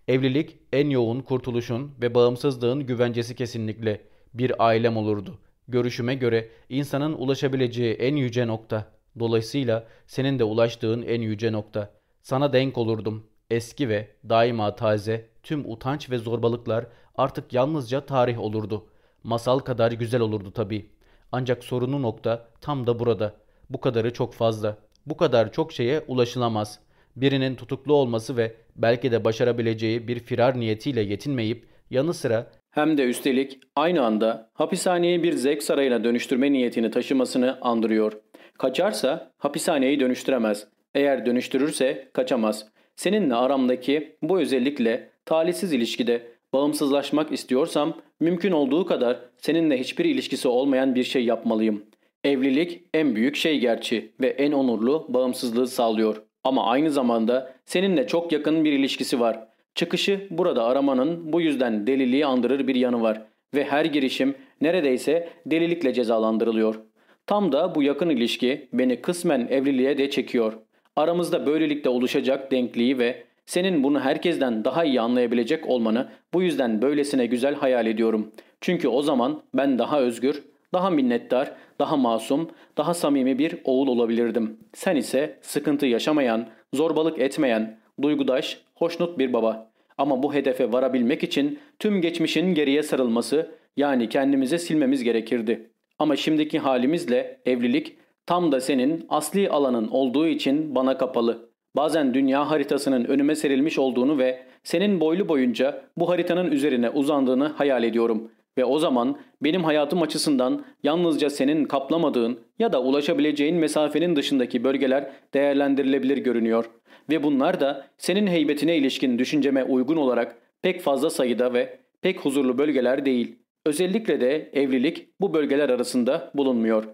Evlilik en yoğun kurtuluşun ve bağımsızlığın güvencesi kesinlikle bir ailem olurdu. Görüşüme göre insanın ulaşabileceği en yüce nokta. Dolayısıyla senin de ulaştığın en yüce nokta. Sana denk olurdum. Eski ve daima taze tüm utanç ve zorbalıklar artık yalnızca tarih olurdu. Masal kadar güzel olurdu tabii. Ancak sorunu nokta tam da burada. Bu kadarı çok fazla. Bu kadar çok şeye ulaşılamaz. Birinin tutuklu olması ve belki de başarabileceği bir firar niyetiyle yetinmeyip yanı sıra hem de üstelik aynı anda hapishaneyi bir zevk sarayına dönüştürme niyetini taşımasını andırıyor. Kaçarsa hapishaneyi dönüştüremez. Eğer dönüştürürse kaçamaz. Seninle aramdaki bu özellikle talihsiz ilişkide bağımsızlaşmak istiyorsam mümkün olduğu kadar seninle hiçbir ilişkisi olmayan bir şey yapmalıyım. Evlilik en büyük şey gerçi ve en onurlu bağımsızlığı sağlıyor. Ama aynı zamanda seninle çok yakın bir ilişkisi var. Çıkışı burada aramanın bu yüzden deliliği andırır bir yanı var ve her girişim neredeyse delilikle cezalandırılıyor. Tam da bu yakın ilişki beni kısmen evliliğe de çekiyor. Aramızda böylelikle oluşacak denkliği ve Senin bunu herkesten daha iyi anlayabilecek olmanı bu yüzden böylesine güzel hayal ediyorum. Çünkü o zaman ben daha özgür, daha minnettar, daha masum, daha samimi bir oğul olabilirdim. Sen ise sıkıntı yaşamayan, zorbalık etmeyen, duygudaş, hoşnut bir baba. Ama bu hedefe varabilmek için tüm geçmişin geriye sarılması yani kendimize silmemiz gerekirdi. Ama şimdiki halimizle evlilik tam da senin asli alanın olduğu için bana kapalı. Bazen dünya haritasının önüme serilmiş olduğunu ve senin boylu boyunca bu haritanın üzerine uzandığını hayal ediyorum. Ve o zaman benim hayatım açısından yalnızca senin kaplamadığın ya da ulaşabileceğin mesafenin dışındaki bölgeler değerlendirilebilir görünüyor. Ve bunlar da senin heybetine ilişkin düşünceme uygun olarak pek fazla sayıda ve pek huzurlu bölgeler değil. Özellikle de evlilik bu bölgeler arasında bulunmuyor.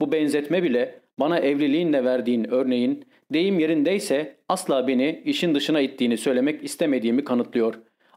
Bu benzetme bile bana evliliğinle verdiğin örneğin deyim yerindeyse asla beni işin dışına ittiğini söylemek istemediğimi kanıtlıyor.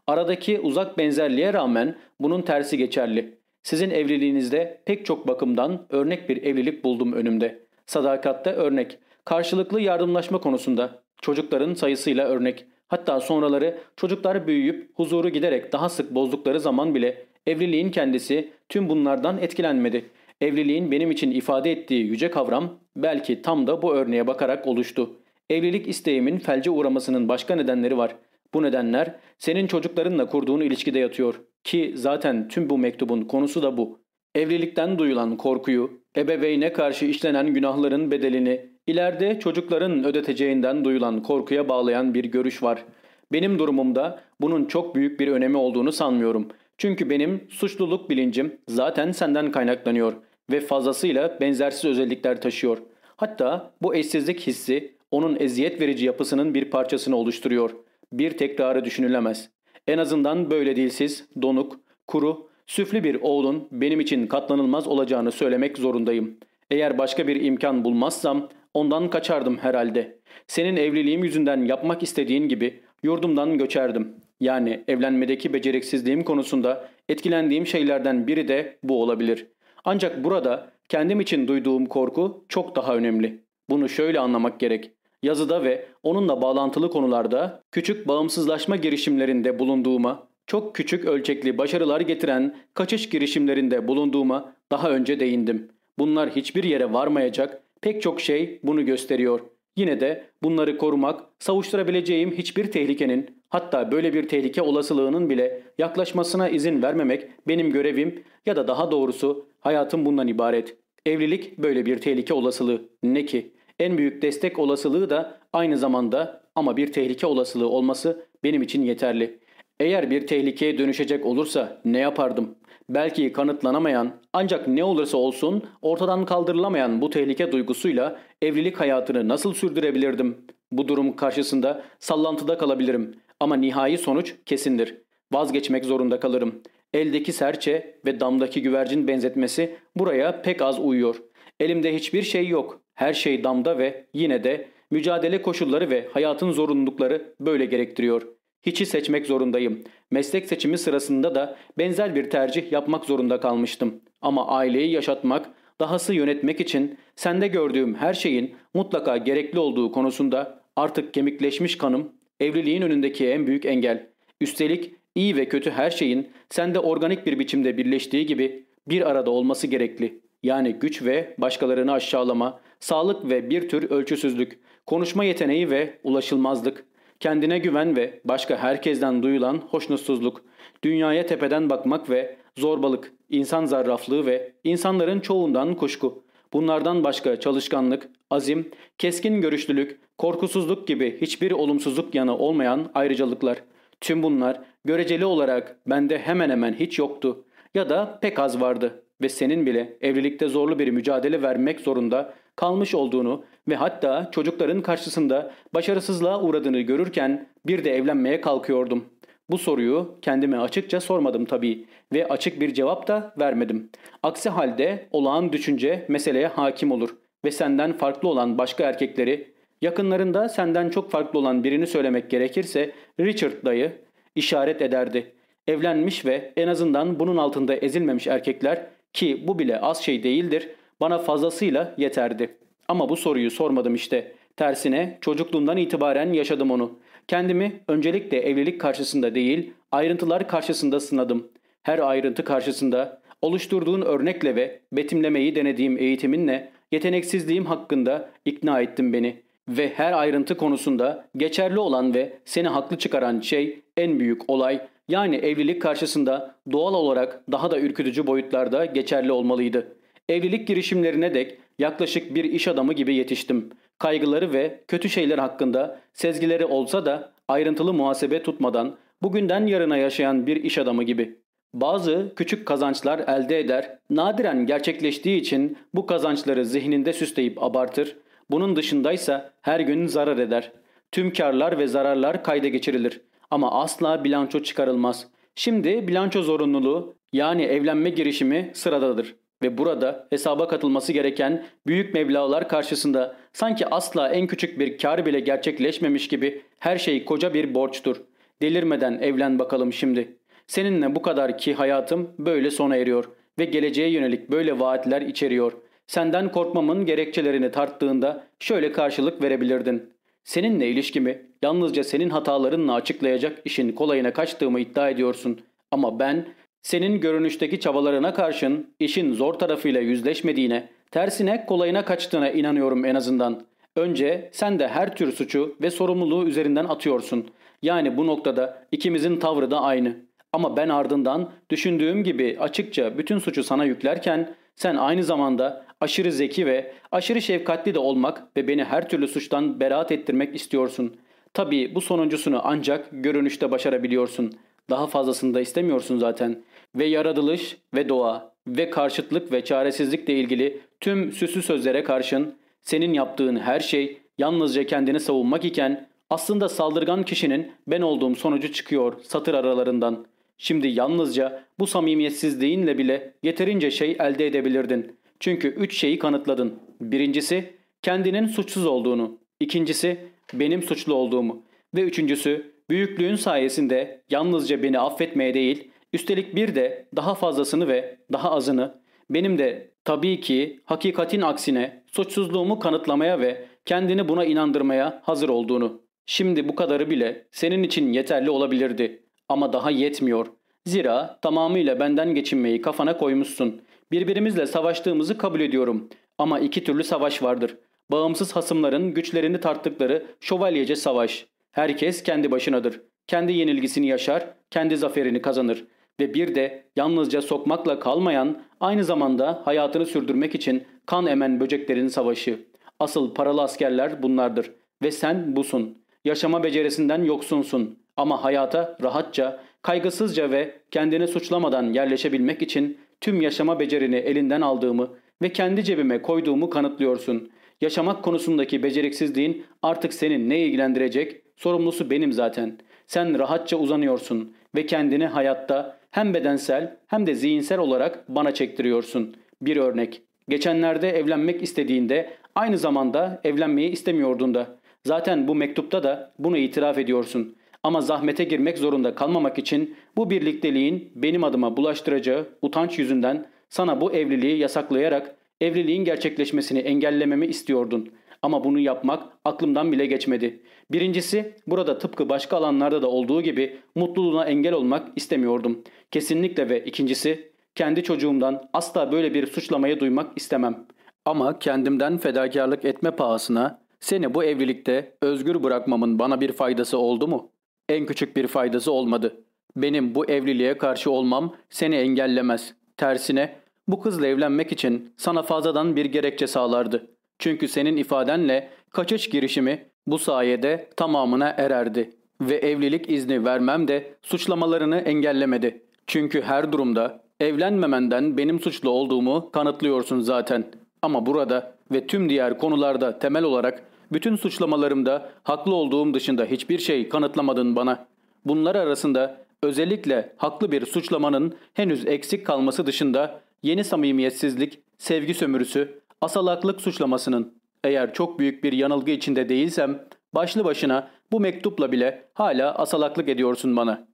Aradaki uzak benzerliğe rağmen bunun tersi geçerli. Sizin evliliğinizde pek çok bakımdan örnek bir evlilik buldum önümde. Sadakatte örnek, karşılıklı yardımlaşma konusunda, çocukların sayısıyla örnek. Hatta sonraları çocuklar büyüyüp huzuru giderek daha sık bozdukları zaman bile evliliğin kendisi tüm bunlardan etkilenmedi. Evliliğin benim için ifade ettiği yüce kavram belki tam da bu örneğe bakarak oluştu. Evlilik isteğimin felce uğramasının başka nedenleri var. Bu nedenler senin çocuklarınla kurduğun ilişkide yatıyor. Ki zaten tüm bu mektubun konusu da bu. Evlilikten duyulan korkuyu, ebeveyne karşı işlenen günahların bedelini, ileride çocukların ödeteceğinden duyulan korkuya bağlayan bir görüş var. Benim durumumda bunun çok büyük bir önemi olduğunu sanmıyorum. Çünkü benim suçluluk bilincim zaten senden kaynaklanıyor ve fazlasıyla benzersiz özellikler taşıyor. Hatta bu eşsizlik hissi onun eziyet verici yapısının bir parçasını oluşturuyor. Bir tekrarı düşünülemez. En azından böyle dilsiz, donuk, kuru, süflü bir oğlun benim için katlanılmaz olacağını söylemek zorundayım. Eğer başka bir imkan bulmazsam ondan kaçardım herhalde. Senin evliliğim yüzünden yapmak istediğin gibi yurdumdan göçerdim. Yani evlenmedeki beceriksizliğim konusunda etkilendiğim şeylerden biri de bu olabilir. Ancak burada kendim için duyduğum korku çok daha önemli. Bunu şöyle anlamak gerek. Yazıda ve onunla bağlantılı konularda küçük bağımsızlaşma girişimlerinde bulunduğuma, çok küçük ölçekli başarılar getiren kaçış girişimlerinde bulunduğuma daha önce değindim. Bunlar hiçbir yere varmayacak, pek çok şey bunu gösteriyor. Yine de bunları korumak, savuşturabileceğim hiçbir tehlikenin, hatta böyle bir tehlike olasılığının bile yaklaşmasına izin vermemek benim görevim ya da daha doğrusu hayatım bundan ibaret. Evlilik böyle bir tehlike olasılığı. Ne ki? En büyük destek olasılığı da aynı zamanda ama bir tehlike olasılığı olması benim için yeterli. Eğer bir tehlikeye dönüşecek olursa ne yapardım? Belki kanıtlanamayan ancak ne olursa olsun ortadan kaldırılamayan bu tehlike duygusuyla evlilik hayatını nasıl sürdürebilirdim? Bu durum karşısında sallantıda kalabilirim ama nihai sonuç kesindir. Vazgeçmek zorunda kalırım. Eldeki serçe ve damdaki güvercin benzetmesi buraya pek az uyuyor. Elimde hiçbir şey yok. Her şey damda ve yine de mücadele koşulları ve hayatın zorunlulukları böyle gerektiriyor. Hiçi seçmek zorundayım. Meslek seçimi sırasında da benzer bir tercih yapmak zorunda kalmıştım. Ama aileyi yaşatmak, dahası yönetmek için sende gördüğüm her şeyin mutlaka gerekli olduğu konusunda artık kemikleşmiş kanım evliliğin önündeki en büyük engel. Üstelik iyi ve kötü her şeyin sende organik bir biçimde birleştiği gibi bir arada olması gerekli. Yani güç ve başkalarını aşağılama, sağlık ve bir tür ölçüsüzlük, konuşma yeteneği ve ulaşılmazlık, kendine güven ve başka herkesten duyulan hoşnutsuzluk, dünyaya tepeden bakmak ve zorbalık, insan zarraflığı ve insanların çoğundan kuşku. Bunlardan başka çalışkanlık, azim, keskin görüşlülük, korkusuzluk gibi hiçbir olumsuzluk yanı olmayan ayrıcalıklar. Tüm bunlar göreceli olarak bende hemen hemen hiç yoktu ya da pek az vardı ve senin bile evlilikte zorlu bir mücadele vermek zorunda kalmış olduğunu ve hatta çocukların karşısında başarısızlığa uğradığını görürken bir de evlenmeye kalkıyordum. Bu soruyu kendime açıkça sormadım tabii ve açık bir cevap da vermedim. Aksi halde olağan düşünce meseleye hakim olur ve senden farklı olan başka erkekleri, yakınlarında senden çok farklı olan birini söylemek gerekirse Richard dayı işaret ederdi. Evlenmiş ve en azından bunun altında ezilmemiş erkekler ki bu bile az şey değildir bana fazlasıyla yeterdi. Ama bu soruyu sormadım işte. Tersine çocukluğumdan itibaren yaşadım onu. Kendimi öncelikle evlilik karşısında değil, ayrıntılar karşısında sınadım. Her ayrıntı karşısında oluşturduğun örnekle ve betimlemeyi denediğim eğitiminle yeteneksizliğim hakkında ikna ettin beni. Ve her ayrıntı konusunda geçerli olan ve seni haklı çıkaran şey en büyük olay yani evlilik karşısında doğal olarak daha da ürkütücü boyutlarda geçerli olmalıydı. Evlilik girişimlerine dek yaklaşık bir iş adamı gibi yetiştim. Kaygıları ve kötü şeyler hakkında sezgileri olsa da ayrıntılı muhasebe tutmadan bugünden yarına yaşayan bir iş adamı gibi. Bazı küçük kazançlar elde eder, nadiren gerçekleştiği için bu kazançları zihninde süsleyip abartır, bunun dışındaysa her gün zarar eder. Tüm karlar ve zararlar kayda geçirilir ama asla bilanço çıkarılmaz. Şimdi bilanço zorunluluğu yani evlenme girişimi sıradadır ve burada hesaba katılması gereken büyük meblalar karşısında sanki asla en küçük bir kar bile gerçekleşmemiş gibi her şey koca bir borçtur. Delirmeden evlen bakalım şimdi. Seninle bu kadar ki hayatım böyle sona eriyor ve geleceğe yönelik böyle vaatler içeriyor. Senden korkmamın gerekçelerini tarttığında şöyle karşılık verebilirdin. Seninle ilişkimi yalnızca senin hatalarınla açıklayacak işin kolayına kaçtığımı iddia ediyorsun. Ama ben senin görünüşteki çabalarına karşın işin zor tarafıyla yüzleşmediğine, tersine kolayına kaçtığına inanıyorum en azından. Önce sen de her tür suçu ve sorumluluğu üzerinden atıyorsun. Yani bu noktada ikimizin tavrı da aynı. Ama ben ardından düşündüğüm gibi açıkça bütün suçu sana yüklerken sen aynı zamanda aşırı zeki ve aşırı şefkatli de olmak ve beni her türlü suçtan beraat ettirmek istiyorsun. Tabii bu sonuncusunu ancak görünüşte başarabiliyorsun. Daha fazlasını da istemiyorsun zaten. Ve yaratılış ve doğa ve karşıtlık ve çaresizlikle ilgili tüm süslü sözlere karşın senin yaptığın her şey yalnızca kendini savunmak iken aslında saldırgan kişinin ben olduğum sonucu çıkıyor satır aralarından. Şimdi yalnızca bu samimiyetsizliğinle bile yeterince şey elde edebilirdin. Çünkü üç şeyi kanıtladın. Birincisi kendinin suçsuz olduğunu. İkincisi benim suçlu olduğumu. Ve üçüncüsü büyüklüğün sayesinde yalnızca beni affetmeye değil, üstelik bir de daha fazlasını ve daha azını, benim de tabii ki hakikatin aksine suçsuzluğumu kanıtlamaya ve kendini buna inandırmaya hazır olduğunu. Şimdi bu kadarı bile senin için yeterli olabilirdi. Ama daha yetmiyor. Zira tamamıyla benden geçinmeyi kafana koymuşsun. Birbirimizle savaştığımızı kabul ediyorum. Ama iki türlü savaş vardır. Bağımsız hasımların güçlerini tarttıkları şövalyece savaş. Herkes kendi başınadır. Kendi yenilgisini yaşar, kendi zaferini kazanır. Ve bir de yalnızca sokmakla kalmayan, aynı zamanda hayatını sürdürmek için kan emen böceklerin savaşı. Asıl paralı askerler bunlardır. Ve sen busun. Yaşama becerisinden yoksunsun. Ama hayata rahatça, kaygısızca ve kendini suçlamadan yerleşebilmek için tüm yaşama becerini elinden aldığımı ve kendi cebime koyduğumu kanıtlıyorsun. Yaşamak konusundaki beceriksizliğin artık senin ne ilgilendirecek? Sorumlusu benim zaten. Sen rahatça uzanıyorsun ve kendini hayatta hem bedensel hem de zihinsel olarak bana çektiriyorsun. Bir örnek. Geçenlerde evlenmek istediğinde aynı zamanda evlenmeyi istemiyordun da. Zaten bu mektupta da bunu itiraf ediyorsun. Ama zahmete girmek zorunda kalmamak için bu birlikteliğin benim adıma bulaştıracağı utanç yüzünden sana bu evliliği yasaklayarak evliliğin gerçekleşmesini engellememi istiyordun. Ama bunu yapmak aklımdan bile geçmedi. Birincisi burada tıpkı başka alanlarda da olduğu gibi mutluluğuna engel olmak istemiyordum. Kesinlikle ve ikincisi kendi çocuğumdan asla böyle bir suçlamayı duymak istemem. Ama kendimden fedakarlık etme pahasına seni bu evlilikte özgür bırakmamın bana bir faydası oldu mu? En küçük bir faydası olmadı. Benim bu evliliğe karşı olmam seni engellemez. Tersine bu kızla evlenmek için sana fazladan bir gerekçe sağlardı. Çünkü senin ifadenle kaçış girişimi bu sayede tamamına ererdi. Ve evlilik izni vermem de suçlamalarını engellemedi. Çünkü her durumda evlenmemenden benim suçlu olduğumu kanıtlıyorsun zaten. Ama burada ve tüm diğer konularda temel olarak bütün suçlamalarımda haklı olduğum dışında hiçbir şey kanıtlamadın bana. Bunlar arasında özellikle haklı bir suçlamanın henüz eksik kalması dışında yeni samimiyetsizlik, sevgi sömürüsü, asalaklık suçlamasının eğer çok büyük bir yanılgı içinde değilsem başlı başına bu mektupla bile hala asalaklık ediyorsun bana.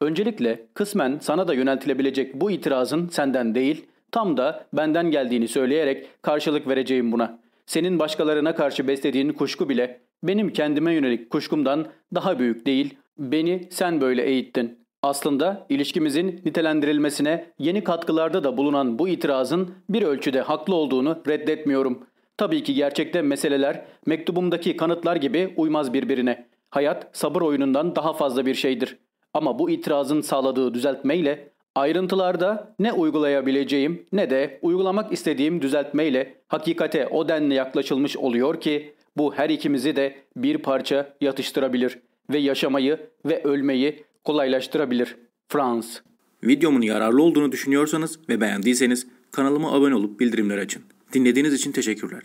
Öncelikle kısmen sana da yöneltilebilecek bu itirazın senden değil, tam da benden geldiğini söyleyerek karşılık vereceğim buna. Senin başkalarına karşı beslediğin kuşku bile benim kendime yönelik kuşkumdan daha büyük değil. Beni sen böyle eğittin. Aslında ilişkimizin nitelendirilmesine yeni katkılarda da bulunan bu itirazın bir ölçüde haklı olduğunu reddetmiyorum. Tabii ki gerçekte meseleler mektubumdaki kanıtlar gibi uymaz birbirine. Hayat sabır oyunundan daha fazla bir şeydir. Ama bu itirazın sağladığı düzeltmeyle ayrıntılarda ne uygulayabileceğim ne de uygulamak istediğim düzeltmeyle hakikate o denli yaklaşılmış oluyor ki bu her ikimizi de bir parça yatıştırabilir ve yaşamayı ve ölmeyi kolaylaştırabilir. Frans Videomun yararlı olduğunu düşünüyorsanız ve beğendiyseniz kanalıma abone olup bildirimleri açın. Dinlediğiniz için teşekkürler.